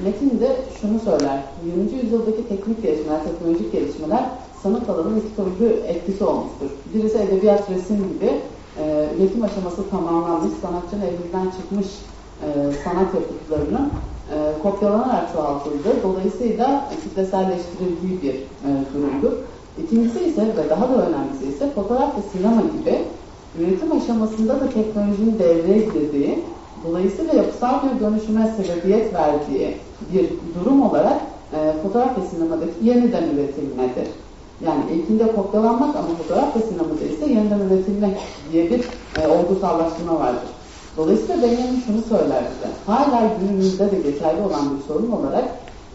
metinde şunu söyler. 20. yüzyıldaki teknik gelişmeler, teknolojik gelişmeler sanat alanının iki türlü etkisi olmuştur. Birisi edebiyat, resim gibi e, üretim aşaması tamamlanmış, sanatçının elinden çıkmış e, sanat yapıtlarının e, kopyalanarak çoğaltıldı. Dolayısıyla kitleselleştirildiği bir e, durumdur. İkincisi ise ve daha da önemlisi ise fotoğraf ve sinema gibi üretim aşamasında da teknolojinin devreye girdiği, dolayısıyla yapısal bir dönüşüme sebebiyet verdiği bir durum olarak e, fotoğraf ve sinemadaki yeniden üretilmedir. Yani ilkinde kopyalanmak ama fotoğraf ve sinemada ise yeniden üretilmek diye bir e, olgusallaştırma vardır. Dolayısıyla Benjamin şunu söyler bize. Hala günümüzde de geçerli olan bir sorun olarak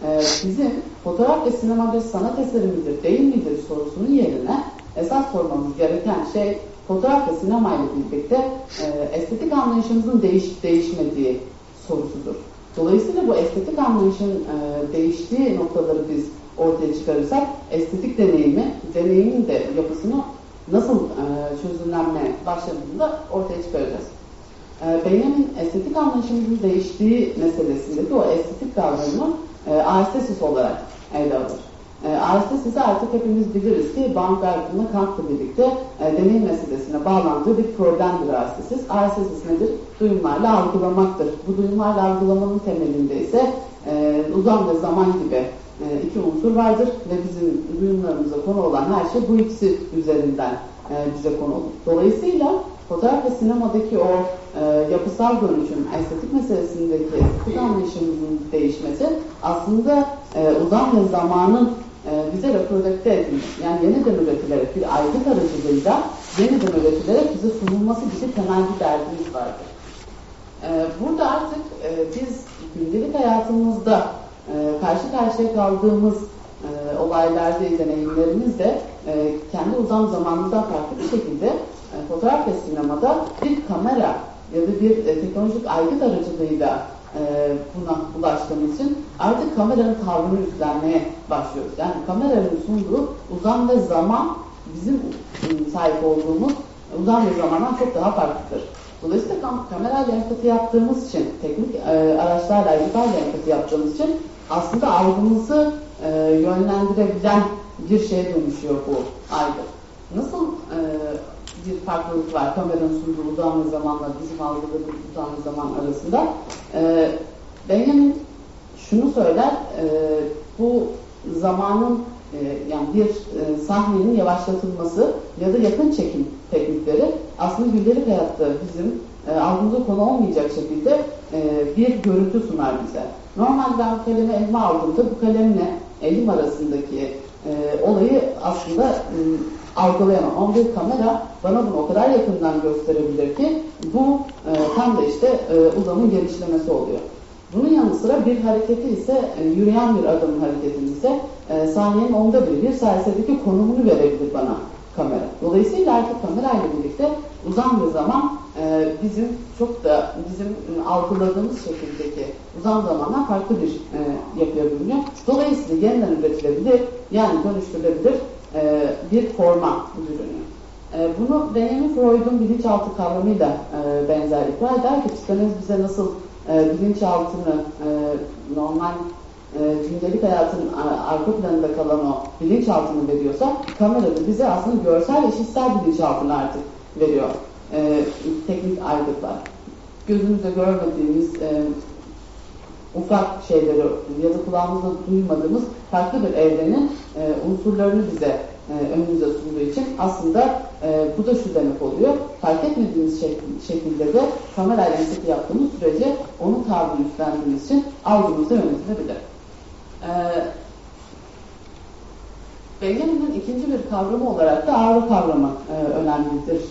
e, bizim fotoğraf ve sinema sanat eseri midir değil midir sorusunun yerine esas sormamız gereken şey fotoğraf ve sinema ile birlikte e, estetik anlayışımızın değiş, değişmediği sorusudur. Dolayısıyla bu estetik anlayışın e, değiştiği noktaları biz ortaya çıkarırsak estetik deneyimi, deneyimin de yapısını nasıl e, çözümlenmeye başladığında ortaya çıkaracağız. E, Benjamin estetik anlayışımızın değiştiği meselesindeki o estetik kavramını e, aestesis olarak ele alır. E, aestesisi artık hepimiz biliriz ki Baumgarten'la Kant'la birlikte e, deneyim meselesine bağlandığı bir problemdir aestesis. Aestesis nedir? Duyumlarla algılamaktır. Bu duyumlarla algılamanın temelinde ise e, uzam ve zaman gibi e, iki unsur vardır ve bizim duyumlarımıza konu olan her şey bu ikisi üzerinden e, bize konu olur. Dolayısıyla fotoğraf ve sinemadaki o e, yapısal dönüşüm, estetik meselesindeki estetik değişmesi aslında e, uzam ve zamanın bize reprodükte edilmesi, yani yeniden üretilerek bir aygıt aracılığıyla yeniden üretilerek bize sunulması gibi temel bir derdimiz vardır. E, burada artık e, biz gündelik hayatımızda e, karşı karşıya kaldığımız e, olaylarda, deneyimlerimizde kendi uzam zamanımızdan farklı bir şekilde fotoğraf ve sinemada bir kamera ya da bir teknolojik aygıt aracılığıyla e, buna ulaştığımız için artık kameranın tavrını üstlenmeye başlıyoruz. Yani kameranın sunduğu uzam ve zaman bizim e, sahip olduğumuz uzam ve zamandan çok daha farklıdır. Dolayısıyla kam kamerayla empati yaptığımız için, teknik e, araçlarla, aygıtlarla empati yaptığımız için aslında algımızı e, yönlendirebilen bir şeye dönüşüyor bu aygıt. Nasıl e, bir farklılık var kameranın sunduğu uzam ve zamanla bizim algıladığımız uzam ve zaman arasında? E, Benjamin şunu söyler, e, bu zamanın e, yani bir e, sahnenin yavaşlatılması ya da yakın çekim teknikleri aslında gündelik hayatta bizim e, algımıza konu olmayacak şekilde e, bir görüntü sunar bize. Normalde bu kalemi elime aldığımda bu kalemle elim arasındaki e, olayı aslında e, algılayamam. Ama bir kamera bana bunu o kadar yakından gösterebilir ki bu e, tam da işte e, uzamın genişlemesi oluyor. Bunun yanı sıra bir hareketi ise e, yürüyen bir adamın hareketini ise e, saniyenin onda biri bir salisedeki konumunu verebilir bana kamera. Dolayısıyla artık kamerayla birlikte ve zaman e, bizim çok da bizim algıladığımız şekildeki uzam zamanla farklı bir e, yapıya bürünüyor. Dolayısıyla yeniden üretilebilir yani dönüştürülebilir e, bir forma bürünüyor. E, bunu Benjamin Freud'un bilinçaltı kavramıyla e, benzerlik var. Der ki psikanaliz bize nasıl e, bilinçaltını e, normal e, gündelik hayatın a- arka planında kalan o bilinçaltını veriyorsa kamera da bize aslında görsel ve işitsel bilinçaltını artık veriyor. E, teknik aygıtlar. Gözümüzde görmediğimiz e, ufak şeyleri ya da kulağımızda duymadığımız farklı bir evrenin e, unsurlarını bize e, önümüze sunduğu için aslında e, bu da şu demek oluyor. Fark etmediğimiz şek- şekilde de kamerayla enstitü yaptığımız sürece onun tabirini üstlendiğimiz için algımızda yönetilebilir. E, Benjamin'in ikinci bir kavramı olarak da aura kavramı e, önemlidir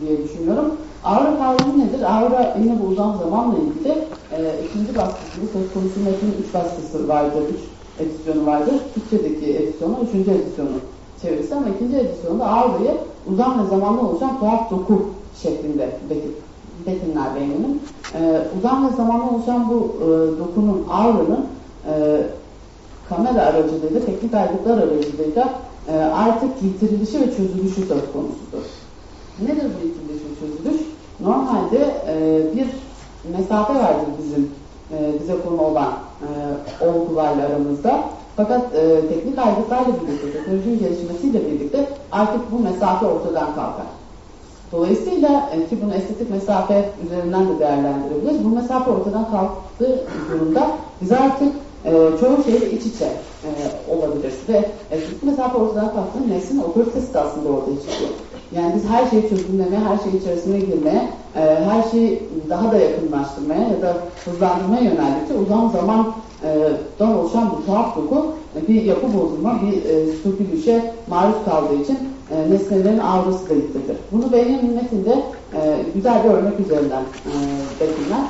diye düşünüyorum. Aura kavramı nedir? Aura yine bu uzam zamanla ilgili e, ikinci baskısını söz konusu metnin üç baskısı vardır, üç edisyonu vardır. Türkçedeki edisyonu, üçüncü edisyonu çevirisi ama ikinci edisyonda aurayı uzam ve zamanla oluşan tuhaf doku şeklinde betin, betinler Benjamin. E, uzam ve zamanla oluşan bu e, dokunun, auranın e, kamera aracılığıyla, teknik aygıtlar aracılığıyla e, artık yitirilişi ve çözülüşü söz konusudur. Nedir bu yitiriş ve çözülüş? Normalde e, bir mesafe vardır bizim e, bize konu olan e, olgularla aramızda. Fakat e, teknik aygıtlarla birlikte, teknolojinin gelişmesiyle birlikte artık bu mesafe ortadan kalkar. Dolayısıyla e, ki bunu estetik mesafe üzerinden de değerlendirebiliriz. Bu mesafe ortadan kalktığı durumda biz artık e, çoğu şeyle iç içe e, olabiliriz ve estetik mesafe ortadan kalktığında neslin otoritesi de aslında ortaya çıkıyor. Yani biz her şeyi çözümlemeye, her şeyin içerisine girmeye, e, her şeyi daha da yakınlaştırmaya ya da hızlandırmaya yöneldikçe uzun zamandan oluşan bu tuhaf doku e, bir yapı bozulma, bir e, sökülüşe maruz kaldığı için e, nesnelerin aurası da yitirilir. Bunu Benjamin metinde e, güzel bir örnek üzerinden e, betimler.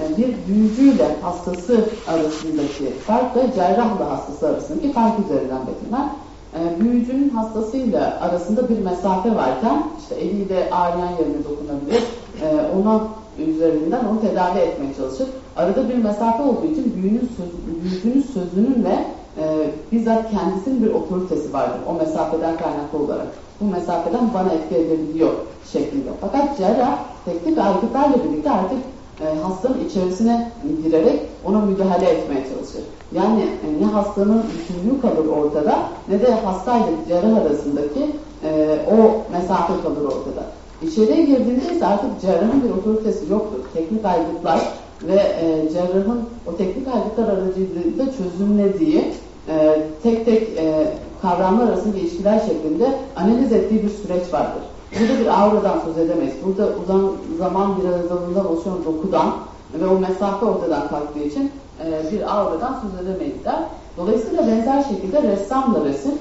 E, bir büyücüyle hastası arasındaki fark ve cerrahla hastası arasındaki fark üzerinden betimler. E, büyücünün hastasıyla arasında bir mesafe varken işte eliyle ağrıyan yerine dokunabilir, e, ona üzerinden onu tedavi etmeye çalışır. Arada bir mesafe olduğu için büyünün söz, büyücünün sözünün ve e, bizzat kendisinin bir otoritesi vardır o mesafeden kaynaklı olarak. Bu mesafeden bana etki edebiliyor şeklinde. Fakat cerrah teknik aygıtlarla birlikte artık e, hastanın içerisine girerek ona müdahale etmeye çalışır. Yani e, ne hastanın bütünlüğü kalır ortada ne de hastayla cerrah arasındaki e, o mesafe kalır ortada. İçeriye girdiğinde ise artık cerrahın bir otoritesi yoktur. Teknik aygıtlar ve cerrahın o teknik aygıtlar aracılığıyla çözümlediği e, tek tek kavramlar arasında ilişkiler şeklinde analiz ettiği bir süreç vardır. Burada bir auradan söz edemeyiz. Burada uzun zaman bir aralığından oluşan dokudan ve o mesafe ortadan kalktığı için e, bir auradan söz edemeyiz der. Dolayısıyla benzer şekilde ressamla resim,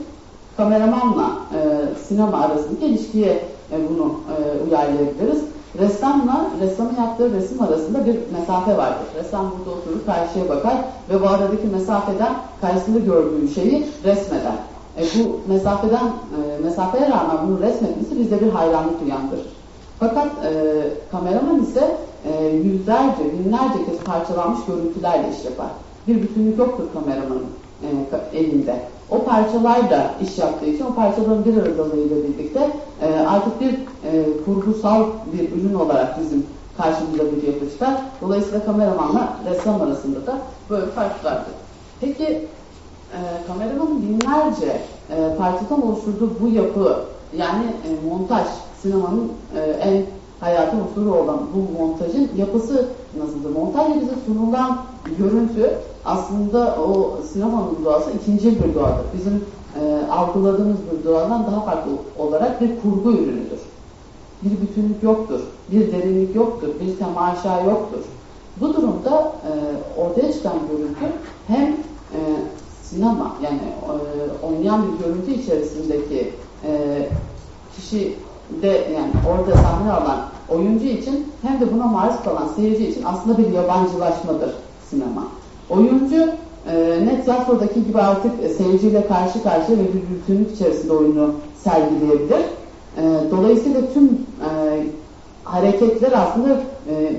kameramanla e, sinema arasındaki ilişkiye e, bunu e, uyarlayabiliriz. Ressamla ressamın yaptığı resim arasında bir mesafe vardır. Ressam burada oturur, karşıya bakar ve bu aradaki mesafeden karşısında gördüğü şeyi resmeder. E, bu mesafeden e, mesafeye rağmen bunu resmetmesi bizde bir hayranlık uyandırır. Fakat e, kameraman ise e, yüzlerce, binlerce kez parçalanmış görüntülerle iş yapar. Bir bütünlük yoktur kameramanın e, elinde. O parçalar da iş yaptığı için o parçaların bir aradalığıyla birlikte e, artık bir e, kurgusal bir ürün olarak bizim karşımıza bir yapı çıkar. Dolayısıyla kameramanla ressam arasında da böyle fark vardır. Peki e, kameramanın binlerce e, parçadan oluşturduğu bu yapı yani e, montaj sinemanın e, en hayatı unsuru olan bu montajın yapısı nasıldır? Montajla bize sunulan görüntü aslında o sinemanın doğası ikinci bir doğadır. Bizim e, algıladığımız bir doğadan daha farklı olarak bir kurgu ürünüdür. Bir bütünlük yoktur, bir derinlik yoktur, bir temaşa yoktur. Bu durumda e, ortaya çıkan görüntü hem e, sinema yani e, oynayan bir görüntü içerisindeki e, kişi de yani orada sahne alan oyuncu için hem de buna maruz kalan seyirci için aslında bir yabancılaşmadır sinema. Oyuncu e, net tiyatrodaki gibi artık seyirciyle karşı karşıya ve bir bütünlük içerisinde oyunu sergileyebilir. E, dolayısıyla tüm e, hareketler aslında e,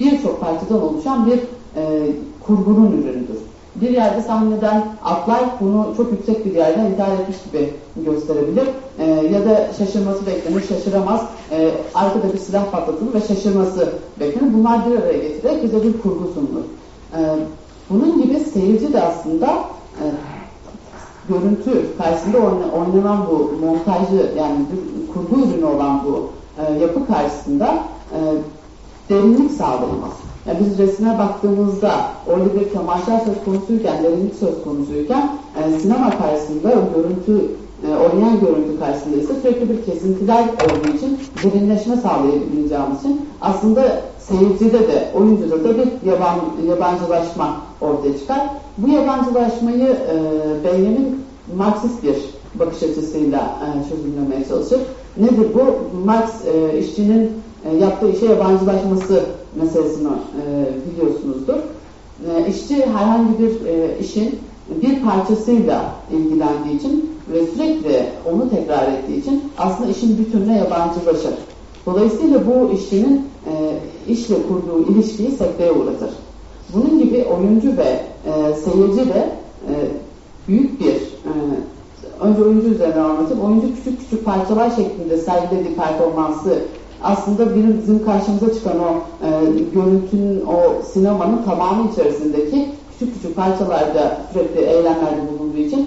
birçok parçadan oluşan bir e, kurgunun ürünüdür. Bir yerde sahneden atlar bunu çok yüksek bir yerden intihar etmiş gibi gösterebilir. E, ya da şaşırması beklenir, şaşıramaz. E, arkada bir silah patlatılır ve şaşırması beklenir. Bunlar bir araya getirerek bize bir kurgu sunulur. E, bunun gibi seyirci de aslında e, görüntü karşısında oynanan bu montajı yani kurgu ürünü olan bu e, yapı karşısında e, derinlik sağlayamaz. Yani biz resme baktığımızda orada bir kemaşlar söz konusuyken, derinlik söz konusuyken e, sinema karşısında o görüntü, e, oynayan görüntü karşısında ise sürekli bir kesintiler olduğu için derinleşme sağlayabileceğimiz için aslında seyircide de, oyuncuda da bir yaban, yabancılaşma ortaya çıkar. Bu yabancılaşmayı e, Benjamin Marksist bir bakış açısıyla e, çözümlemeye çalışır. Nedir bu? Marx e, işçinin e, yaptığı işe yabancılaşması meselesini e, biliyorsunuzdur. E, işçi herhangi bir e, işin bir parçasıyla ilgilendiği için ve sürekli onu tekrar ettiği için aslında işin bütününe yabancılaşır. Dolayısıyla bu işçinin e, işle kurduğu ilişkiyi sekteye uğratır. Bunun gibi oyuncu ve e, seyirci de e, büyük bir e, önce oyuncu üzerine anlatıp oyuncu küçük küçük parçalar şeklinde sergilediği performansı aslında bizim karşımıza çıkan o e, görüntünün o sinemanın tamamı içerisindeki küçük küçük parçalarda sürekli eylemlerde bulunduğu için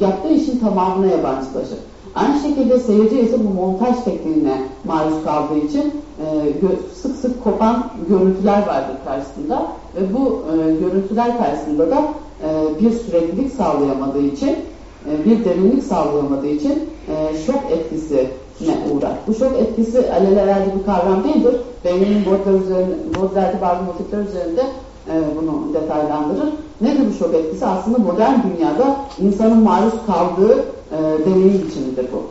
yaptığı işin tamamına yabancılaşır. Aynı şekilde seyirci ise bu montaj tekniğine maruz kaldığı için e, sık sık kopan görüntüler vardır karşısında ve bu e, görüntüler karşısında da e, bir süreklilik sağlayamadığı için e, bir derinlik sağlayamadığı için e, şok etkisine uğrar. Bu şok etkisi alelacele bir kavram değildir. Beynin bozlar üzerinde, bazı motifler üzerinde e, bunu detaylandırır. Nedir bu şok etkisi? Aslında modern dünyada insanın maruz kaldığı e, deneyim biçimidir bu.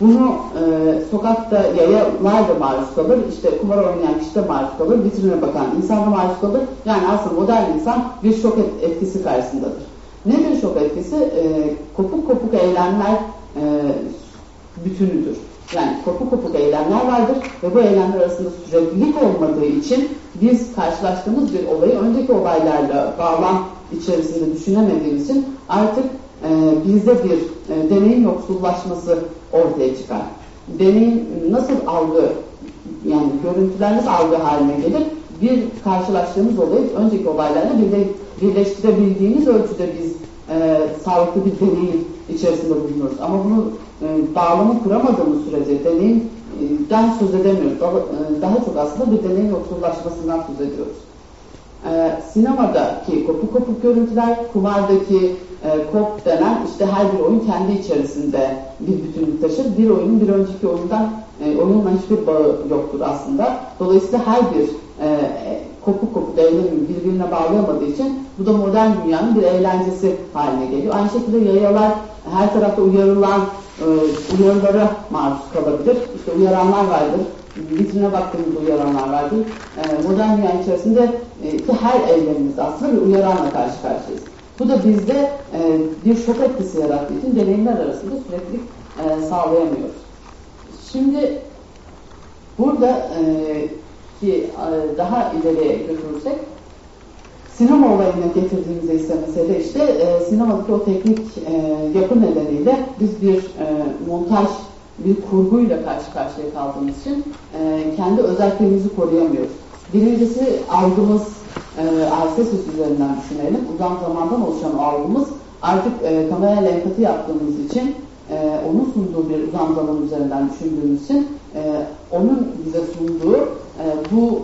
Bunu e, sokakta yayalar da maruz kalır, işte kumar oynayan kişi de maruz kalır, vitrine bakan insan da maruz kalır. Yani aslında modern insan bir şok etkisi karşısındadır. Nedir şok etkisi? E, kopuk kopuk eylemler e, bütünüdür. Yani kopuk kopuk eylemler vardır ve bu eylemler arasında süreklilik olmadığı için biz karşılaştığımız bir olayı önceki olaylarla bağlam içerisinde düşünemediğimiz için artık e, bizde bir e, deneyim yoksullaşması ortaya çıkar. Deneyim nasıl algı, yani görüntüler nasıl algı haline gelir? Bir karşılaştığımız olayı önceki olaylarla birle, birleştirebildiğimiz ölçüde biz e, sağlıklı bir deneyim içerisinde bulunuyoruz. Ama bunu e, bağlamı kuramadığımız sürece deneyimden söz edemiyoruz. Daha, e, daha çok aslında bir deneyim yoksullaşmasından söz ediyoruz. E, sinemadaki kopuk kopuk görüntüler, kumardaki e, kop denen işte her bir oyun kendi içerisinde bir bütünlük taşır. Bir oyunun bir önceki oyundan e, oyunla hiçbir bağı yoktur aslında. Dolayısıyla her bir e, kopuk kopuk eylemi birbirine bağlayamadığı için bu da modern dünyanın bir eğlencesi haline geliyor. Aynı şekilde yayalar her tarafta uyarılan e, uyarılara maruz kalabilir. İşte uyaranlar vardır. Vitrine baktığımızda uyaranlar vardır. E, modern dünya içerisinde e, her eylemimiz aslında bir uyaranla karşı karşıyayız. Bu da bizde e, bir şok etkisi yarattığı için deneyimler arasında sürekli e, sağlayamıyoruz. Şimdi burada e, ki e, daha ileriye götürürsek sinema olayına getirdiğimizde ise mesele işte e, sinemadaki o teknik e, yapı nedeniyle biz bir e, montaj, bir kurguyla karşı karşıya kaldığımız için e, kendi özelliklerimizi koruyamıyoruz. Birincisi algımız e, Alsesus üzerinden düşünelim. Uzun zamandan oluşan algımız artık e, kamerayla empati yaptığımız için e, onun sunduğu bir uzam zaman üzerinden düşündüğümüz için e, onun bize sunduğu e, bu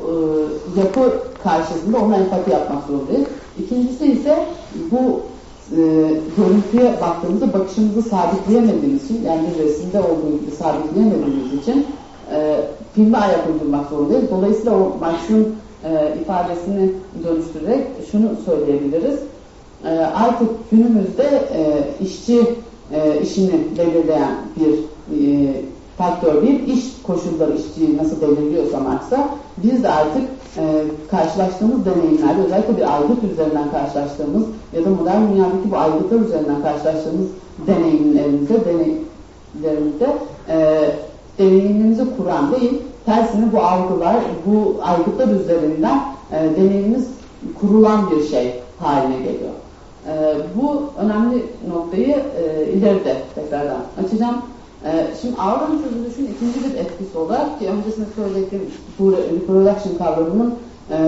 e, yapı karşısında ona empati yapmak zorundayız. İkincisi ise bu e, görüntüye baktığımızda bakışımızı sabitleyemediğimiz için yani bir resimde olduğu gibi sabitleyemediğimiz için e, filme ayak uydurmak zorundayız. Dolayısıyla o Marx'ın e, ifadesini dönüştürerek şunu söyleyebiliriz. E, artık günümüzde e, işçi e, işini belirleyen bir e, faktör bir iş koşulları işçiyi nasıl belirliyorsa Marx'a biz de artık e, karşılaştığımız deneyimlerde özellikle bir aygıt üzerinden karşılaştığımız ya da modern dünyadaki bu aygıtlar üzerinden karşılaştığımız deneyimlerimizde deneyimlerimizde e, deneyimimizi kuran değil tersine bu algılar bu aygıtlar üzerinden e, deneyimimiz kurulan bir şey haline geliyor. E, bu önemli noktayı e, ileride tekrardan açacağım. E, şimdi Avrupa'nın çözülüşün ikinci bir etkisi olarak ki öncesinde söylediğim bu reproduction kavramının e,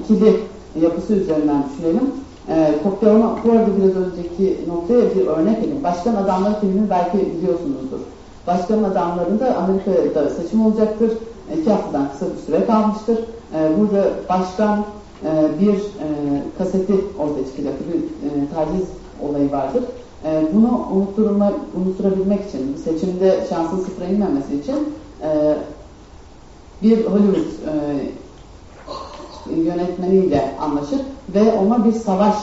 ikili yapısı üzerinden düşünelim. E, kopyalama, bu arada biraz önceki noktaya bir örnek vereyim. Başkan Adamları filmini belki biliyorsunuzdur. Başkan adamlarında Amerika'da seçim olacaktır. İki haftadan kısa bir süre kalmıştır. E, burada başkan e, bir e, kaseti ortaya çıkacak. Bir e, taciz olayı vardır. E, bunu unutturma, unutturabilmek için, seçimde şansın sıfıra inmemesi için e, bir Hollywood yönetmeniyle anlaşır ve ona bir savaş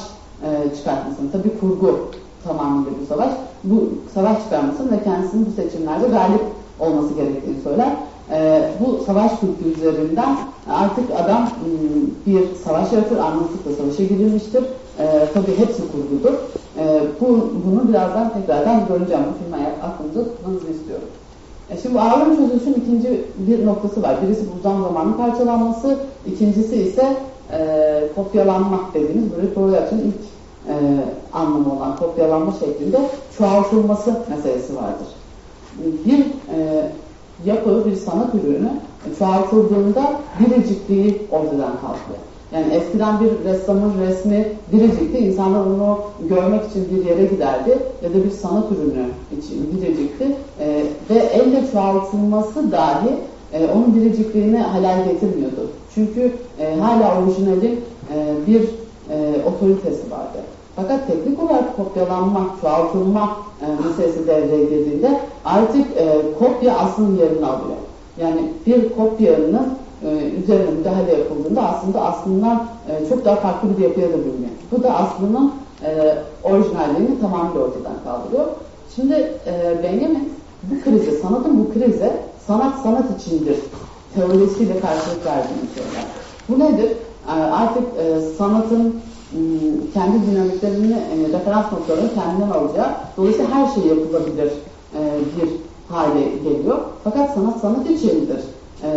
e, çıkartmasını, tabi kurgu tamamıyla bu savaş, bu savaş çıkarmasını ve kendisinin bu seçimlerde galip olması gerektiğini söyler. E, bu savaş kültürü üzerinden artık adam ıı, bir savaş yaratır, anlattıkla savaşa girilmiştir. E, tabii hepsi kurgudur. E, bu, bunu birazdan tekrardan göreceğim. Bu filmi aklınızda tutmanızı istiyorum. E şimdi bu ağırlığın çözülüşün ikinci bir noktası var. Birisi buzdan zamanın parçalanması, ikincisi ise e, kopyalanma dediğimiz böyle reproduction ilk e, anlamı olan kopyalanma şeklinde çoğaltılması meselesi vardır. Bir e, yapı, bir sanat ürünü çoğaltıldığında biricikliği ortadan kalkıyor. Yani eskiden bir ressamın resmi biricikti, insanlar onu görmek için bir yere giderdi ya da bir sanat ürünü için biricikti e, ve elle çoğaltılması dahi e, onun biricikliğini halal getirmiyordu. Çünkü e, hala orijinalin e, bir e, otoritesi vardı. Fakat teknik olarak kopyalanma, çoğaltılma e, meselesi devreye girdiğinde artık e, kopya aslında yerini alıyor. Yani bir kopyanın e, üzerine müdahale yapıldığında aslında aslından e, çok daha farklı bir yapıya da bürünüyor. Bu da aslının e, orijinalliğini tamamıyla ortadan kaldırıyor. Şimdi e, Benjamin bu krize, sanatın bu krize sanat sanat içindir teorisiyle karşılık verdiğini söyler. Bu nedir? E, artık e, sanatın kendi dinamiklerini, e, referans noktalarını kendinden alacağı, dolayısıyla her şey yapılabilir e, bir hale geliyor. Fakat sanat sanat içindir. E,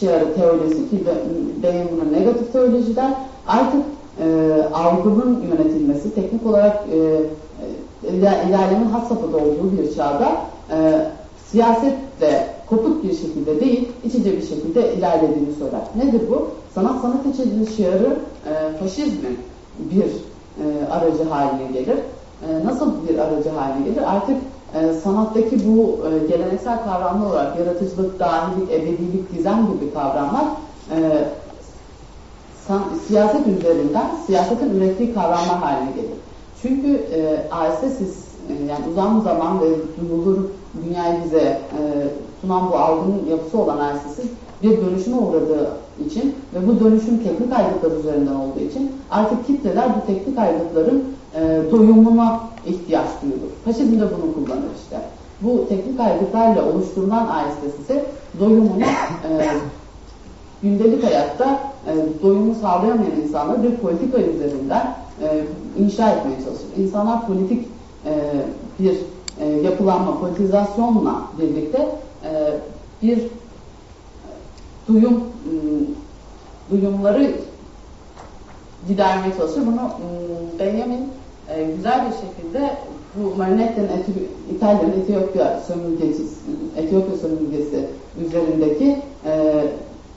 Şiarı teolojisi ki benim buna negatif teolojiler artık e, algının yönetilmesi, teknik olarak e, e, ilerlemenin has safhada olduğu bir çağda e, siyasetle kopuk bir şekilde değil, içice bir şekilde ilerlediğini söyler. Nedir bu? Sanat sanat içi şiarı e, faşizmin bir e, aracı haline gelir. E, nasıl bir aracı haline gelir? Artık e, sanattaki bu e, geleneksel kavramlar olarak yaratıcılık, dahilik, ebedilik, gizem gibi kavramlar e, san, siyaset üzerinden siyasetin ürettiği kavramlar haline gelir. Çünkü e, ASS e, yani uzun zaman ve duyulur dünyayı bize e, sunan bu algının yapısı olan ASS bir dönüşüme uğradığı için ve bu dönüşüm teknik aygıtlar üzerinden olduğu için artık kitleler bu teknik aygıtların e, doyumuna ihtiyaç duyulur. Faşizm de bunu kullanır işte. Bu teknik aygıtlarla oluşturulan ASS ise doyumunu e, gündelik hayatta e, doyumu sağlayamayan insanları bir politika üzerinden e, inşa etmeye çalışır. İnsanlar politik e, bir e, yapılanma, politizasyonla birlikte e, bir duyum ıı, duyumları gidermeye çalışır. Bunu ıı, Benjamin e, güzel bir şekilde bu Marinetti'nin İtalya'nın Etiyopya sömürgesi, Etiyopya sömürgesi üzerindeki e,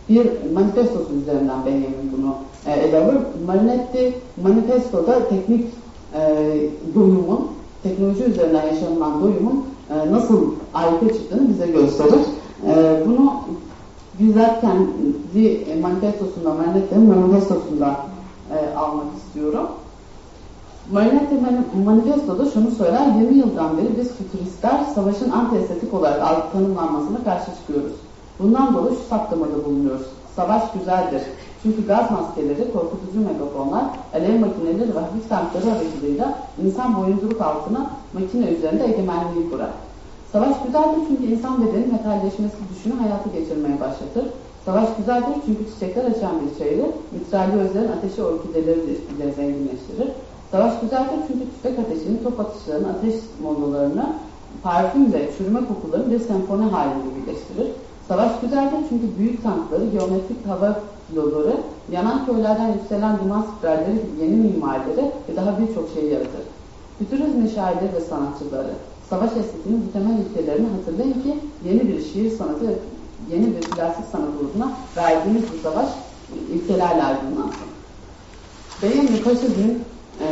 bir manifestosu üzerinden Benjamin bunu e, ele alır. Marinetti manifestoda teknik doyumun, teknoloji üzerinden yaşanılan doyumun nasıl ayrıca çıktığını bize gösterir. Bunu bizzat kendi manifestosunda, Marinetti'nin manifestosunda almak istiyorum. Marinetti manifestoda şunu söyler, 20 yıldan beri biz fütüristler savaşın antiestetik olarak tanımlanmasına karşı çıkıyoruz. Bundan dolayı şu saptamada bulunuyoruz. Savaş güzeldir. Çünkü gaz maskeleri, korkutucu megafonlar, alev makineleri ve hafif tankları aracılığıyla insan boyunculuk altına makine üzerinde egemenliği kurar. Savaş güzeldir çünkü insan bedeni metalleşmesi düşünü hayatı geçirmeye başlatır. Savaş güzeldir çünkü çiçekler açan bir şehri, mitralli özlerin ateşi orkideleri de zenginleştirir. Savaş güzeldir çünkü tüfek ateşinin, top atışlarının, ateş molalarını, parfüm ve çürüme kokuların bir senfoni halinde birleştirir. Savaş güzeldir çünkü büyük tankları, geometrik hava filoları, yanan köylerden yükselen liman spiralleri yeni mimarileri ve daha birçok şey yaratır. Fütürizmin şairleri ve sanatçıları, savaş estetiğinin bu temel ilkelerini hatırlayın ki yeni bir şiir sanatı, yeni bir plastik sanat uğruna verdiğimiz bu savaş ilkelerle aydınlansın. Beyin faşizmin e,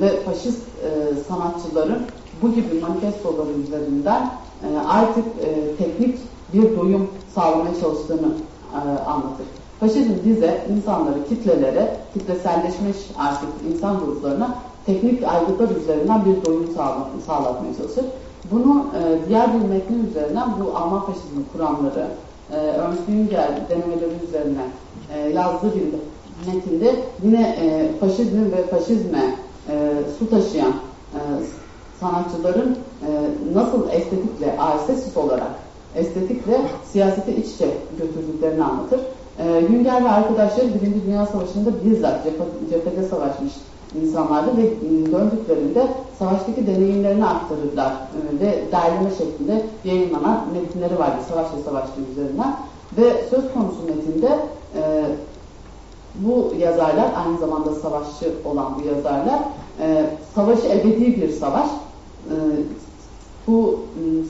ve faşist e, sanatçıların bu gibi manifestoları üzerinden e, artık e, teknik bir doyum sağlamaya çalıştığını e, anlatır. Faşizm bize insanları kitlelere, kitleselleşmiş artık insan gruplarına teknik aygıtlar üzerinden bir doyum sağla, sağlatmaya çalışır. Bunu e, diğer bir metnin üzerinden bu Alman faşizmi kuranları, e, Ernst Jünger denemeleri üzerine e, yazdığı bir metinde yine e, faşizmi ve faşizme e, su taşıyan e, sanatçıların e, nasıl estetikle, arsesis olarak estetikle siyasete iç içe götürdüklerini anlatır. E, Günger ve arkadaşları Birinci Dünya Savaşı'nda bizzat cephe, cephede savaşmış insanlardı ve e, döndüklerinde savaştaki deneyimlerini aktarırlar e, ve derleme şeklinde yayınlanan metinleri vardı savaş ve savaşçı üzerinden. Ve söz konusu metinde e, bu yazarlar aynı zamanda savaşçı olan bu yazarlar e, savaşı ebedi bir savaş. E, bu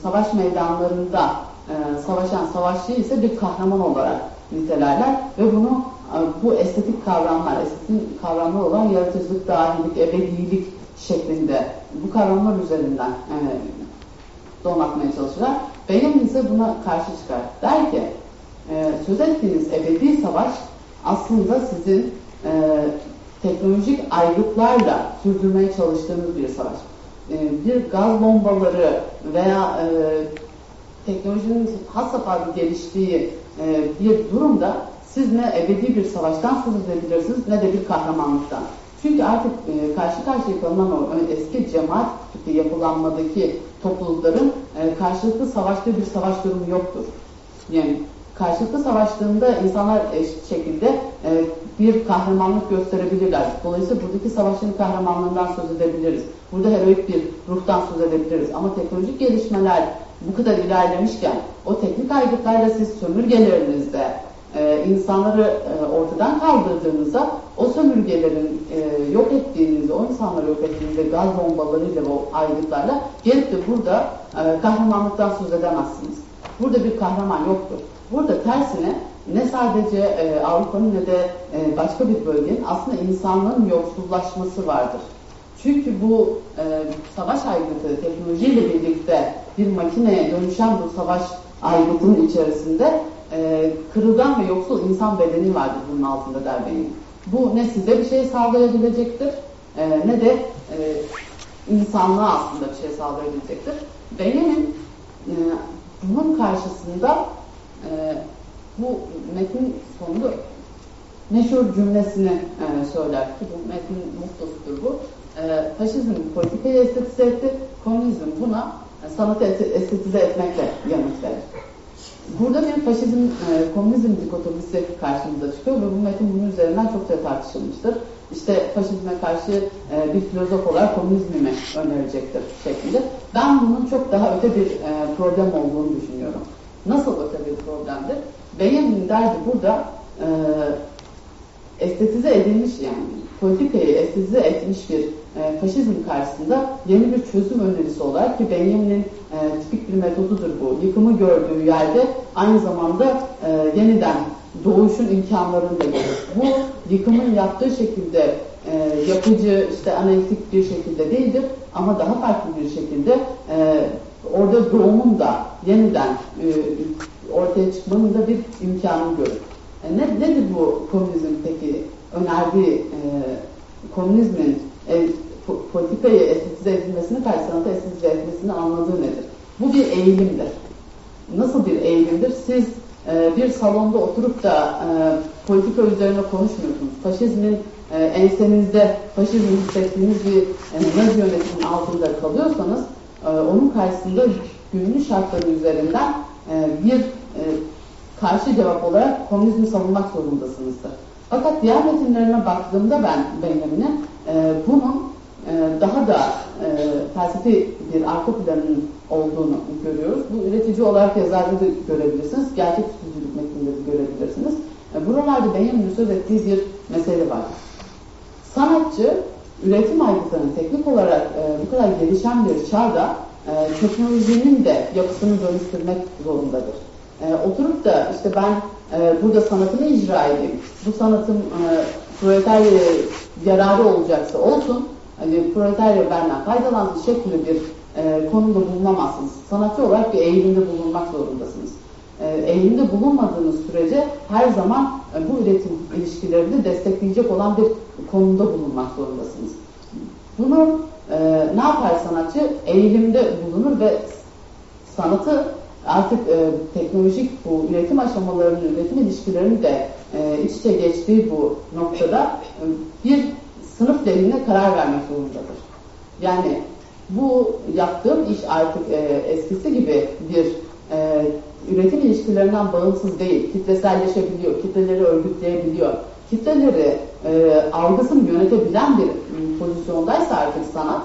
savaş meydanlarında e, savaşan savaşçı ise bir kahraman olarak nitelerler ve bunu e, bu estetik kavramlar, estetik kavramlar olan yaratıcılık, dahilik, ebedilik şeklinde bu kavramlar üzerinden e, donatmaya çalışırlar. Benim ise buna karşı çıkar. Der ki e, söz ettiğiniz ebedi savaş aslında sizin e, teknolojik aygıtlarla sürdürmeye çalıştığınız bir savaş. E, bir gaz bombaları veya teknolojinin has safhada geliştiği e, bir durumda siz ne ebedi bir savaştan söz edebilirsiniz ne de bir kahramanlıktan. Çünkü artık e, karşı karşıya kalınan o eski cemaat yapılanmadaki toplulukların e, karşılıklı savaşta bir savaş durumu yoktur. Yani karşılıklı savaştığında insanlar eşit şekilde bir kahramanlık gösterebilirler. Dolayısıyla buradaki savaşın kahramanlığından söz edebiliriz. Burada heroik bir ruhtan söz edebiliriz. Ama teknolojik gelişmeler bu kadar ilerlemişken o teknik aygıtlarla siz sömürgelerinizde e, insanları e, ortadan kaldırdığınızda o sömürgelerin e, yok ettiğinizde, o insanları yok ettiğinizde gaz bombalarıyla ve aygıtlarla gelip de burada e, kahramanlıktan söz edemezsiniz. Burada bir kahraman yoktur. Burada tersine ne sadece e, Avrupa'nın ne de e, başka bir bölgenin aslında insanlığın yoksullaşması vardır. Çünkü bu e, savaş aygıtı teknolojiyle birlikte bir makineye dönüşen bu savaş aygıtının içerisinde e, kırılgan ve yoksul insan bedeni vardır bunun altında der benim. Bu ne size bir şey sağlayabilecektir e, ne de e, insanlığa aslında bir şey sağlayabilecektir. Benjamin e, bunun karşısında e, bu metin sonunda meşhur cümlesini e, söyler ki bu metnin mutlusudur bu. E, faşizm politikayı estetize etti, komünizm buna sanatı estetize etmekle yanıt verir. Burada bir faşizm, e, komünizm dikotomisi karşımıza çıkıyor ve bu metin bunun üzerinden çok da tartışılmıştır. İşte faşizme karşı e, bir filozof olarak komünizmi mi önerecektir şeklinde. Ben bunun çok daha öte bir e, problem olduğunu düşünüyorum. Nasıl öte bir problemdir? Benjamin derdi burada estetize edilmiş yani politikayı estetize etmiş bir e, faşizm karşısında yeni bir çözüm önerisi olarak ki Benjamin'in e, tipik bir metodudur bu. Yıkımı gördüğü yerde aynı zamanda e, yeniden doğuşun imkanlarını da görür. Bu yıkımın yaptığı şekilde e, yapıcı, işte analitik bir şekilde değildir ama daha farklı bir şekilde e, orada doğumun da yeniden e, ortaya çıkmanın da bir imkanını görür. E, ne, nedir bu komünizm peki? Önerdiği e, komünizmin e, politikayı estetize edilmesini, sanatı estetize etmesini anladığı nedir? Bu bir eğilimdir. Nasıl bir eğilimdir? Siz e, bir salonda oturup da e, politika üzerine konuşmuyorsunuz. Faşizmin e, ensenizde faşizmi hissettiğiniz bir e, Nazi yönetiminin altında kalıyorsanız e, onun karşısında günümüz şartları üzerinden e, bir e, karşı cevap olarak komünizmi savunmak zorundasınızdır. Fakat diğer metinlerine baktığımda ben Benjamin'in e, bunun daha da e, felsefi bir arka planının olduğunu görüyoruz. Bu üretici olarak yazarda da görebilirsiniz. Gerçek tutuculuk metninde de görebilirsiniz. E, buralarda Benjamin'in söz ettiği bir mesele var. Sanatçı üretim aygıtlarının teknik olarak e, bu kadar gelişen bir çağda teknolojinin de yapısını dönüştürmek zorundadır. Oturup da işte ben burada sanatımı icra edeyim, bu sanatım proletarya yararı olacaksa olsun, hani proletarya benden faydalansın şeklinde bir e, konumda bulunamazsınız. Sanatçı olarak bir eğilimde bulunmak zorundasınız. E, eğilimde bulunmadığınız sürece her zaman e, bu üretim ilişkilerini destekleyecek olan bir konumda bulunmak zorundasınız. Bunu e, ne yapar sanatçı? Eğilimde bulunur ve sanatı artık e, teknolojik bu üretim aşamalarının, üretim ilişkilerinin de e, iç içe geçtiği bu noktada e, bir sınıf lehine karar vermek zorundadır. Yani bu yaptığım iş artık e, eskisi gibi bir e, üretim ilişkilerinden bağımsız değil, kitleselleşebiliyor, kitleleri örgütleyebiliyor, kitleleri e, algısını yönetebilen bir e, pozisyondaysa artık sanat,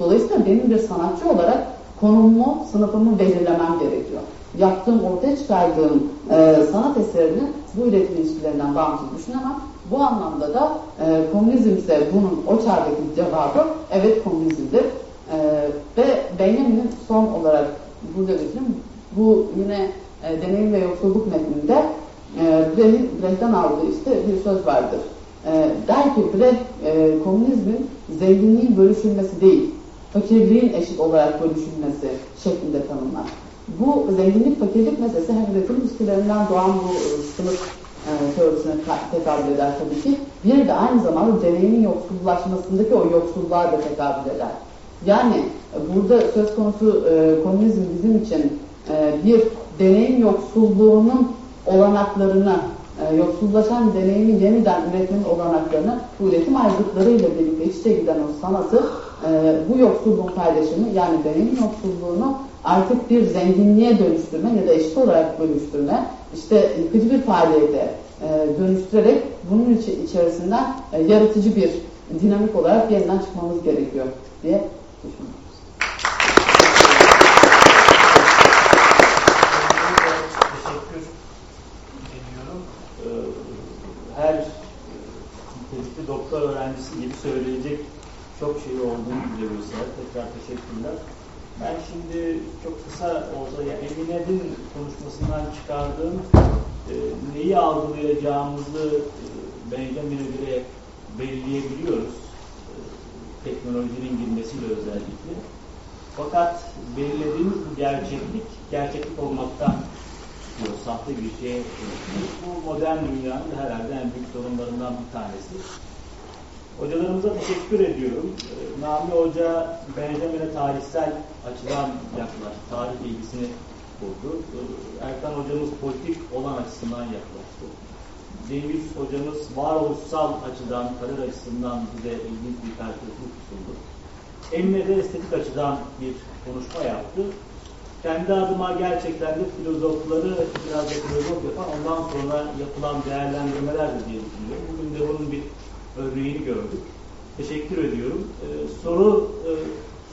dolayısıyla benim bir sanatçı olarak konumumu, sınıfımı belirlemem gerekiyor. Yaptığım, ortaya çıkardığım e, sanat eserini bu üretim ilişkilerinden bağımsız düşünemem. Bu anlamda da e, komünizm ise bunun o çağdaki cevabı evet komünizmdir. E, ve Benjamin'in son olarak burada bitireyim. Bu yine e, deneyim ve yoksulluk metninde e, Brecht'ten aldığı işte bir söz vardır. E, der ki Brecht e, komünizmin zenginliğin bölüşülmesi değil, fakirliğin eşit olarak bölüşülmesi şeklinde tanımlar. Bu zenginlik fakirlik meselesi hem üretim ilişkilerinden doğan bu e, sınıf e, teorisine tekabül eder tabii ki. Bir de aynı zamanda deneyimin yoksullaşmasındaki o yoksulluğa da tekabül eder. Yani e, burada söz konusu e, komünizm bizim için e, bir deneyim yoksulluğunun olanaklarını, e, yoksullaşan deneyimin yeniden üretmenin olanaklarını bu üretim aygıtlarıyla birlikte iç içe giden o sanatı e, bu yoksulluğun paylaşımı yani deneyim yoksulluğunu artık bir zenginliğe dönüştürme ya da eşit olarak bölüştürme, işte yıkıcı bir faaliyete e, dönüştürerek bunun içi, içerisinden e, yaratıcı bir dinamik olarak yeniden çıkmamız gerekiyor diye düşünüyorum. Ee, nitelikli doktor öğrencisi gibi söyleyecek çok şey olduğunu biliyoruz. Tekrar teşekkürler. Ben şimdi çok kısa olsa ya Emine'nin konuşmasından çıkardığım e, neyi algılayacağımızı e, Benjamin'e göre belirleyebiliyoruz. E, teknolojinin girmesiyle özellikle. Fakat belirlediğimiz bu gerçeklik, gerçeklik olmaktan çıkıyor. Sahte bir dönüşmüş. Bu modern dünyanın herhalde en büyük sorunlarından bir tanesi. Hocalarımıza teşekkür ediyorum. Ee, Nami Hoca Benjamin'e tarihsel açıdan yaklaştı. Tarih bilgisini buldu. Ee, Erkan Hocamız politik olan açısından yaklaştı. Cengiz Hocamız varoluşsal açıdan, karar açısından bize ilginç bir perspektif sundu. Emine de estetik açıdan bir konuşma yaptı. Kendi adıma gerçekten de filozofları biraz da filozof yapan ondan sonra yapılan değerlendirmeler de diye düşünüyorum. Bugün de bunun bir örneğini gördük. Teşekkür ediyorum. Ee, soru e,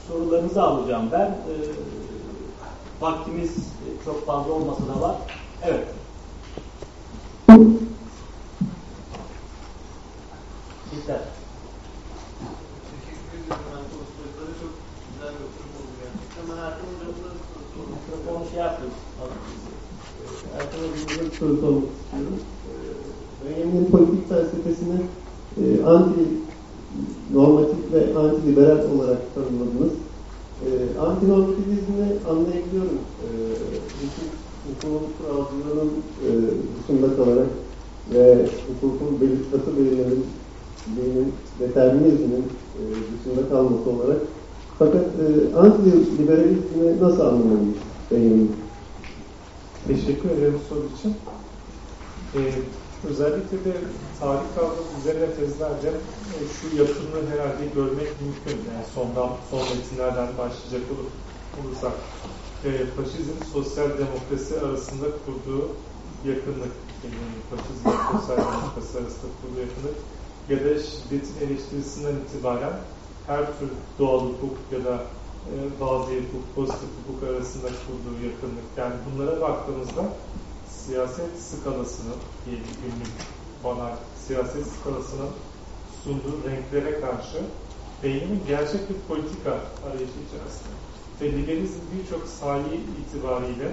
sorularınızı alacağım ben. Ee, vaktimiz çok fazla olmasa da var. Evet. Yeter. Teşekkür ediyorum. Ben konuşmaları çok güzel bir oturum oldu gerçekten. Ben Erkan Hocam'la Mikrofonu şey yapıyoruz. Erkan Hocam'la bir soru sormak istiyorum. Benjamin'in politik felsefesini e, anti normatif ve anti liberal olarak tanımladınız. E, anti normativizmi anlayabiliyorum. E, hukuk, hukukun kuralcılığının e, dışında kalarak ve hukukun belir, katı belirlenmesinin determinizmin e, dışında kalması olarak fakat e, anti-liberalizmi nasıl anlamalıyız Benjamin? Teşekkür ederim soru için. Ee, özellikle de tarih kavramı üzerine tezlerde e, şu yapını herhalde görmek mümkün. Yani sondan, son metinlerden başlayacak olur, olursak. e, faşizm sosyal demokrasi arasında kurduğu yakınlık, yani faşizm sosyal demokrasi arasında kurduğu yakınlık ya da şiddetin eleştirisinden itibaren her tür doğal hukuk ya da e, bazı hukuk, pozitif hukuk arasında kurduğu yakınlık. Yani bunlara baktığımızda siyaset skalasını, günlük bana siyaset skalasının sunduğu renklere karşı beynimin gerçek bir politika arayışı içerisinde. Ve liberalizm birçok sahi itibariyle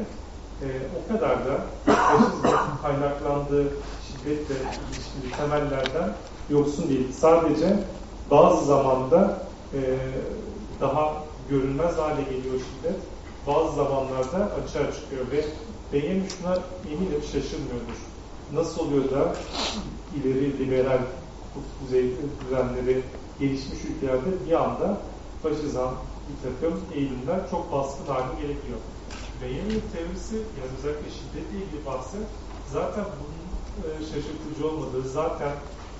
e, o kadar da faşizmin kaynaklandığı şiddetle ilişkili temellerden yoksun değil. Sadece bazı zamanda e, daha görünmez hale geliyor şiddet. Bazı zamanlarda açığa çıkıyor ve beyin şuna eminim şaşırmıyordur. Nasıl oluyor da ileri liberal hukuk düzenleri gelişmiş ülkelerde bir anda faşizan bir takım eğilimler çok baskın hale gelebiliyor. Beyin teorisi, yani özellikle şiddetle ilgili bahsi zaten bunun e, şaşırtıcı olmadığı, zaten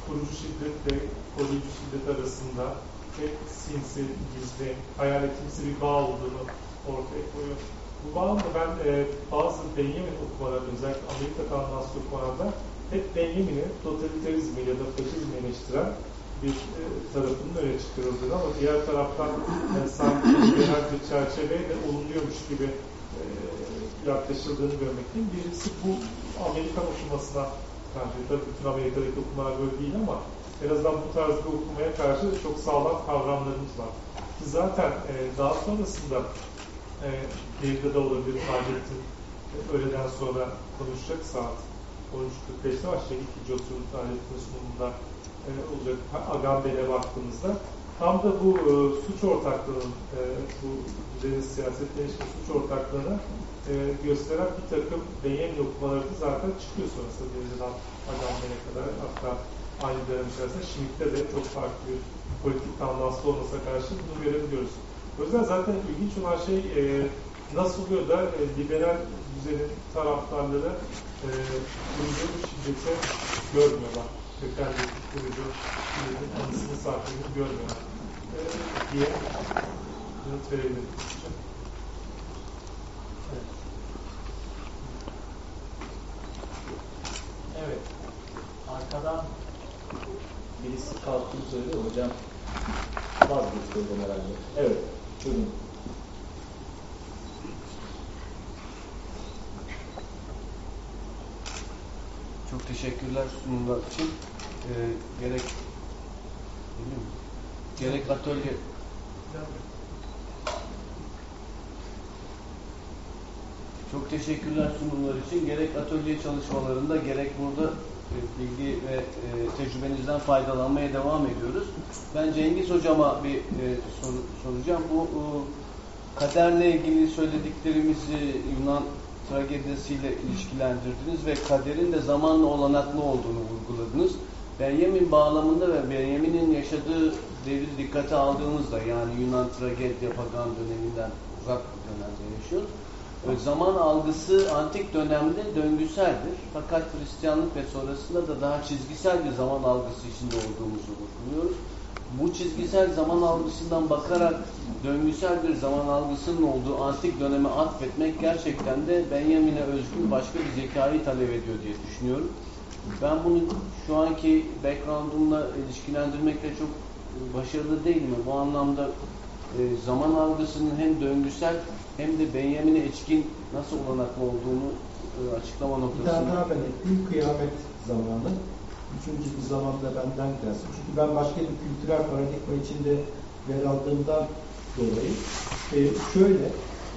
kurucu şiddetle koruyucu şiddet arasında hep sinsi, gizli, hayaletimsi bir bağ olduğunu ortaya koyuyor. Bu bağlamda ben e, bazı Benjamin okumalarda, özellikle Amerika kanunası okumalarda hep Benjamin'i totalitarizmi ya da faşizmi eleştiren bir e, tarafının öne çıkarıldığını ama diğer taraftan e, sanki genel bir çerçeveyle olumluyormuş gibi e, yaklaşıldığını görmekteyim. Birincisi bu Amerikan okumasına karşı, tabii bütün Amerika'daki okumalar böyle değil ama en azından bu tarz bir okumaya karşı çok sağlam kavramlarımız var. Ki zaten e, daha sonrasında e, Derrida'da olabilir, Fahrettin. E, öğleden sonra konuşacak saat 13.45'te başlayacak. İkinci oturum Fahrettin sunumunda e, olacak. Agamben'e baktığımızda. Tam da bu e, suç ortaklığının e, bu düzenin siyasetle ilişkin suç ortaklığını e, gösteren bir takım beyin okumaları da zaten çıkıyor sonrasında Derrida'dan Agamben'e kadar. Hatta aynı dönem içerisinde Schmitt'te de çok farklı bir politik tandanslı olmasına karşı bunu görebiliyoruz. O yüzden zaten ilginç olan şey e, nasıl oluyor da e, liberal düzenin taraftarları e, kurucu şiddeti görmüyorlar. Kökenli kurucu şiddetin anısını saklığını görmüyorlar e, diye yanıt verebilirim. Evet. evet. Arkadan birisi kalktığını söyledi. Hocam vazgeçti herhalde. Evet. Buyurun. Çok teşekkürler sunumlar için. Ee, gerek bilmiyorum, gerek atölye çok teşekkürler sunumlar için. Gerek atölye çalışmalarında gerek burada bilgi ve e, tecrübenizden faydalanmaya devam ediyoruz. Ben Cengiz Hocama bir e, soru soracağım. Bu e, kaderle ilgili söylediklerimizi Yunan tragedisiyle ilişkilendirdiniz ve kaderin de zamanla olanaklı olduğunu vurguladınız. Benjamin bağlamında ve Benjamin'in yaşadığı devri dikkate aldığımızda yani Yunan tragedya pagan döneminden uzak bir dönemde yaşıyor. Zaman algısı antik dönemde döngüseldir. Fakat Hristiyanlık ve sonrasında da daha çizgisel bir zaman algısı içinde olduğumuzu vurguluyoruz. Bu çizgisel zaman algısından bakarak döngüsel bir zaman algısının olduğu antik döneme atfetmek gerçekten de Benjamin'e özgün başka bir zekayı talep ediyor diye düşünüyorum. Ben bunu şu anki background'umla ilişkilendirmekte çok başarılı değilim. Bu anlamda e, zaman algısının hem döngüsel hem de Benjamin'e etkin nasıl olanaklı olduğunu e, açıklama noktasında. Bir tane daha ben ekleyeyim. Kıyamet zamanı. Üçüncü bir zamanda benden gelsin. Çünkü ben başka bir kültürel paradigma içinde yer aldığımdan dolayı e, şöyle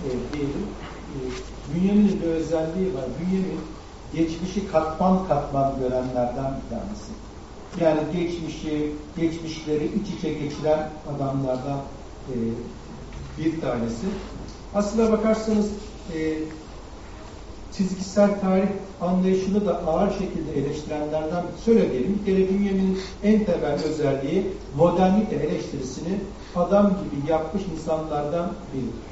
e, diyelim e, Bünyamin'in bir özelliği var. Bünyamin geçmişi katman katman görenlerden bir tanesi. Yani geçmişi, geçmişleri iç içe geçiren adamlardan e, bir tanesi. Aslına bakarsanız e, çizgisel tarih anlayışını da ağır şekilde eleştirenlerden şöyle diyelim. Bir kere Bünyamin'in en temel özelliği modernite eleştirisini adam gibi yapmış insanlardan biridir.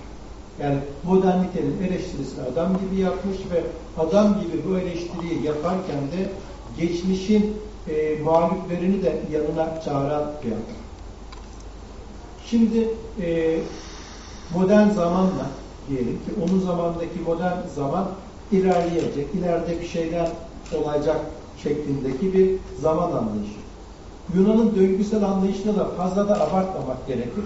Yani modernitenin eleştirisini adam gibi yapmış ve adam gibi bu eleştiriyi yaparken de geçmişin e, mağluplerini de yanına çağıran bir adam. Şimdi e, modern zamanla diyelim ki onun zamandaki modern zaman ilerleyecek, ileride bir şeyler olacak şeklindeki bir zaman anlayışı. Yunan'ın döngüsel anlayışına da fazla da abartmamak gerekir.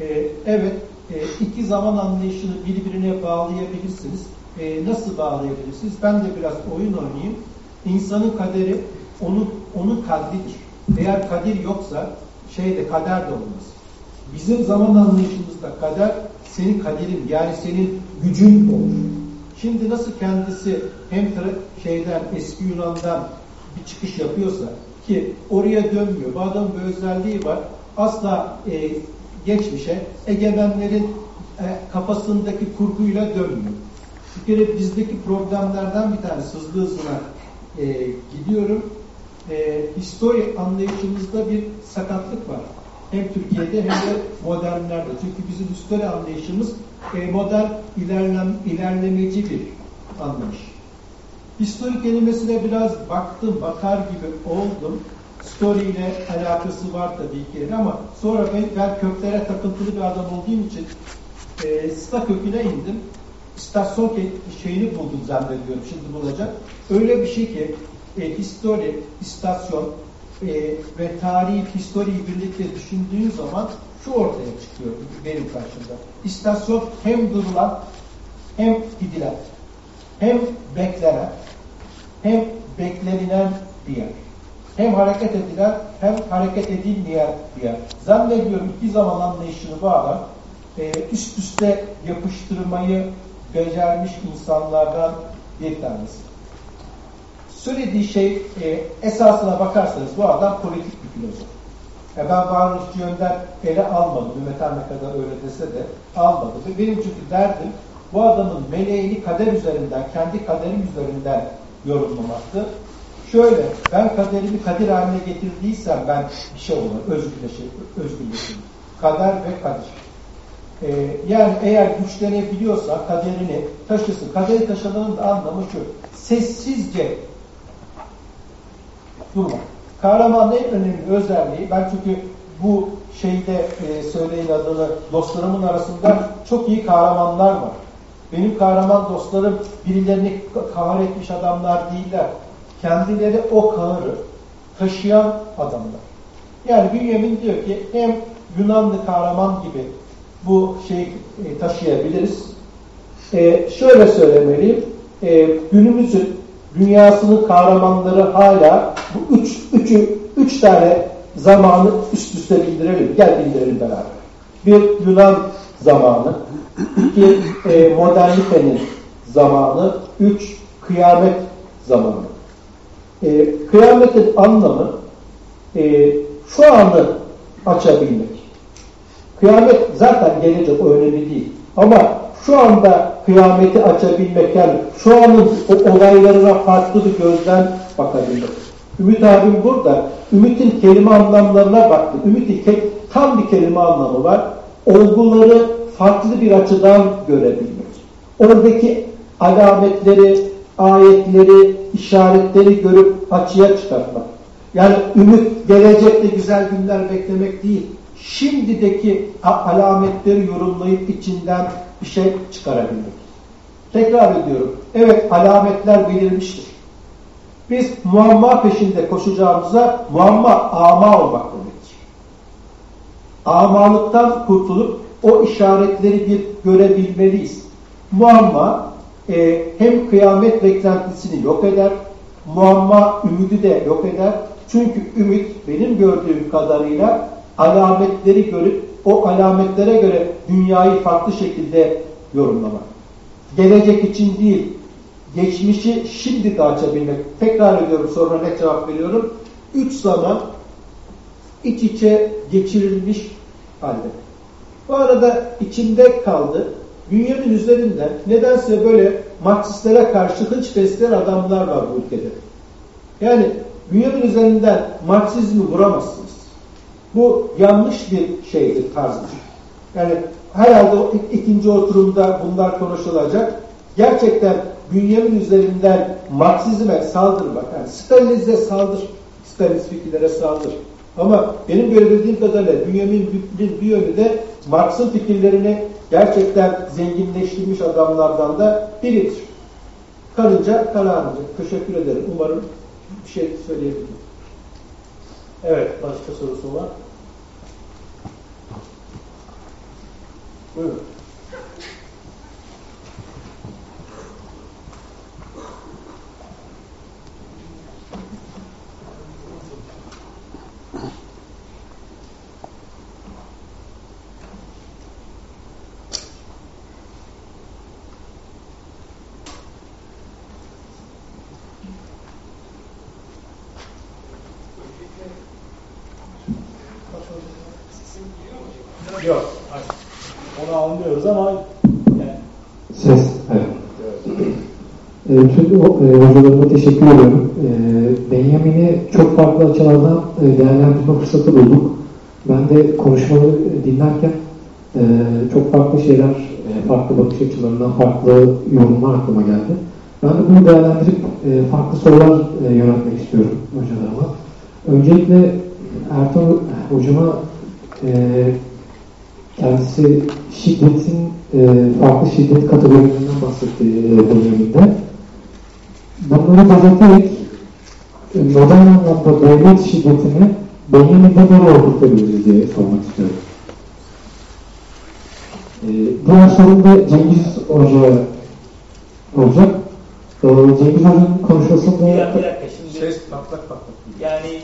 Ee, evet, e, iki zaman anlayışını birbirine bağlayabilirsiniz. E, nasıl bağlayabilirsiniz? Ben de biraz oyun oynayayım. İnsanın kaderi onun, onun kadridir. Eğer kadir yoksa şeyde kader de olmaz. Bizim zaman anlayışımızda kader senin kaderin yani senin gücün olur. Şimdi nasıl kendisi hem şeyden eski Yunan'dan bir çıkış yapıyorsa ki oraya dönmüyor. Bu adamın bir özelliği var. Asla e, geçmişe egemenlerin e, kafasındaki kurguyla dönmüyor. Bir kere bizdeki problemlerden bir tanesi hızlı hızına e, gidiyorum. E, histori anlayışımızda bir sakatlık var. Hem Türkiye'de hem de modernlerde. Çünkü bizim histori anlayışımız e, modern ilerlem, ilerlemeci bir anlayış. Histori kelimesine biraz baktım, bakar gibi oldum. Story ile alakası var tabii ki ama sonra ben, ben köklere takıntılı bir adam olduğum için e, sta köküne indim. İstasyon şeyini buldum zannediyorum şimdi bulacak. Öyle bir şey ki e, histori, istasyon e, ve tarihi, historiyi birlikte düşündüğün zaman şu ortaya çıkıyor benim karşımda. İstasyon hem durulan hem gidilen hem beklenen hem beklenilen bir yer. Hem hareket edilen hem hareket edilmeyen bir yer. Zannediyorum iki zaman anlayışını adam e, üst üste yapıştırmayı becermiş insanlardan bir tanesi. Söylediği şey e, esasına bakarsanız bu adam politik bir filozof. E ben varoluşçu yönden ele almadım. Ümmet ne kadar öyle dese de almadım. Ve benim çünkü derdim bu adamın meleğini kader üzerinden, kendi kaderim üzerinden yorumlamaktı. Şöyle, ben kaderimi kadir haline getirdiysem ben bir şey olur, özgürleşirim. özgürleşirim. Kader ve kadir. Ee, yani eğer güçlenebiliyorsa kaderini taşısın. Kaderi taşımanın anlamı şu, sessizce durma. Kahramanın en önemli özelliği, ben çünkü bu şeyde e, söyleyin adını dostlarımın arasında çok iyi kahramanlar var. Benim kahraman dostlarım birilerini kahır etmiş adamlar değiller. Kendileri o kahırı taşıyan adamlar. Yani Bünyamin diyor ki hem Yunanlı kahraman gibi bu şeyi e, taşıyabiliriz. E, şöyle söylemeliyim. E, günümüzün dünyasının kahramanları hala bu üç, üçü, üç tane zamanı üst üste bildirelim. Gel bildirelim beraber. Bir Yunan zamanı, iki e, modernitenin zamanı, üç kıyamet zamanı. E, kıyametin anlamı e, şu anı açabilmek. Kıyamet zaten gelecek önemli değil. Ama şu anda kıyameti açabilmek yani şu anın olaylarına farklı bir gözden bakabilmek. Ümit abim burada. Ümit'in kelime anlamlarına baktı. Ümit'in tam bir kelime anlamı var. Olguları farklı bir açıdan görebilmek. Oradaki alametleri, ayetleri, işaretleri görüp açığa çıkartmak. Yani ümit gelecekte güzel günler beklemek değil. Şimdideki alametleri yorumlayıp içinden bir şey çıkarabilmek. Tekrar ediyorum. Evet alametler belirmiştir. Biz muamma peşinde koşacağımıza muamma ama olmak demektir. Amalıktan kurtulup o işaretleri bir görebilmeliyiz. Muamma e, hem kıyamet beklentisini yok eder, muamma ümidi de yok eder. Çünkü ümit benim gördüğüm kadarıyla alametleri görüp o alametlere göre dünyayı farklı şekilde yorumlamak. Gelecek için değil, geçmişi şimdi de açabilmek. Tekrar ediyorum sonra ne cevap veriyorum. Üç zaman iç içe geçirilmiş halde. Bu arada içinde kaldı. Dünyanın üzerinde nedense böyle Marksistlere karşı hıç besleyen adamlar var bu ülkede. Yani dünyanın üzerinden Marksizmi vuramazsınız. Bu yanlış bir şeydir, tarzdır. Yani herhalde ikinci oturumda bunlar konuşulacak. Gerçekten dünyanın üzerinden Marksizme saldırmak, yani Stalinizme saldır, Stalinist fikirlere saldır. Ama benim görebildiğim kadarıyla dünyanın bir yönü de Marx'ın fikirlerini gerçekten zenginleştirilmiş adamlardan da biridir. Karınca kararınca. Teşekkür ederim. Umarım bir şey söyleyebilirim. Evet, başka sorusu var. Buyurun. Yok. Onu anlıyoruz ama yani Ses, evet. O- e, hocalarıma teşekkür ediyorum. E, Benjamin'i çok farklı açılardan e, değerlendirme fırsatı bulduk. Ben de konuşmaları dinlerken çok farklı şeyler, farklı bakış açılarından farklı yorumlar aklıma geldi. Ben de bunu değerlendirip farklı sorular yöneltmek istiyorum hocalarıma. Öncelikle Ertuğrul hocama kendisi şiddetin farklı şiddet kategorilerinden bahsetti e, bölümünde. Bunları belirterek e, modern anlamda devlet şiddetini Benjamin'de böyle oturtabiliriz diye sormak istiyorum. E, diğer sorum da Cengiz Hoca'ya olacak. E, Cengiz Hoca'nın konuşmasında... bir dakika, bir dakika şimdi Ses patlak patlak. yani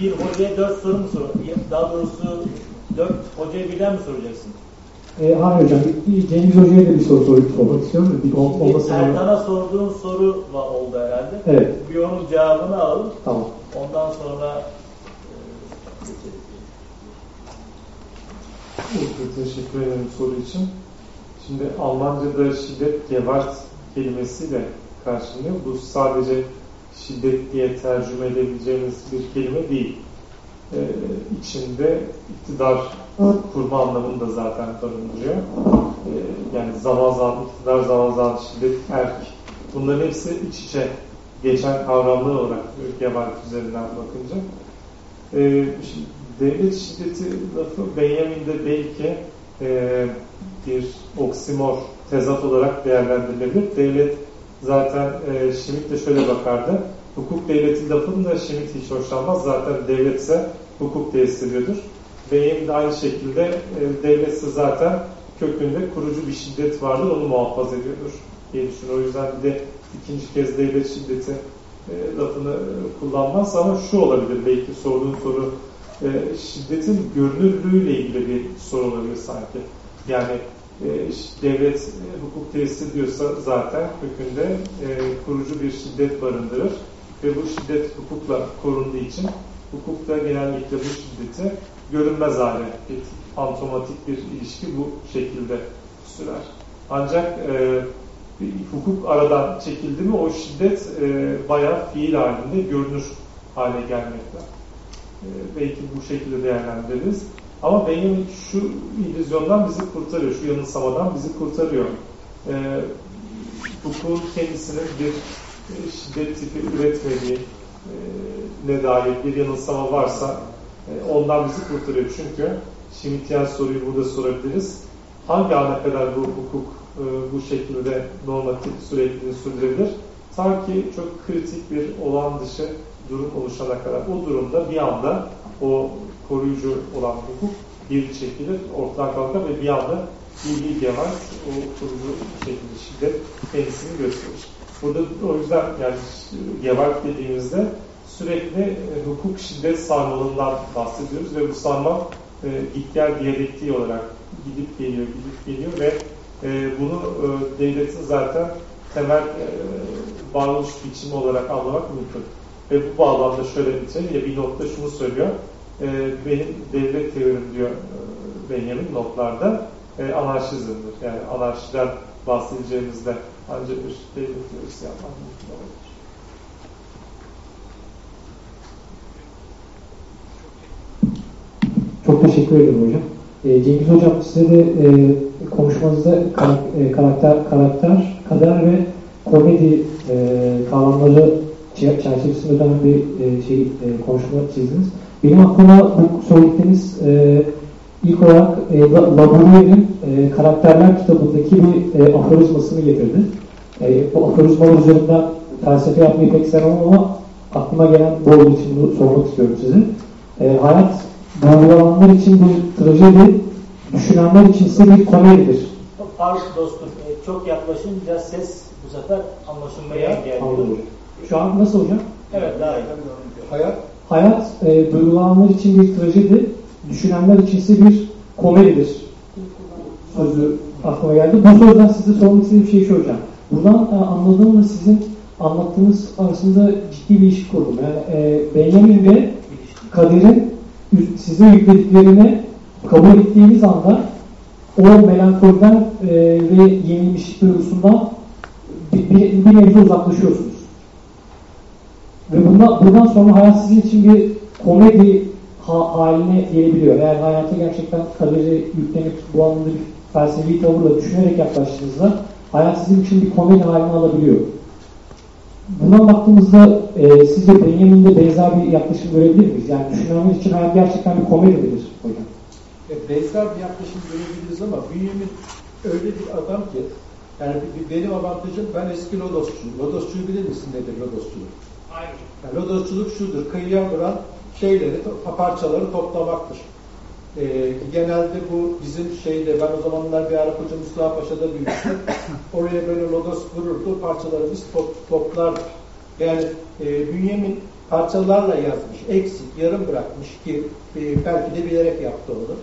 bir hocaya dört soru mu sor? Daha doğrusu dört hocaya birden mi soracaksın? E, hayır hocam, bir- Cengiz Hoca'ya da bir soru sorup sormak istiyorum. Bir, sonra... Ertan'a sorduğun soru oldu herhalde. Evet. Bir onun cevabını alalım. Tamam. Ondan sonra Çok teşekkür ederim soru için. Şimdi Almanca'da şiddet Gewalt kelimesiyle karşılanıyor. Bu sadece şiddet diye tercüme edebileceğimiz bir kelime değil. Ee, içinde iktidar kurma anlamında zaten barındırıyor. Ee, yani zaman zaman iktidar, zaman zaman şiddet, erk. Bunların hepsi iç içe geçen kavramlar olarak Gewalt üzerinden bakınca. Ee, şimdi devlet şiddeti lafı Benjamin'de belki e, bir oksimor, tezat olarak değerlendirilebilir. Devlet zaten e, Schmitt de şöyle bakardı. Hukuk devleti lafını da Schmitt hiç hoşlanmaz. Zaten devletse hukuk tesis ediyordur. Benjamin de aynı şekilde e, devletse zaten kökünde kurucu bir şiddet vardır, onu muhafaza ediyordur diye düşünüyorum. O yüzden bir de ikinci kez devlet şiddeti e, lafını e, kullanmaz ama şu olabilir belki sorduğun soru e, şiddetin görünürlüğüyle ilgili bir soru olabilir sanki. Yani e, devlet e, hukuk tesis ediyorsa zaten kökünde e, kurucu bir şiddet barındırır ve bu şiddet hukukla korunduğu için hukukta genellikle bu şiddeti görünmez hale getirir. Fantomatik bir ilişki bu şekilde sürer. Ancak e, hukuk aradan çekildi mi o şiddet e, bayağı fiil halinde görünür hale gelmekte. E, belki bu şekilde değerlendiririz. Ama benim şu illüzyondan bizi kurtarıyor, şu yanılsamadan bizi kurtarıyor. E, hukukun kendisinin bir şiddet tipi üretmediği e, ne dair bir yanılsama varsa e, ondan bizi kurtarıyor. Çünkü Schmittian soruyu burada sorabiliriz. Hangi ana kadar bu hukuk e, bu şekilde normatif sürekliliğini sürdürebilir? Ta ki çok kritik bir olağan dışı durum oluşana kadar. O durumda bir anda o koruyucu olan hukuk geri çekilir, ortadan kalkar ve bir anda bilgi gevar o kurucu şekilde şiddet kendisini gösterir. Burada o yüzden yani gevar dediğimizde sürekli e, hukuk şiddet sarmalından bahsediyoruz ve bu sarmal e, gel diyalektiği olarak gidip geliyor, gidip geliyor ve e, bunu e, devletin zaten temel e, varoluş biçimi olarak anlamak mümkün. Ve bu bağlamda şöyle bitirelim ya bir nokta şunu söylüyor. E, benim devlet teorim diyor e, Benjamin notlarda e, anarşizmdir. Yani anarşiden bahsedeceğimizde ancak bir devlet teorisi yapmak mümkün olabilir. Çok teşekkür ederim hocam. E, Cengiz hocam size de e, konuşmanızda e, karakter, karakter, kader ve komedi e, kavramları çer- çerçevesinde önemli bir e, şey e, konuşma çizdiniz. Benim aklıma bu söyledikleriniz e, ilk olarak e, La- Labourier'in e, Karakterler kitabındaki bir e, aforizmasını getirdi. E, bu aforizmalar üzerinden felsefe yapmayı pek sevmem ama aklıma gelen bu olduğu için bunu sormak istiyorum size. E, hayat duygulananlar için bir trajedi, düşünenler için ise bir komedidir. Pardon dostum, e, çok yaklaşınca ses bu sefer anlaşılmaya. Anladım. Şu an nasıl hocam? Evet, daha iyi. Hayat Hayat e, duygulananlar için bir trajedi, düşünenler için ise bir komedidir. Sözü aklıma geldi. Bu sözden size sormak istediğim şey şu hocam. Buradan e, anladığımla sizin anlattığınız arasında ciddi bir ilişki kurdum. Yani e, Benjamin ve kaderin ü- size yüklediklerini kabul ettiğiniz anda o melankoliden e, ve yenilmişlik duygusundan bir, bir, bir nebze uzaklaşıyorsunuz. Ve bundan, bundan sonra hayat sizin için bir komedi ha, haline gelebiliyor. Eğer hayata gerçekten kaderi yüklenip bu anlamda bir felsefi tavırla düşünerek yaklaştığınızda hayat sizin için bir komedi haline alabiliyor. Buna baktığımızda e, sizce Benjamin'de benzer bir yaklaşım görebilir miyiz? Yani düşünenler için hayat gerçekten bir komedi midir hocam? E, benzer bir yaklaşım görebiliriz ama Bünyamin öyle bir adam ki yani bir- bir- benim avantajım ben eski Lodosçuyum. Lodosçuyu bilir misin nedir Lodosçuluk? Hayır. Yani Lodosçuluk şudur. Kıyıya vuran şeyleri, parçaları toplamaktır. E, genelde bu bizim şeyde ben o zamanlar bir Arap Hoca Mustafa Paşa'da büyümüştüm. Oraya böyle lodos vururdu. Parçaları biz top, toplardık. Yani e, Bünyamin parçalarla yazmış. Eksik, yarım bırakmış ki e, belki de bilerek yaptı onu.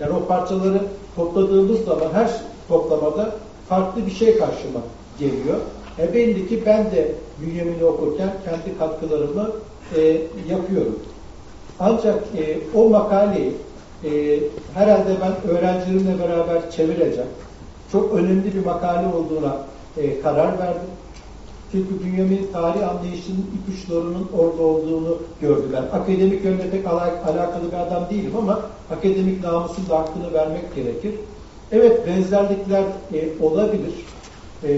Yani o parçaları topladığımız zaman her toplamada farklı bir şey karşıma geliyor. E belli ki ben de Bünyamin'i okurken kendi katkılarımı e, yapıyorum. Ancak e, o makaleyi e, herhalde ben öğrencilerimle beraber çevireceğim. Çok önemli bir makale olduğuna e, karar verdim. Çünkü Bünyamin tarih anlayışının ipuçlarının orada olduğunu gördü ben. Akademik yönde pek ala- alakalı bir adam değilim ama akademik namusun da hakkını vermek gerekir. Evet benzerlikler e, olabilir. E,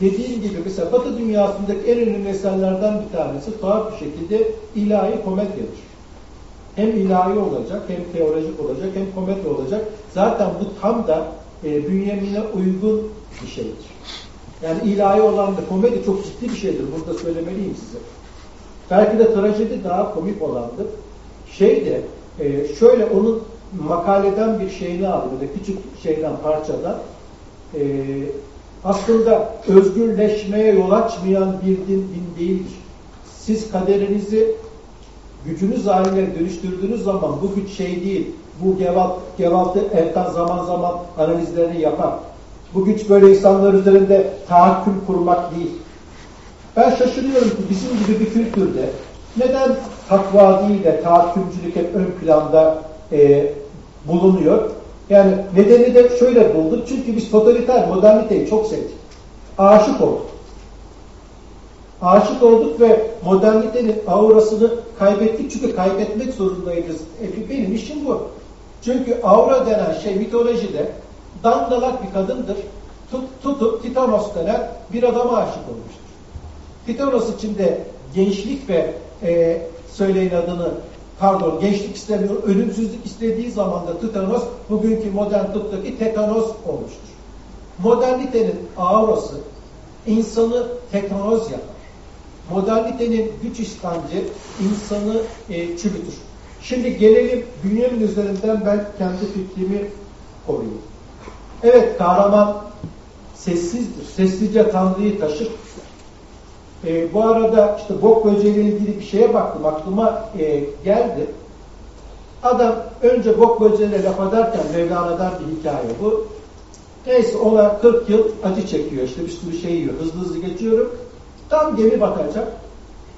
dediğim gibi mesela Batı dünyasındaki en önemli eserlerden bir tanesi tuhaf bir şekilde ilahi komedyadır. Hem ilahi olacak, hem teolojik olacak, hem komedi olacak. Zaten bu tam da e, bünyemine uygun bir şeydir. Yani ilahi olan da komedi çok ciddi bir şeydir. Burada söylemeliyim size. Belki de trajedi daha komik olandır. Şey de e, şöyle onun makaleden bir şeyini aldım. Küçük şeyden parçadan. E, aslında özgürleşmeye yol açmayan bir din, din değildir. Siz kaderinizi gücünüz haline dönüştürdüğünüz zaman bu güç şey değil. Bu Gevalt, Gevalt'ı Ertan zaman zaman analizlerini yapar. Bu güç böyle insanlar üzerinde tahakküm kurmak değil. Ben şaşırıyorum ki bizim gibi bir kültürde neden takva değil de tahakkümcülük hep ön planda e, bulunuyor? Yani nedeni de şöyle bulduk. Çünkü biz totaliter moderniteyi çok sevdik. Aşık olduk. Aşık olduk ve modernitenin aurasını kaybettik. Çünkü kaybetmek zorundayız. E, benim işim bu. Çünkü aura denen şey mitolojide dandalak bir kadındır. Tut, tutup Titanos denen bir adama aşık olmuştur. Titanos için de gençlik ve e, söyleyin adını pardon gençlik istemiyor, ölümsüzlük istediği zaman da Titanos bugünkü modern tıptaki tetanos olmuştur. Modernitenin aurası insanı tetanoz yapar. Modernitenin güç istancı insanı e, çürütür. Şimdi gelelim bünyemin üzerinden ben kendi fikrimi koruyayım. Evet kahraman sessizdir. Sessizce Tanrı'yı taşır. E, bu arada işte bok böceğiyle ilgili bir şeye baktım. Aklıma e, geldi. Adam önce bok böceğine laf ederken Mevlana'dan bir hikaye bu. Neyse ona 40 yıl acı çekiyor. İşte bir sürü şey yiyor. Hızlı hızlı geçiyorum. Tam gemi batacak.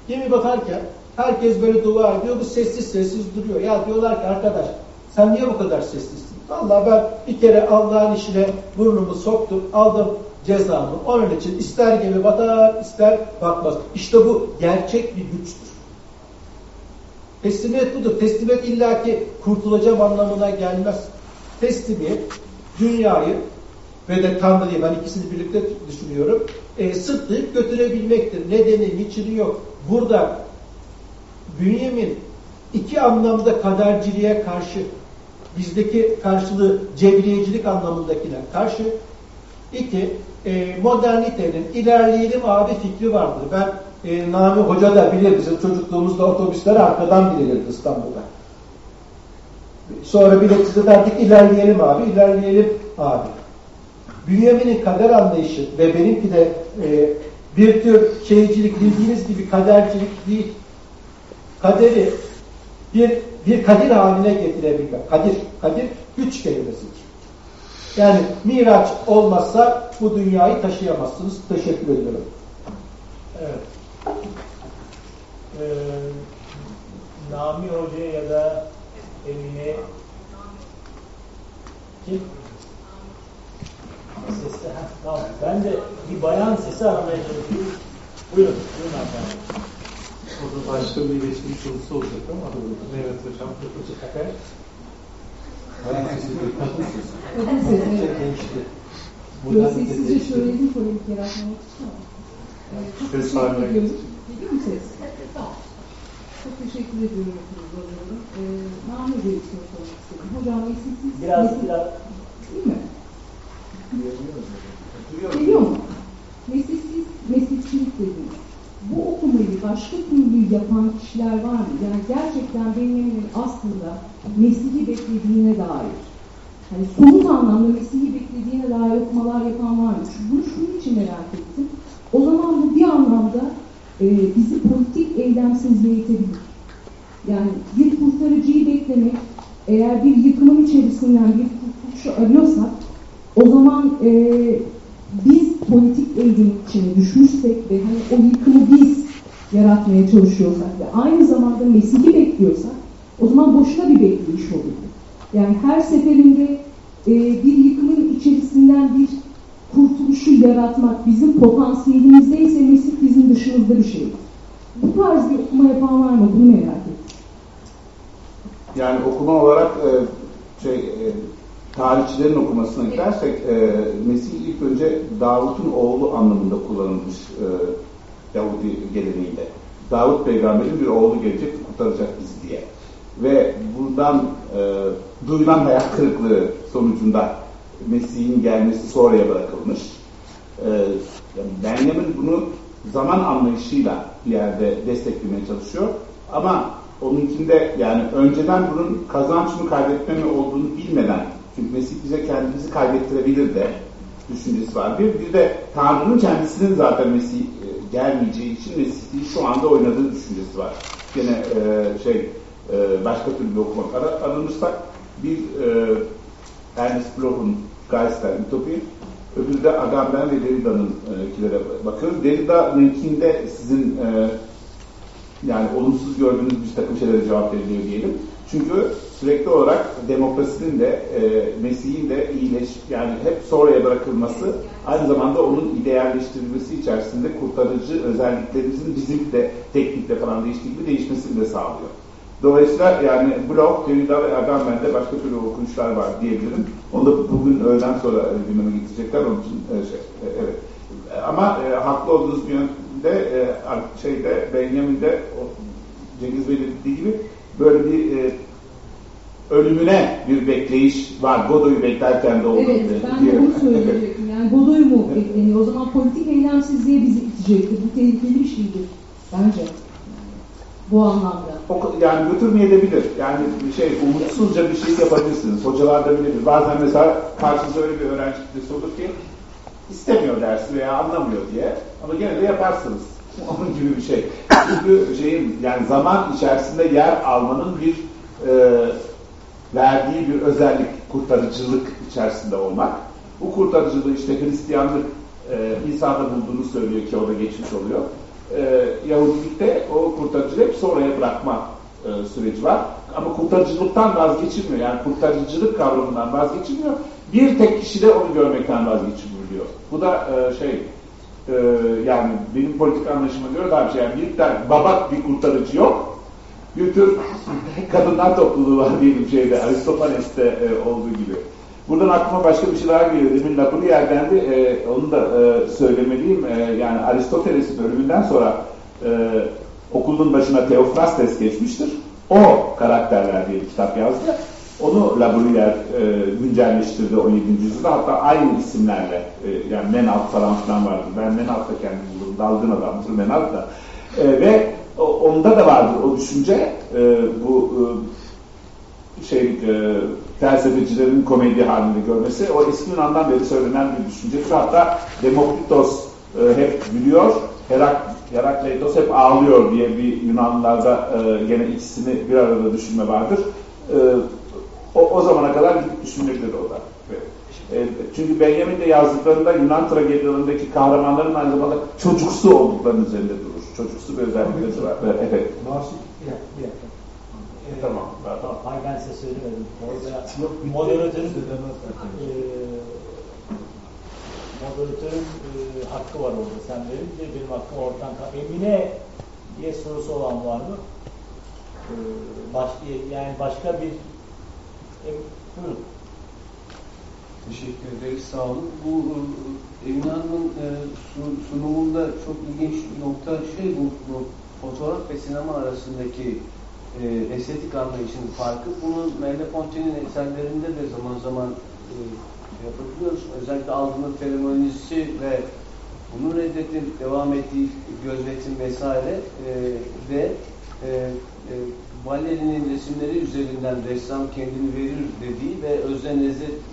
Gemi batarken herkes böyle dua ediyor. Bu sessiz sessiz duruyor. Ya diyorlar ki arkadaş sen niye bu kadar sessizsin? Vallahi ben bir kere Allah'ın işine burnumu soktum. Aldım cezamı. Onun için ister gemi batar ister batmaz. İşte bu gerçek bir güçtür. Teslimiyet budur. Teslimiyet illaki kurtulacağım anlamına gelmez. Teslimiyet dünyayı ve de Tanrı'yı ben ikisini birlikte düşünüyorum. E, sırtlayıp götürebilmektir. Nedeni, niçini yok. Burada Bünyamin iki anlamda kaderciliğe karşı bizdeki karşılığı cebriyecilik anlamındakine karşı. İki, e, modernitenin ilerleyelim abi fikri vardır. Ben e, Nami Hoca da bilir bizim çocukluğumuzda otobüsler arkadan binilirdi İstanbul'da. Sonra biletsiz derdik ilerleyelim abi, ilerleyelim abi. Bünyamin'in kader anlayışı ve benimki de e, bir tür şeycilik bildiğiniz gibi kadercilik değil. Kaderi bir bir kadir haline getirebilmek. Kadir, kadir güç kelimesidir. Yani miraç olmazsa bu dünyayı taşıyamazsınız. Teşekkür ediyorum. Evet. Ee, Nami Hoca ya da Emine kim? Sesli, tamam. Ben de bir bayan sesi aramaya çalışıyorum. Buyurun, buyurun hanımefendi. Orada başka bir iletişim sorusu olacak ama evet hocam. Evet. Bayan sesi değil, kadın sesi. Kadın sesi. Çok gençti. Yo, sessizce söyledim polemik yaratmamak için ama. Çok Ses teşekkür ediyorum. Geliyor mu ses? Tamam. Çok teşekkür ediyorum programlarına. Ee, Nami Bey'i sormak istedim. Hocam eksiksiz... Biraz, biraz. Değil mi? Geliyor mu? Mesleksiz dediniz. Bu okumayı başka türlü yapan kişiler var mı? Yani gerçekten Benjamin'in aslında mesleği beklediğine dair, hani somut anlamda mesleği beklediğine dair okumalar yapan var mı? Bunu şunun için merak ettim. O zaman bu bir anlamda e, bizi politik eylemsizliğe itebilir. Yani bir kurtarıcıyı beklemek, eğer bir yıkımın içerisinden bir kurtuluşu arıyorsak, o zaman e, biz politik eğilim içine düşmüşsek ve hani o yıkımı biz yaratmaya çalışıyorsak ve aynı zamanda Mesih'i bekliyorsak o zaman boşuna bir bekleyiş olurdu. Yani her seferinde e, bir yıkımın içerisinden bir kurtuluşu yaratmak bizim potansiyelimizdeyse Mesih bizim dışımızda bir şey. Bu tarz bir okuma yapan var mı? Bunu merak ettim. Yani okuma olarak e, şey e, tarihçilerin okumasına gidersek e, Mesih ilk önce Davut'un oğlu anlamında kullanılmış e, Yahudi geleneğinde. Davut peygamberin bir oğlu gelecek kurtaracak bizi diye. Ve buradan e, duyulan hayal kırıklığı sonucunda Mesih'in gelmesi sonraya bırakılmış. E, yani Benjamin bunu zaman anlayışıyla bir yerde desteklemeye çalışıyor. Ama onunkinde yani önceden bunun kazanç mı kaybetme mi olduğunu bilmeden çünkü Mesih bize kendimizi kaybettirebilir de düşüncesi var. Bir, bir de Tanrı'nın kendisinin zaten Mesih e, gelmeyeceği için Mesih'i şu anda oynadığı düşüncesi var. Yine e, şey e, başka türlü okumak ara, aranırsak bir e, Ernest Bloch'un Geistler Ütopi öbürü de Agamben ve Derrida'nın e, kilere bakıyoruz. Derrida'nınkinde sizin e, yani olumsuz gördüğünüz bir takım şeylere cevap veriliyor diyelim. Çünkü sürekli olarak demokrasinin de e, Mesih'in de iyileş yani hep sonraya bırakılması aynı zamanda onun idealleştirilmesi içerisinde kurtarıcı özelliklerimizin bizim de teknikle falan değiştiği gibi değişmesini de sağlıyor. Dolayısıyla yani Bloch, Derrida ve Agamben'de başka türlü okunuşlar var diyebilirim. Onu da bugün öğleden sonra e, gündeme getirecekler. Onun için e, şey, e, evet. Ama e, haklı olduğunuz bir yönde e, şeyde Benjamin'de Cengiz Bey dediği gibi böyle bir e, ölümüne bir bekleyiş var. Godoy'u beklerken de olduğu Evet, ben de onu söyleyecektim. Yani Godoy mu bekleniyor? O zaman politik eylemsizliğe bizi itecektir. Bu tehlikeli bir şeydir bence. Bu anlamda. O- yani götürmeyebilir. Yani bir şey umutsuzca bir şey yapabilirsiniz. Hocalar da bilir. Bazen mesela karşınıza öyle bir öğrenci kitlesi olur ki istemiyor dersi veya anlamıyor diye ama gene de yaparsınız. Onun gibi bir şey. Çünkü şeyin yani zaman içerisinde yer almanın bir e, verdiği bir özellik kurtarıcılık içerisinde olmak. Bu kurtarıcılığı işte Hristiyanlık e, insanda bulduğunu söylüyor ki o da geçmiş oluyor. E, Yahudilikte o kurtarıcılığı hep sonraya bırakma e, süreci var. Ama kurtarıcılıktan vazgeçilmiyor. Yani kurtarıcılık kavramından vazgeçilmiyor. Bir tek kişi de onu görmekten vazgeçiliyor. Bu da e, şey e, yani benim politik anlayışıma göre daha bir şey. Yani bir tane babak bir kurtarıcı yok. Bir tür kadınlar topluluğu var diyelim şeyde Aristofanes'te e, olduğu gibi. Buradan aklıma başka bir şey daha geliyor. Demin lafını yerdendi. E, onu da e, söylemeliyim. E, yani Aristoteles'in ölümünden sonra e, okulun başına Theophrastes geçmiştir. O karakterler diye bir kitap yazdı. Onu Labruyère e, güncelleştirdi 17. yüzyılda. Hatta aynı isimlerle e, yani Menalt falan filan vardı. Ben Menalt'ta kendim buldum. Dalgın adamdır Menalt da. E, ve onda da vardır o düşünce. E, bu e, şey e, felsefecilerin komedi halinde görmesi. O eski Yunan'dan beri söylenen bir düşüncedir. Hatta Demokritos e, hep gülüyor. Herak, Herakleitos hep ağlıyor diye bir Yunanlılarda e, gene ikisini bir arada düşünme vardır. E, o, o zamana kadar gidip düşünebilir o da. E, çünkü Benjamin de yazdıklarında Yunan tragedyalarındaki kahramanların aynı zamanda çocuksu olduklarının üzerinde durur. Çocuksu bir özellikleri var. Evet. Mahsun, bir dakika, bir dakika. E, tamam. Tamam, hayır ben size söylemedim. Orada moderatörün e, moderatörün e, hakkı var orada. Sen verince benim hakkım ortadan. Emine diye sorusu olan var mı? E, baş, yani başka bir e, buyurun. Teşekkür ederiz, sağ olun. Bu e, Emine e, sunumunda çok ilginç bir nokta şey bu, bu fotoğraf ve sinema arasındaki e, estetik anlayışının farkı. Bunu Merleau-Ponty'nin eserlerinde de zaman zaman e, yapabiliyoruz. Özellikle algının fenomenisi ve bunun reddetip devam ettiği gözletim vesaire e, ve e, e, Valeri'nin resimleri üzerinden ressam kendini verir dediği ve özne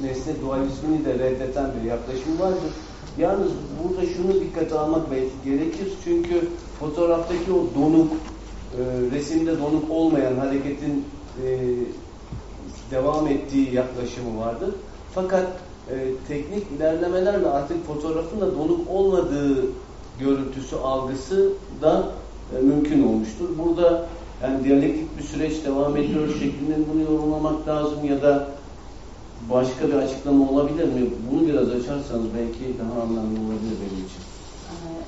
nesne dualizmini de reddeten bir yaklaşım vardır. Yalnız burada şunu dikkate almak belki gerekir. Çünkü fotoğraftaki o donuk, e, resimde donuk olmayan hareketin e, devam ettiği yaklaşımı vardır. Fakat e, teknik ilerlemelerle artık fotoğrafın da donuk olmadığı görüntüsü, algısı da e, mümkün olmuştur. Burada yani diyalektik bir süreç devam ediyor şeklinde bunu yorumlamak lazım ya da başka bir açıklama olabilir mi? Bunu biraz açarsanız belki daha anlamlı olabilir benim için. Ee,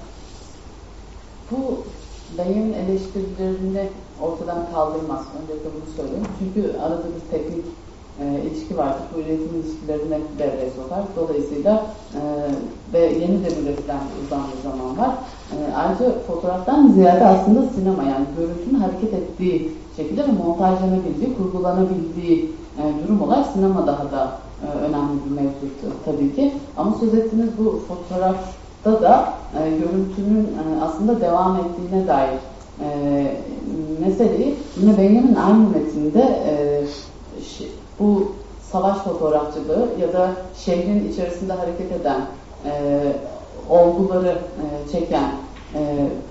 bu Benjamin eleştirilerini ortadan kaldırmaz. Öncelikle bunu söyleyeyim. Çünkü arada bir teknik e, ilişki vardır. Bu üretim ilişkilerini devreye sokar. Dolayısıyla e, ve yeni de üretilen uzandığı zaman var. E, ayrıca fotoğraftan ziyade aslında sinema yani görüntünün hareket ettiği şekilde ve montajlanabildiği, kurgulanabildiği e, durum olarak sinema daha da e, önemli bir mevcut tabii ki. Ama söz ettiğiniz bu fotoğrafta da e, görüntünün e, aslında devam ettiğine dair e, meseleyi yine Benjamin aynı metinde e, bu savaş fotoğrafçılığı ya da şehrin içerisinde hareket eden e, olguları e, çeken e,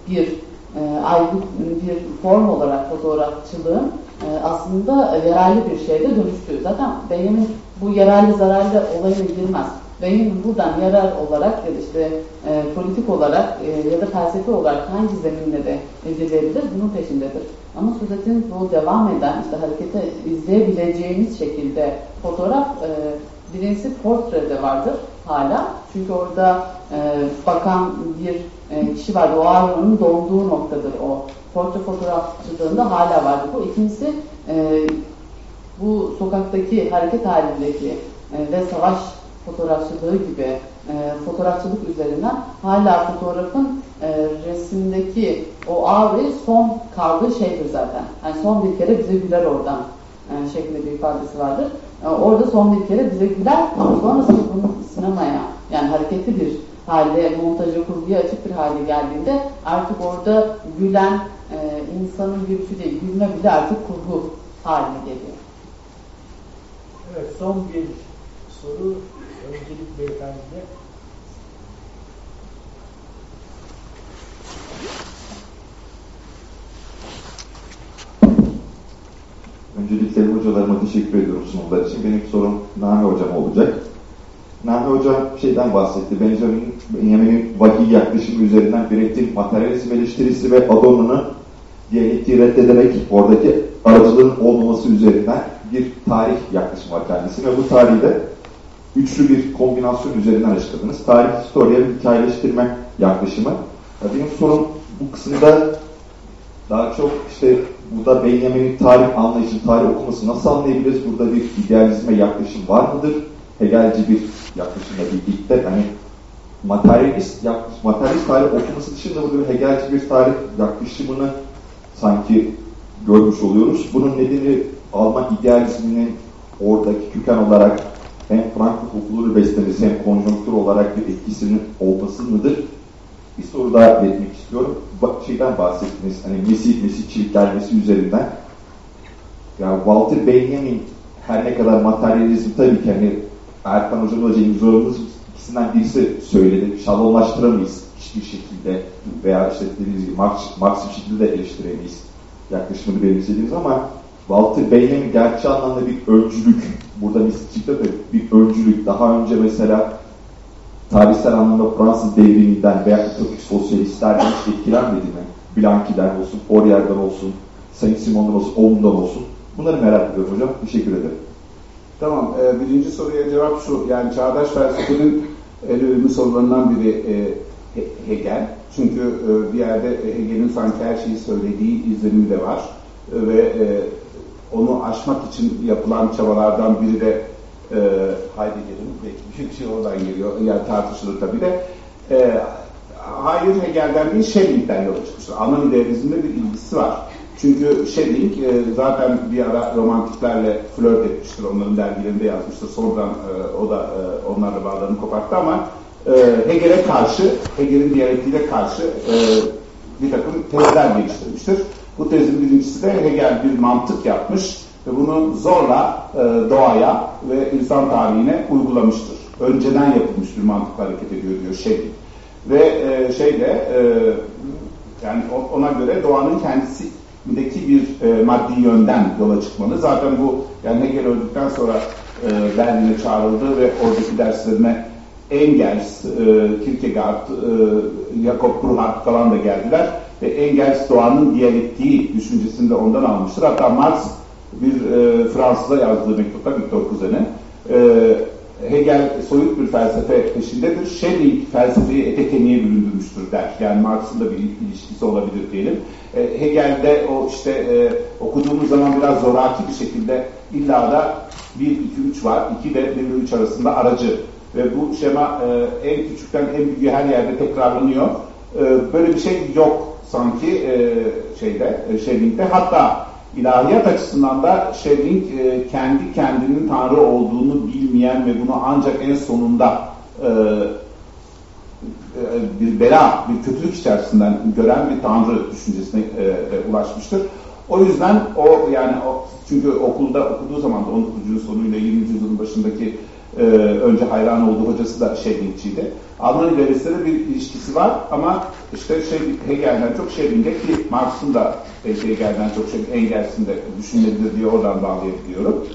bir e, aygıt bir form olarak fotoğrafçılığın e, aslında yerelli bir şeyde dönüştüğü. Zaten Benjamin bu yerelli zararlı olayına girmez. Benjamin buradan yerel olarak ya da işte e, politik olarak e, ya da felsefi olarak hangi zeminle de inceleyebilir bunun peşindedir. Ama Suzet'in bu devam eden işte harekete izleyebileceğimiz şekilde fotoğraf e, birincisi portrede vardır hala. Çünkü orada e, bakan bir e, kişi vardı. O ağrının donduğu noktadır o. Portre fotoğrafçılığında hala vardı bu. İkincisi e, bu sokaktaki hareket halindeki e, ve savaş fotoğrafçılığı gibi e, fotoğrafçılık üzerinden hala fotoğrafın e, resimdeki o ağrı son kaldığı şeydir zaten. Yani son bir kere bize güler oradan e, şeklinde bir ifadesi vardır. E, orada son bir kere bize güler ama sonrasında bunu sinemaya yani hareketli bir halde montaja kurguya açık bir hale geldiğinde artık orada gülen e, insanın gülüşü değil gülme bile artık kurgu haline geliyor. Evet son bir soru öncelik beyefendide. Öncelikle hocalarıma teşekkür ediyorum sunumlar için. Benim sorum Nami Hocam olacak. Nami Hocam şeyden bahsetti. Benjamin, Benjamin'in vahiy yaklaşımı üzerinden ürettiğim materyalizm eleştirisi ve Adorno'nun diyalektiği reddederek oradaki aracılığın olmaması üzerinden bir tarih yaklaşımı var kendisi ve bu tarihi de üçlü bir kombinasyon üzerinden açıkladınız. Tarih, historia ve hikayeleştirme yaklaşımı. Benim sorum bu kısımda daha çok işte burada Benjamin'in tarih anlayışı, tarih okuması nasıl anlayabiliriz? Burada bir idealizme yaklaşım var mıdır? Hegelci bir yaklaşımla birlikte hani materyalist, materyalist tarih okuması dışında burada bir Hegelci bir tarih yaklaşımını sanki görmüş oluyoruz. Bunun nedeni Alman idealizminin oradaki köken olarak hem Frankfurt okulunu beslemesi hem konjonktür olarak bir etkisinin olması mıdır? Bir soru daha etmek istiyorum. Şeyden bahsettiniz, hani Mesih, Mesihçilik gelmesi üzerinden. Yani Walter Benjamin her ne kadar materyalizm tabii ki hani Erkan Hocam ve Cengiz ikisinden birisi söyledi. Şablonlaştıramayız hiçbir şekilde veya işte dediğiniz gibi Marx, Marx bir şekilde de eleştiremeyiz yaklaşımını benimsediğimiz ama Walter Benjamin gerçek anlamda bir öncülük, burada mistikçikte de bir öncülük. Daha önce mesela tarihsel anlamda Fransız devriminden veya Türk sosyalistlerden hiç etkilenmedi mi? Blanqui'den olsun, Fourier'den olsun, Saint-Simon'dan olsun, Owen'dan olsun. Bunları merak ediyorum hocam. Teşekkür ederim. Tamam. E, birinci soruya cevap şu. Yani çağdaş felsefenin en önemli sorularından biri e, Hegel. Çünkü e, bir yerde Hegel'in sanki her şeyi söylediği izlenimi de var. E, ve e, onu aşmak için yapılan çabalardan biri de e, Heidegger'in belki bir şey oradan geliyor. Yani tartışılır tabii de. E, hayır Hegel'den değil Schelling'den yola çıkmıştır. Anlam idealizmle bir ilgisi var. Çünkü Schelling e, zaten bir ara romantiklerle flört etmiştir. Onların dergilerinde yazmıştır. Sonradan e, o da e, onlarla bağlarını koparttı ama Hegel'e karşı, Hegel'in diyalektiğine karşı bir takım tezler geliştirmiştir. Bu tezin birincisi de Hegel bir mantık yapmış ve bunu zorla doğaya ve insan tarihine uygulamıştır. Önceden yapılmış bir mantıkla hareket ediyor diyor Schelling. Ve şeyde yani ona göre doğanın kendisi deki bir e, maddi yönden yola çıkmanı. Zaten bu yani Hegel öldükten sonra e, Berlin'e çağrıldı ve oradaki derslerine Engels, e, Kierkegaard, e, Jakob Burckhardt falan da geldiler. Ve Engels doğanın diyalektiği düşüncesini de ondan almıştır. Hatta Marx bir e, Fransız'a yazdığı mektupta Victor Cousin'e e, Hegel soyut bir felsefe peşindedir. Schelling felsefeyi ete kemiğe büründürmüştür der. Yani Marx'ın da bir ilişkisi olabilir diyelim. E, Hegel'de o işte e, okuduğumuz zaman biraz zoraki bir şekilde illa da 1, 2, 3 var. 2 de 1 ve 3 arasında aracı. Ve bu şema e, en küçükten en büyüğe her yerde tekrarlanıyor. E, böyle bir şey yok sanki e, şeyde, e, Schelling'de. Hatta ilahiyat açısından da Schelling e, kendi kendinin Tanrı olduğunu bilmeyen ve bunu ancak en sonunda e, e, bir bela, bir kötülük içerisinden gören bir Tanrı düşüncesine ulaşmıştır. O yüzden o yani çünkü okulda okuduğu zaman da 19. sonuyla 20. yüzyılın başındaki e, önce hayran olduğu hocası da Schellingçiydi. Alman idealistlere bir ilişkisi var ama işte şey, Hegel'den çok Schelling'e ki Marx'ın da Hegel'den çok şey, Engels'in de düşünebilir diye oradan bağlayabiliyorum.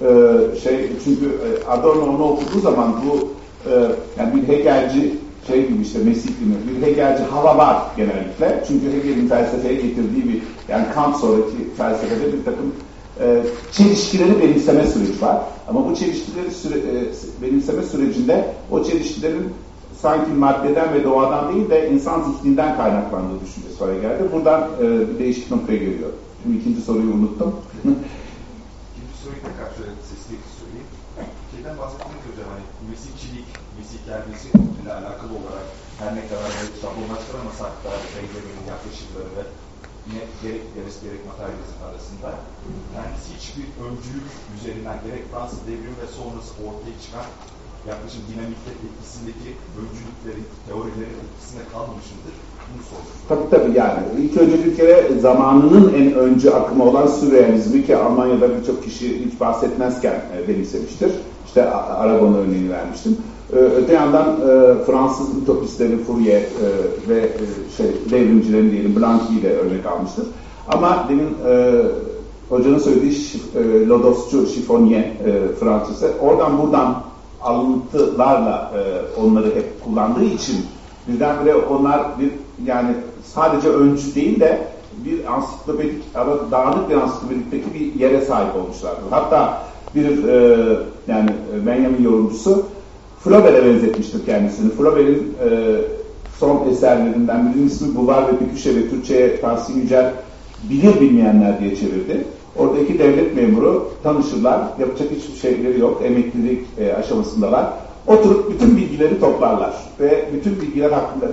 Ee, şey çünkü e, Adorno onu okuduğu zaman bu e, yani bir Hegelci şey gibi işte Mesih gibi bir Hegelci hava var genellikle. Çünkü Hegel'in felsefeye getirdiği bir yani Kant sonraki felsefede bir takım e, çelişkileri benimseme süreci var. Ama bu çelişkileri süre, e, benimseme sürecinde o çelişkilerin sanki maddeden ve doğadan değil de insan zihninden kaynaklandığı düşüncesi var geldi. Buradan e, bir değişik noktaya geliyor. Şimdi ikinci soruyu unuttum. ikinci soruyu tekrar şöyle sesli söyleyeyim. Şeyden bahsetmek hocam hani Mesihçilik, Mesih gelmesi ile alakalı olarak her ne kadar şablonlaştıramasak da Benjamin'in yaklaşımları ve yine gerek idealist gerek materyalizm arasında yani hiçbir öncülük üzerinden gerek Fransız devrimi ve sonrası ortaya çıkan yaklaşım dinamikte etkisindeki öncülüklerin, teorilerin etkisinde kalmamış mıdır? Tabii tabii yani. İlk önce bir kere zamanının en öncü akımı olan sürrealizmi ki Almanya'da birçok kişi hiç bahsetmezken e, benimsemiştir. İşte Aragon örneğini vermiştim. E, öte yandan e, Fransız ütopistleri Fourier e, ve e, şey, devrimcilerin diyelim Blanqui de örnek almıştır. Ama demin e, hocanın söylediği e, Lodosçu, Chiffonnier e, Fransızı oradan buradan alıntılarla e, onları hep kullandığı için birdenbire onlar bir yani sadece öncü değil de bir ansiklopedik, dağınık bir ansiklopedikteki bir yere sahip olmuşlardır. Hatta bir e, yani Benjamin yorumcusu Flaubert'e benzetmiştir kendisini. Flaubert'in e, son eserlerinden birinin ismi Buvar ve Püküşe ve Türkçe'ye Tahsin Yücel bilir bilmeyenler diye çevirdi. Oradaki devlet memuru tanışırlar, yapacak hiçbir şeyleri yok, emeklilik e, aşamasındalar. oturup bütün bilgileri toplarlar ve bütün bilgiler hakkında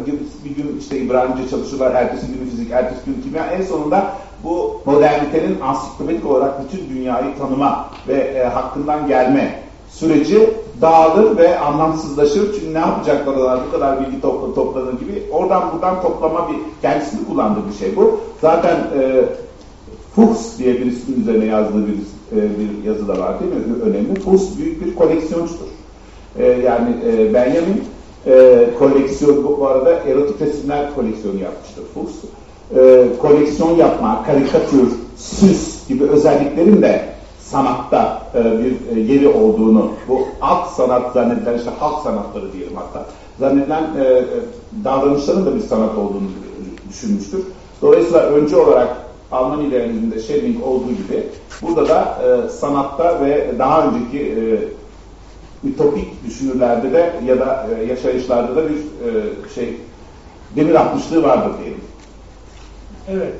bir gün işte İbranice çalışırlar, ertesi gün fizik, ertesi gün kimya. En sonunda bu modernitenin ansiklopedik olarak bütün dünyayı tanıma ve e, hakkından gelme süreci dağılır ve anlamsızlaşır. Çünkü ne yapacaklar onlar bu kadar bilgi topla, toplanır gibi. Oradan buradan toplama bir kendisini kullandığı bir şey bu. Zaten e, Fuchs diye birisinin üzerine yazdığı bir, e, bir yazı da var değil mi? Önemli. Fuchs büyük bir koleksiyoncudur. E, yani e, Benjamin e, koleksiyon, bu, bu arada erotik resimler koleksiyonu yapmıştır Fuchs. E, koleksiyon yapma, karikatür, süs gibi özelliklerin de sanatta e, bir e, yeri olduğunu, bu alt sanat zannedilen işte halk sanatları diyelim hatta, zannedilen e, e, davranışların da bir sanat olduğunu düşünmüştür. Dolayısıyla önce olarak Alman idealizminde Schelling olduğu gibi burada da e, sanatta ve daha önceki e, ütopik düşünürlerde de ya da e, yaşayışlarda da bir e, şey demir atmışlığı vardır diyelim. Evet.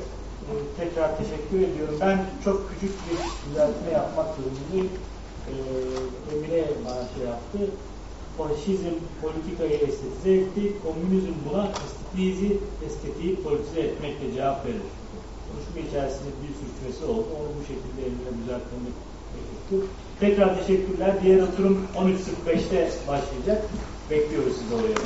Tekrar teşekkür ediyorum. Ben çok küçük bir düzeltme yapmak durumundayım. E, Emine bana şey yaptı. Faşizm politikayı estetize etti. Komünizm buna estetiği, estetiği politize etmekle cevap verir. Konuşma içerisinde bir sürçmesi oldu. Onu bu şekilde eline düzeltmemek gerekiyor. Tekrar teşekkürler. Diğer oturum 13.45'te başlayacak. Bekliyoruz sizi oraya.